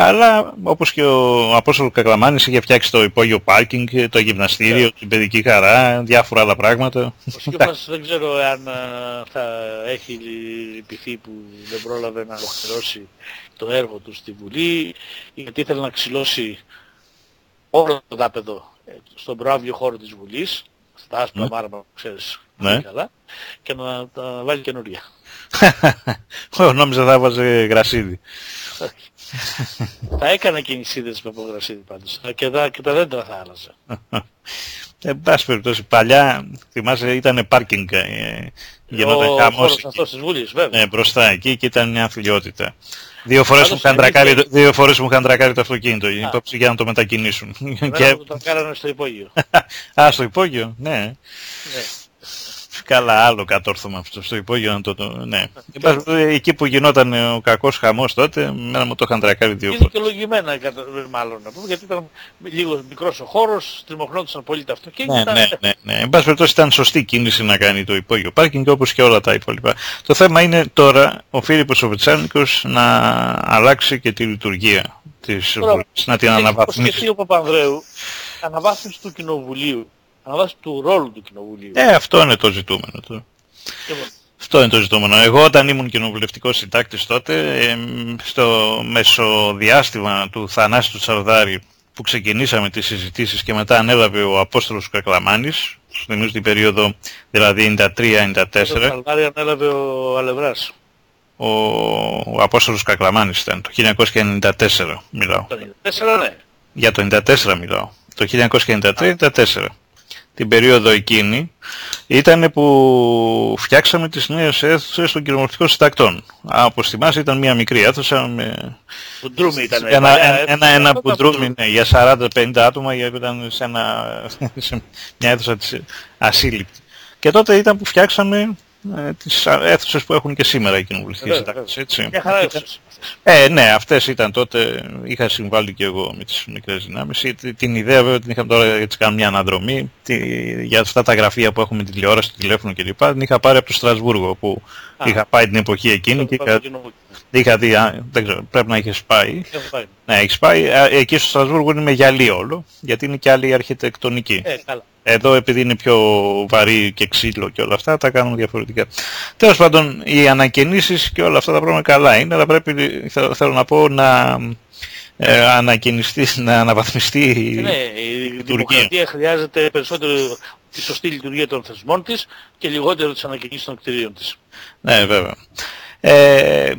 Αλλά όπως και ο Απόστολος Κακλαμάνης είχε φτιάξει το υπόγειο πάρκινγκ, το γυμναστήριο, την παιδική χαρά, διάφορα άλλα πράγματα. Ο Σκύφας δεν ξέρω αν α, θα έχει λυπηθεί που δεν πρόλαβε να ολοκληρώσει το έργο του στη Βουλή γιατί ήθελε να ξυλώσει όλο το δάπεδο ε, στον προάβλιο χώρο της Βουλής στα άσπρα Ναι. μάρμαρα που ξέρεις Ναι. πολύ καλά και να τα βάλει καινούρια. Εγώ *laughs* νόμιζα θα έβαζε γρασίδι. Θα έκανε και νησίδες με απογρασίδι πάντως και τα, και τα δέντρα θα άλλαζε. *laughs* Εν πάση περιπτώσει, παλιά, θυμάσαι, ήταν πάρκινγκ, ε, γινόταν Ο χαμός χώρος εκεί. αυτός της Βουλής βέβαια. Ε, μπροστά εκεί και ήταν μια φιλιότητα. Δύο φορές, Πάντως, μου είχαν εμείς τρακάρει, δεν- το- δύο φορές μου είχαν τρακάρει το αυτοκίνητο, υπόψη για να το μετακινήσουν. Εμένα και... που το κάνανε στο υπόγειο. *laughs* Α, στο υπόγειο, ναι. ναι. Καλά, άλλο κατόρθωμα αυτό στο υπόγειο. Να το, το, ναι. Εν πάση περιπτώσει, Εκεί που γινόταν ο κακός χαμός τότε, μένα μου το είχαν τρακάρει δύο Και φορές. δικαιολογημένα κατα- μάλλον να πούμε, γιατί ήταν λίγος μικρός ο χώρος, τριμωχνόντουσαν πολύ τα αυτοκίνητα. Ναι, ναι, ναι, ναι. Εν πάση περιπτώσει ήταν σωστή κίνηση να κάνει το υπόγειο πάρκινγκ όπως και όλα τα υπόλοιπα. Το θέμα είναι τώρα ο Φίλιππος ο Βετσάνικος να αλλάξει και τη λειτουργία της Τώρα, Βουλής, να την Έχει αναβαθμίσει. υποσχεθεί ο Παπανδρέου αναβάθμιση του Κοινοβουλίου, αναβάθμιση του ρόλου του Κοινοβουλίου. Ε, αυτό είναι το ζητούμενο. Το. Λοιπόν, Αυτό είναι το ζητούμενο. Εγώ όταν ήμουν κοινοβουλευτικός συντάκτης τότε, εμ, στο μεσοδιάστημα του Θανάση του Τσαρδάρη που ξεκινήσαμε τις συζητήσεις και μετά ανέλαβε ο Απόστολος Κακλαμάνης, θυμίζω την περίοδο δηλαδή 93-94, το Σαλβάρι ανέλαβε ο Αλευράς. ο, ο Απόστολος Κακλαμάνης ήταν, το 1994 μιλάω. Το 94 ναι. Για το 94 μιλάω. Το 1993-94. Την περίοδο εκείνη ήταν που φτιάξαμε τις νέες αίθουσες των κοινοβουλευτικών συντακτών. Α, όπως θυμάσαι ήταν μια μικρή αίθουσα με Το Ντρούμι ήταν. ένα, παλιά, ένα, έτσι, ένα, ένα αυτό ήταν μπουντρούμι ναι, για 40-50 άτομα γιατί ήταν σε, ένα, *laughs* σε μια αίθουσα της ασύλληπτης. Και τότε ήταν που φτιάξαμε ε, τις αίθουσες που έχουν και σήμερα οι κοινοβουλευτικές Βέβαια, συντάξεις, έτσι. Μια χαρά αίθουσες. Ε, ναι, αυτές ήταν τότε, είχα συμβάλει και εγώ με τις μικρές δυνάμεις. Η- Την ιδέα βέβαια την είχαμε τώρα έτσι κάνω μια αναδρομή τη, για αυτά τα γραφεία που έχουμε τηλεόραση, το τηλέφωνο κλπ. Την είχα πάρει από το Στρασβούργο που Α. είχα πάει την εποχή εκείνη και Πάμε είχα, στο κοινοβούλιο. είχα δει, α, δεν ξέρω, πρέπει να είχες πάει. Έχω πάει. Ναι, έχεις πάει. Α, Εκεί στο Στρασβούργο είναι με γυαλί όλο, γιατί είναι και άλλη αρχιτεκτονική. Ε, καλά. Εδώ επειδή είναι πιο βαρύ και ξύλο και όλα αυτά τα κάνουμε διαφορετικά. Τέλος πάντων οι ανακαινήσεις και όλα αυτά τα πράγματα καλά είναι αλλά πρέπει θέλω, θέλω να πω να ε, ανακαινιστεί, να αναβαθμιστεί η- Ναι, η λειτουργία. δημοκρατία χρειάζεται περισσότερο τη σωστή λειτουργία των θεσμών της και λιγότερο τις ανακοινήσεις των κτηρίων της. Ναι βέβαια. Ε,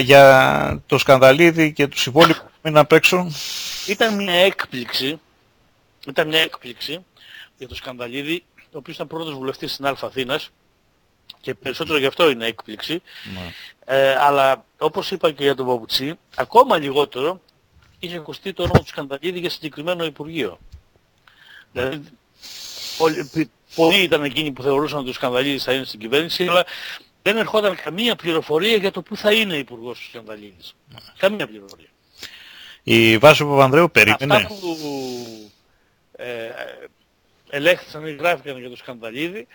για το σκανδαλίδι και τους υπόλοιπους που μείναν απ' έξω Ήταν μια έκπληξη, ήταν μια έκπληξη για το Σκανδαλίδη, ο οποίος ήταν πρώτος βουλευτής στην Αλφα Αθήνας και περισσότερο γι' αυτό είναι έκπληξη. Ε, αλλά όπως είπα και για τον Παπουτσί, ακόμα λιγότερο είχε ακουστεί το όνομα του Σκανδαλίδη για συγκεκριμένο Υπουργείο. Δηλαδή, όλοι- πι- πολλοί ήταν εκείνοι που θεωρούσαν ότι ο Σκανδαλίδης θα είναι στην κυβέρνηση, αλλά δεν ερχόταν καμία πληροφορία για το πού θα είναι Υπουργός ο Σκανδαλίδης. Καμία πληροφορία. η Βάσο Παπανδρέου περίμενε. Αυτά που ε, ελέγχθησαν ή γράφηκαν για το Σκανδαλίδη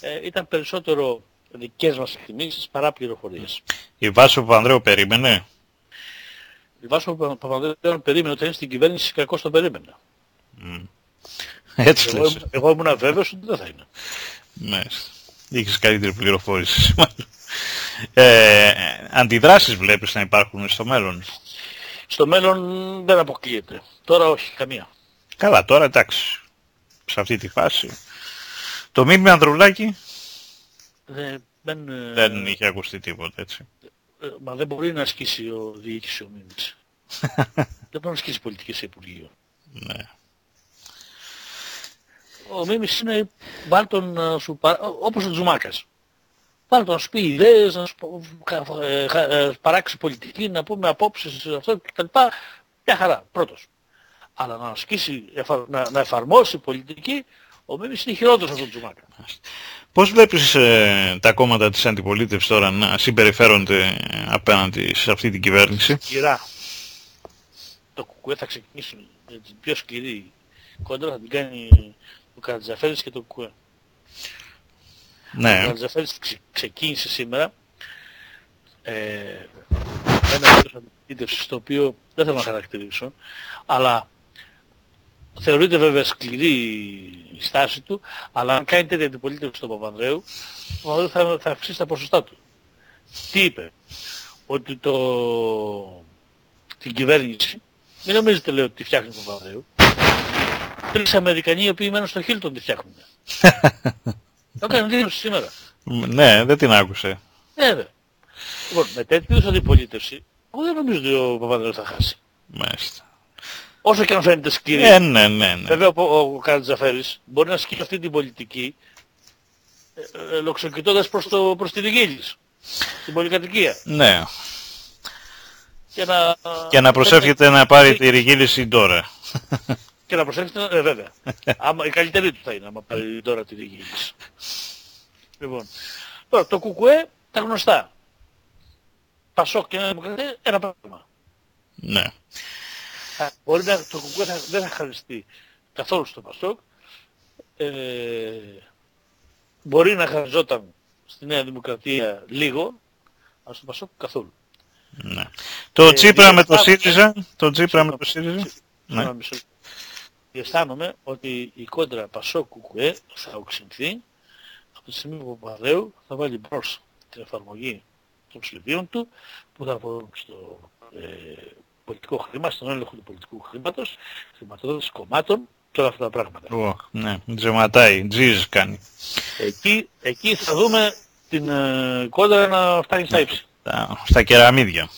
ε, ήταν περισσότερο δικές μας εκτιμήσεις παρά πληροφορίες. Η Βάσο Παπανδρέου περίμενε. Η Βάσο Παπανδρέου περίμενε ότι θα είναι στην κυβέρνηση κακώς το περίμενε. Έτσι Εγώ, λες. ήμουν- εγώ ήμουν βέβαιος ότι δεν θα είναι. Ναι. Είχες καλύτερη πληροφόρηση. *laughs* ε, αντιδράσεις βλέπεις να υπάρχουν στο μέλλον; Στο μέλλον δεν αποκλείεται. Τώρα όχι, καμία. Καλά, τώρα εντάξει. Σε αυτή τη φάση. Το μήνυμα Ανδρουλάκη; Δεν, δεν, ε, δεν είχε ακουστεί τίποτα έτσι. ε, μα δεν μπορεί να ασκήσει ο διοίκησης ο Μίμης. *laughs* δεν μπορεί να ασκήσει πολιτική σε Υπουργείο. Ναι. Ο Μίμης είναι βάλ τον να σου παρά... όπως ο Τζουμάκας. Βάλ τον να σου πει ιδέες, να σου πο- κα- ε, χα- ε, παράξει πολιτική, να πούμε απόψεις, αυτό κτλ. Μια χαρά, πρώτος. Αλλά να ασκήσει, εφα- να, να εφαρμόσει πολιτική, ο Μίμης είναι χειρότερος από τον Τζουμάκα. Πώς βλέπεις ε, τα κόμματα της αντιπολίτευσης τώρα να συμπεριφέρονται ε, απέναντι σε αυτή την κυβέρνηση; Σκληρά. Το κουκουέ θα ξεκινήσει με την πιο σκληρή κόντρα, θα την κάνει ο Καρατζαφέρης και το κουκουέ. Ο Ναι, Καρατζαφέρης ξε- ξεκίνησε σήμερα ε, ένα είδος αντιπολίτευσης το οποίο δεν θέλω να χαρακτηρίσω, αλλά θεωρείται βέβαια σκληρή η στάση του, αλλά αν κάνει τέτοια αντιπολίτευση στον Παπανδρέου, ο Παπανδρέου θα, θα αυξήσει τα ποσοστά του. Τι είπε, ότι το, την κυβέρνηση, μην νομίζετε λέω ότι τη φτιάχνει τον Παπανδρέου, τρεις Αμερικανοί οι οποίοι μένουν στο Χίλτον τη φτιάχνουν. *laughs* Το έκανε δήλωση σήμερα. ναι, δεν την άκουσε. Ναι, βέβαια. Λοιπόν, με τέτοιους είδους αντιπολίτευση, εγώ δεν νομίζω ότι ο Παπανδρέος θα χάσει. Μάλιστα. Όσο και αν φαίνεται σκληρή. Ε, ναι, ναι, ναι. Βέβαια ο, ο, ο Καρατζαφέρης μπορεί να ασκεί αυτή την πολιτική ε, ε, λοξοκοιτώντας προς, το, προς τη δική της, την πολυκατοικία. Ναι. Και να, Και να προσεύχεται να πάρει τη ρηγίληση τώρα. *laughs* Και να προσέχετε, ε, βέβαια. *laughs* άμα, η καλύτερη του θα είναι, άμα πάρει τώρα τη δική της. Λοιπόν, τώρα το κουκουέ, τα γνωστά. Πασόκ και Νέα Δημοκρατία, ένα πράγμα. Ναι. Α, Μπορεί να, το κουκουέ θα, δεν θα χαριστεί καθόλου στο Πασόκ. Ε, μπορεί να χαριζόταν στη Νέα Δημοκρατία λίγο, αλλά στο Πασόκ καθόλου. ναι. Το Ε, Τσίπρα με το διαισθάνομαι- ΣΥΡΙΖΑ. Το Τσίπρα με το ΣΥΡΙΖΑ. Ναι. Συγγνώμη, μισό λεπτό. Αισθάνομαι ότι η κόντρα Πασόκ Κουκουέ θα οξυνθεί από τη στιγμή που ο Παπαδέου θα βάλει μπρος την εφαρμογή των ψηφίων του που θα αφορούν στο ε, πολιτικό χρήμα, στον έλεγχο του πολιτικού χρήματος, χρηματοδότηση κομμάτων και όλα αυτά τα πράγματα. Ω, ναι, τζεματάει, τζιζ κάνει. Εκεί, εκεί θα δούμε την ε, κόντρα να φτάνει στα ύψη. Στα, στα κεραμίδια.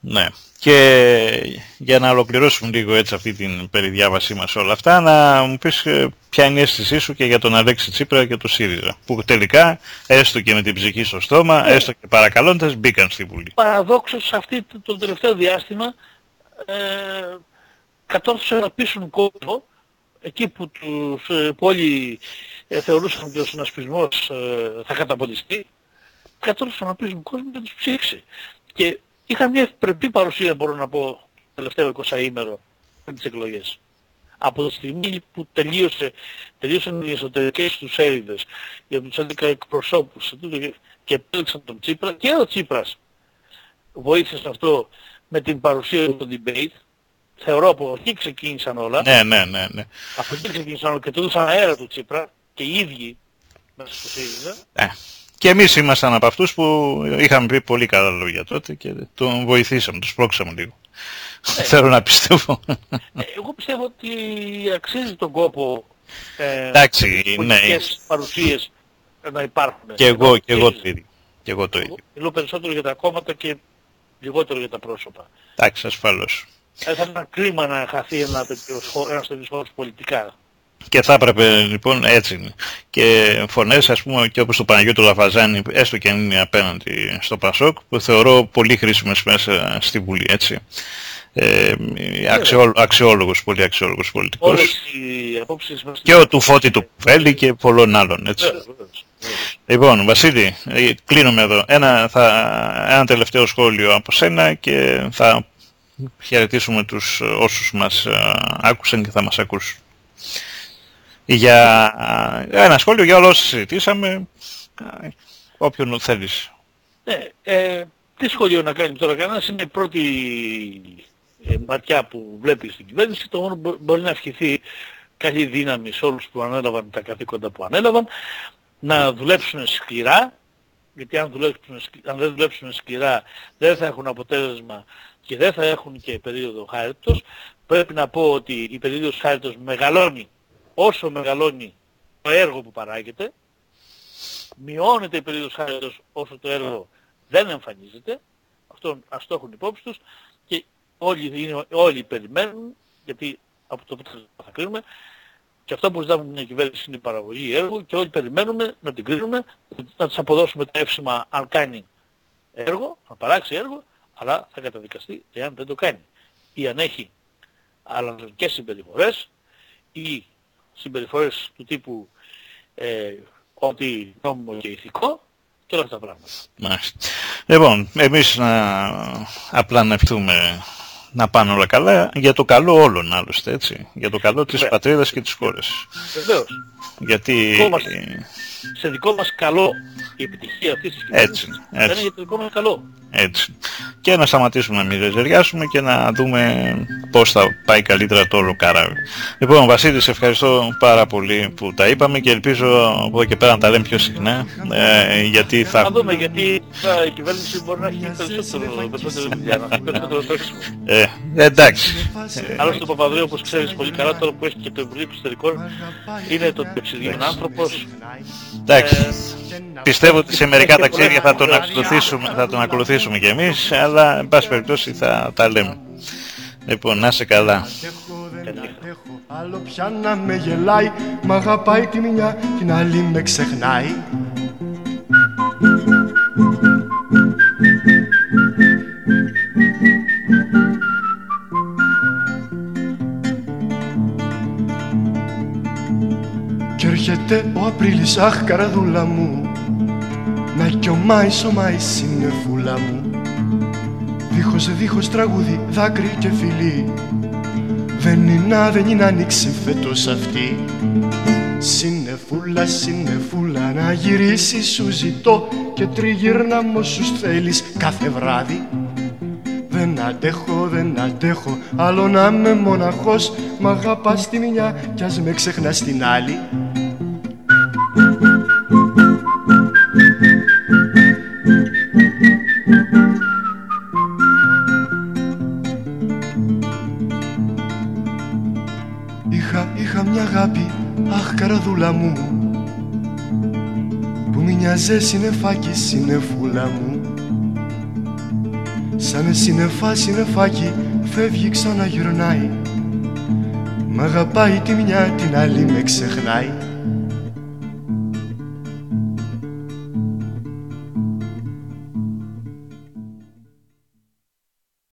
Ναι. Και για να ολοκληρώσουμε λίγο έτσι αυτή την περιδιάβασή μας όλα αυτά, να μου πεις ε, ποια είναι η αίσθησή σου και για τον Αλέξη Τσίπρα και το ΣΥΡΙΖΑ. Που τελικά, έστω και με την ψυχή στο στόμα, έστω και παρακαλώντας, μπήκαν στη Βουλή. παραδόξως σε αυτή το, το τελευταίο διάστημα ε, κατόρθωσαν να πείσουν κόσμο εκεί που τους ε, που όλοι ε, θεωρούσαν ότι ο συνασπισμός ε, θα καταποντιστεί, καθόλου στον απίσμο κόσμο και τους ψήξει. Και είχα μια ευπρεπή παρουσία, μπορώ να πω, τελευταίο 20 ήμερο με τις εκλογές. Από τη στιγμή που τελείωσε, τελείωσαν οι εσωτερικές τους έρηδες για τους 11 εκπροσώπους και επέλεξαν τον Τσίπρας και ο Τσίπρας βοήθησε σε αυτό με την παρουσία του στο debate. Θεωρώ από εκεί ξεκίνησαν όλα. Ναι, ναι, ναι. ναι. Από εκεί ξεκίνησαν όλα και του έδωσαν αέρα του Τσίπρα και οι ίδιοι μέσα στο ΣΥΡΙΖΑ. Ε. Και εμείς ήμασταν από αυτούς που είχαμε πει πολύ καλά λόγια τότε και τον βοηθήσαμε, τον σπρώξαμε λίγο. Ε. Θέλω να πιστεύω. Ε, εγώ πιστεύω ότι αξίζει τον κόπο ε, Εντάξει, ναι. παρουσίες να υπάρχουν. Και εγώ, και εγώ το ίδιο. Και εγώ το ίδιο. Μιλώ περισσότερο για τα κόμματα και λιγότερο για τα πρόσωπα. Εντάξει, ασφαλώς. Ε, θα ήταν κρίμα να χαθεί ένα τέτοιος, ένας τέτοιος χώρος πολιτικά. Και θα έπρεπε λοιπόν έτσι και φωνές ας πούμε και όπως το Παναγιώτο Λαφαζάνη έστω και αν είναι απέναντι στο Πασόκ που θεωρώ πολύ χρήσιμες μέσα στη Βουλή έτσι. Ε, αξιόλ, αξιόλογος, πολύ αξιόλογος πολιτικός. Όλες οι απόψεις μας... Και ο του Φώτη του Κουβέλη και πολλών άλλων έτσι. Λοιπόν, Βασίλη, ε, κλείνουμε εδώ. Ένα, θα, ένα τελευταίο σχόλιο από σένα και θα χαιρετήσουμε τους όσους μας ε, άκουσαν και θα μας ακούσουν. Για ένα σχόλιο για όλα όσα συζητήσαμε, όποιον θέλεις. Ναι, ε, τι σχόλιο να κάνει τώρα κανένας, είναι η πρώτη ε, ματιά που βλέπει στην κυβέρνηση, το μόνο μπορεί να ευχηθεί καλή δύναμη σε όλους που ανέλαβαν τα καθήκοντα που ανέλαβαν, να δουλέψουν σκληρά, γιατί αν, δουλέψουν, αν δεν δουλέψουν σκληρά δεν θα έχουν αποτέλεσμα και δεν θα έχουν και περίοδο χάριτος. Πρέπει να πω ότι η περίοδος χάριτος μεγαλώνει όσο μεγαλώνει το έργο που παράγεται, μειώνεται η περίοδος χάριτος όσο το έργο δεν εμφανίζεται, αυτό ας το έχουν υπόψη τους και όλοι, είναι, όλοι περιμένουν, γιατί από το που θα κρίνουμε, και αυτό που ζητάμε μια κυβέρνηση είναι η παραγωγή έργου και όλοι περιμένουμε να την κρίνουμε, να της αποδώσουμε τα εύσημα αν κάνει έργο, να παράξει έργο, αλλά θα καταδικαστεί εάν δεν το κάνει. Ή αν έχει αλλαγικές συμπεριφορές ή συμπεριφορές του τύπου ε, ότι νόμιμο και ηθικό και όλα αυτά τα πράγματα. Μάλιστα. Λοιπόν, εμείς να απλά να ευχηθούμε να πάνε όλα καλά για το καλό όλων άλλωστε έτσι. Για το καλό της πατρίδας και της χώρας. Βεβαίως. Γιατί... σε δικό μας καλό η επιτυχία αυτής της κυβέρνησης έτσι, έτσι. είναι για το δικό μας καλό. Έτσι. Και να σταματήσουμε να μην ρεζεριάσουμε και να δούμε πώς θα πάει καλύτερα το όλο καράβι. Λοιπόν, Βασίλη, σε ευχαριστώ πάρα πολύ που τα είπαμε και ελπίζω από εδώ και πέρα να τα λέμε πιο συχνά. Ε, γιατί θα... Να δούμε, γιατί η κυβέρνηση μπορεί να έχει περισσότερο, περισσότερο δουλειά, να έχει περισσότερο τρέξιμο. Ε, εντάξει. Άλλωστε ο Παπαδρέου, όπως ξέρεις πολύ καλά, τώρα που έχει και το Υπουργείο Εξωτερικών, είναι το τεψιδίων άνθρωπος. Εντάξει. Ε, Πιστεύω ότι σε μερικά ταξίδια θα τον ακολουθήσουμε, θα τον ακολουθήσουμε κι εμείς, αλλά εν πάση περιπτώσει θα τα λέμε. Λοιπόν, να είσαι καλά. Άλλο πια να με γελάει, μ' αγαπάει τη μια, την άλλη με ξεχνάει. Έρχεται ο Απρίλης, αχ καραδούλα μου. Να κι ο Μάης, ο Μάης είναι φούλα μου. Δίχως, δίχως τραγούδι, δάκρυ και φιλί Δεν είναι, δεν είναι ανοίξει φέτος αυτή. Συνεφούλα, συνεφούλα να γυρίσει σου ζητώ Και τριγύρνα μου όσους θέλεις κάθε βράδυ. Δεν αντέχω, δεν αντέχω, άλλο να είμαι μοναχός. Μ' αγαπάς τη μια κι ας με ξεχνάς την άλλη καρδούλα μου που μοιάζε συνεφάκι συνεφούλα μου. Σαν συνεφά συνεφάκι φεύγει ξαναγυρνάει. Μ' αγαπάει τη μια την άλλη με ξεχνάει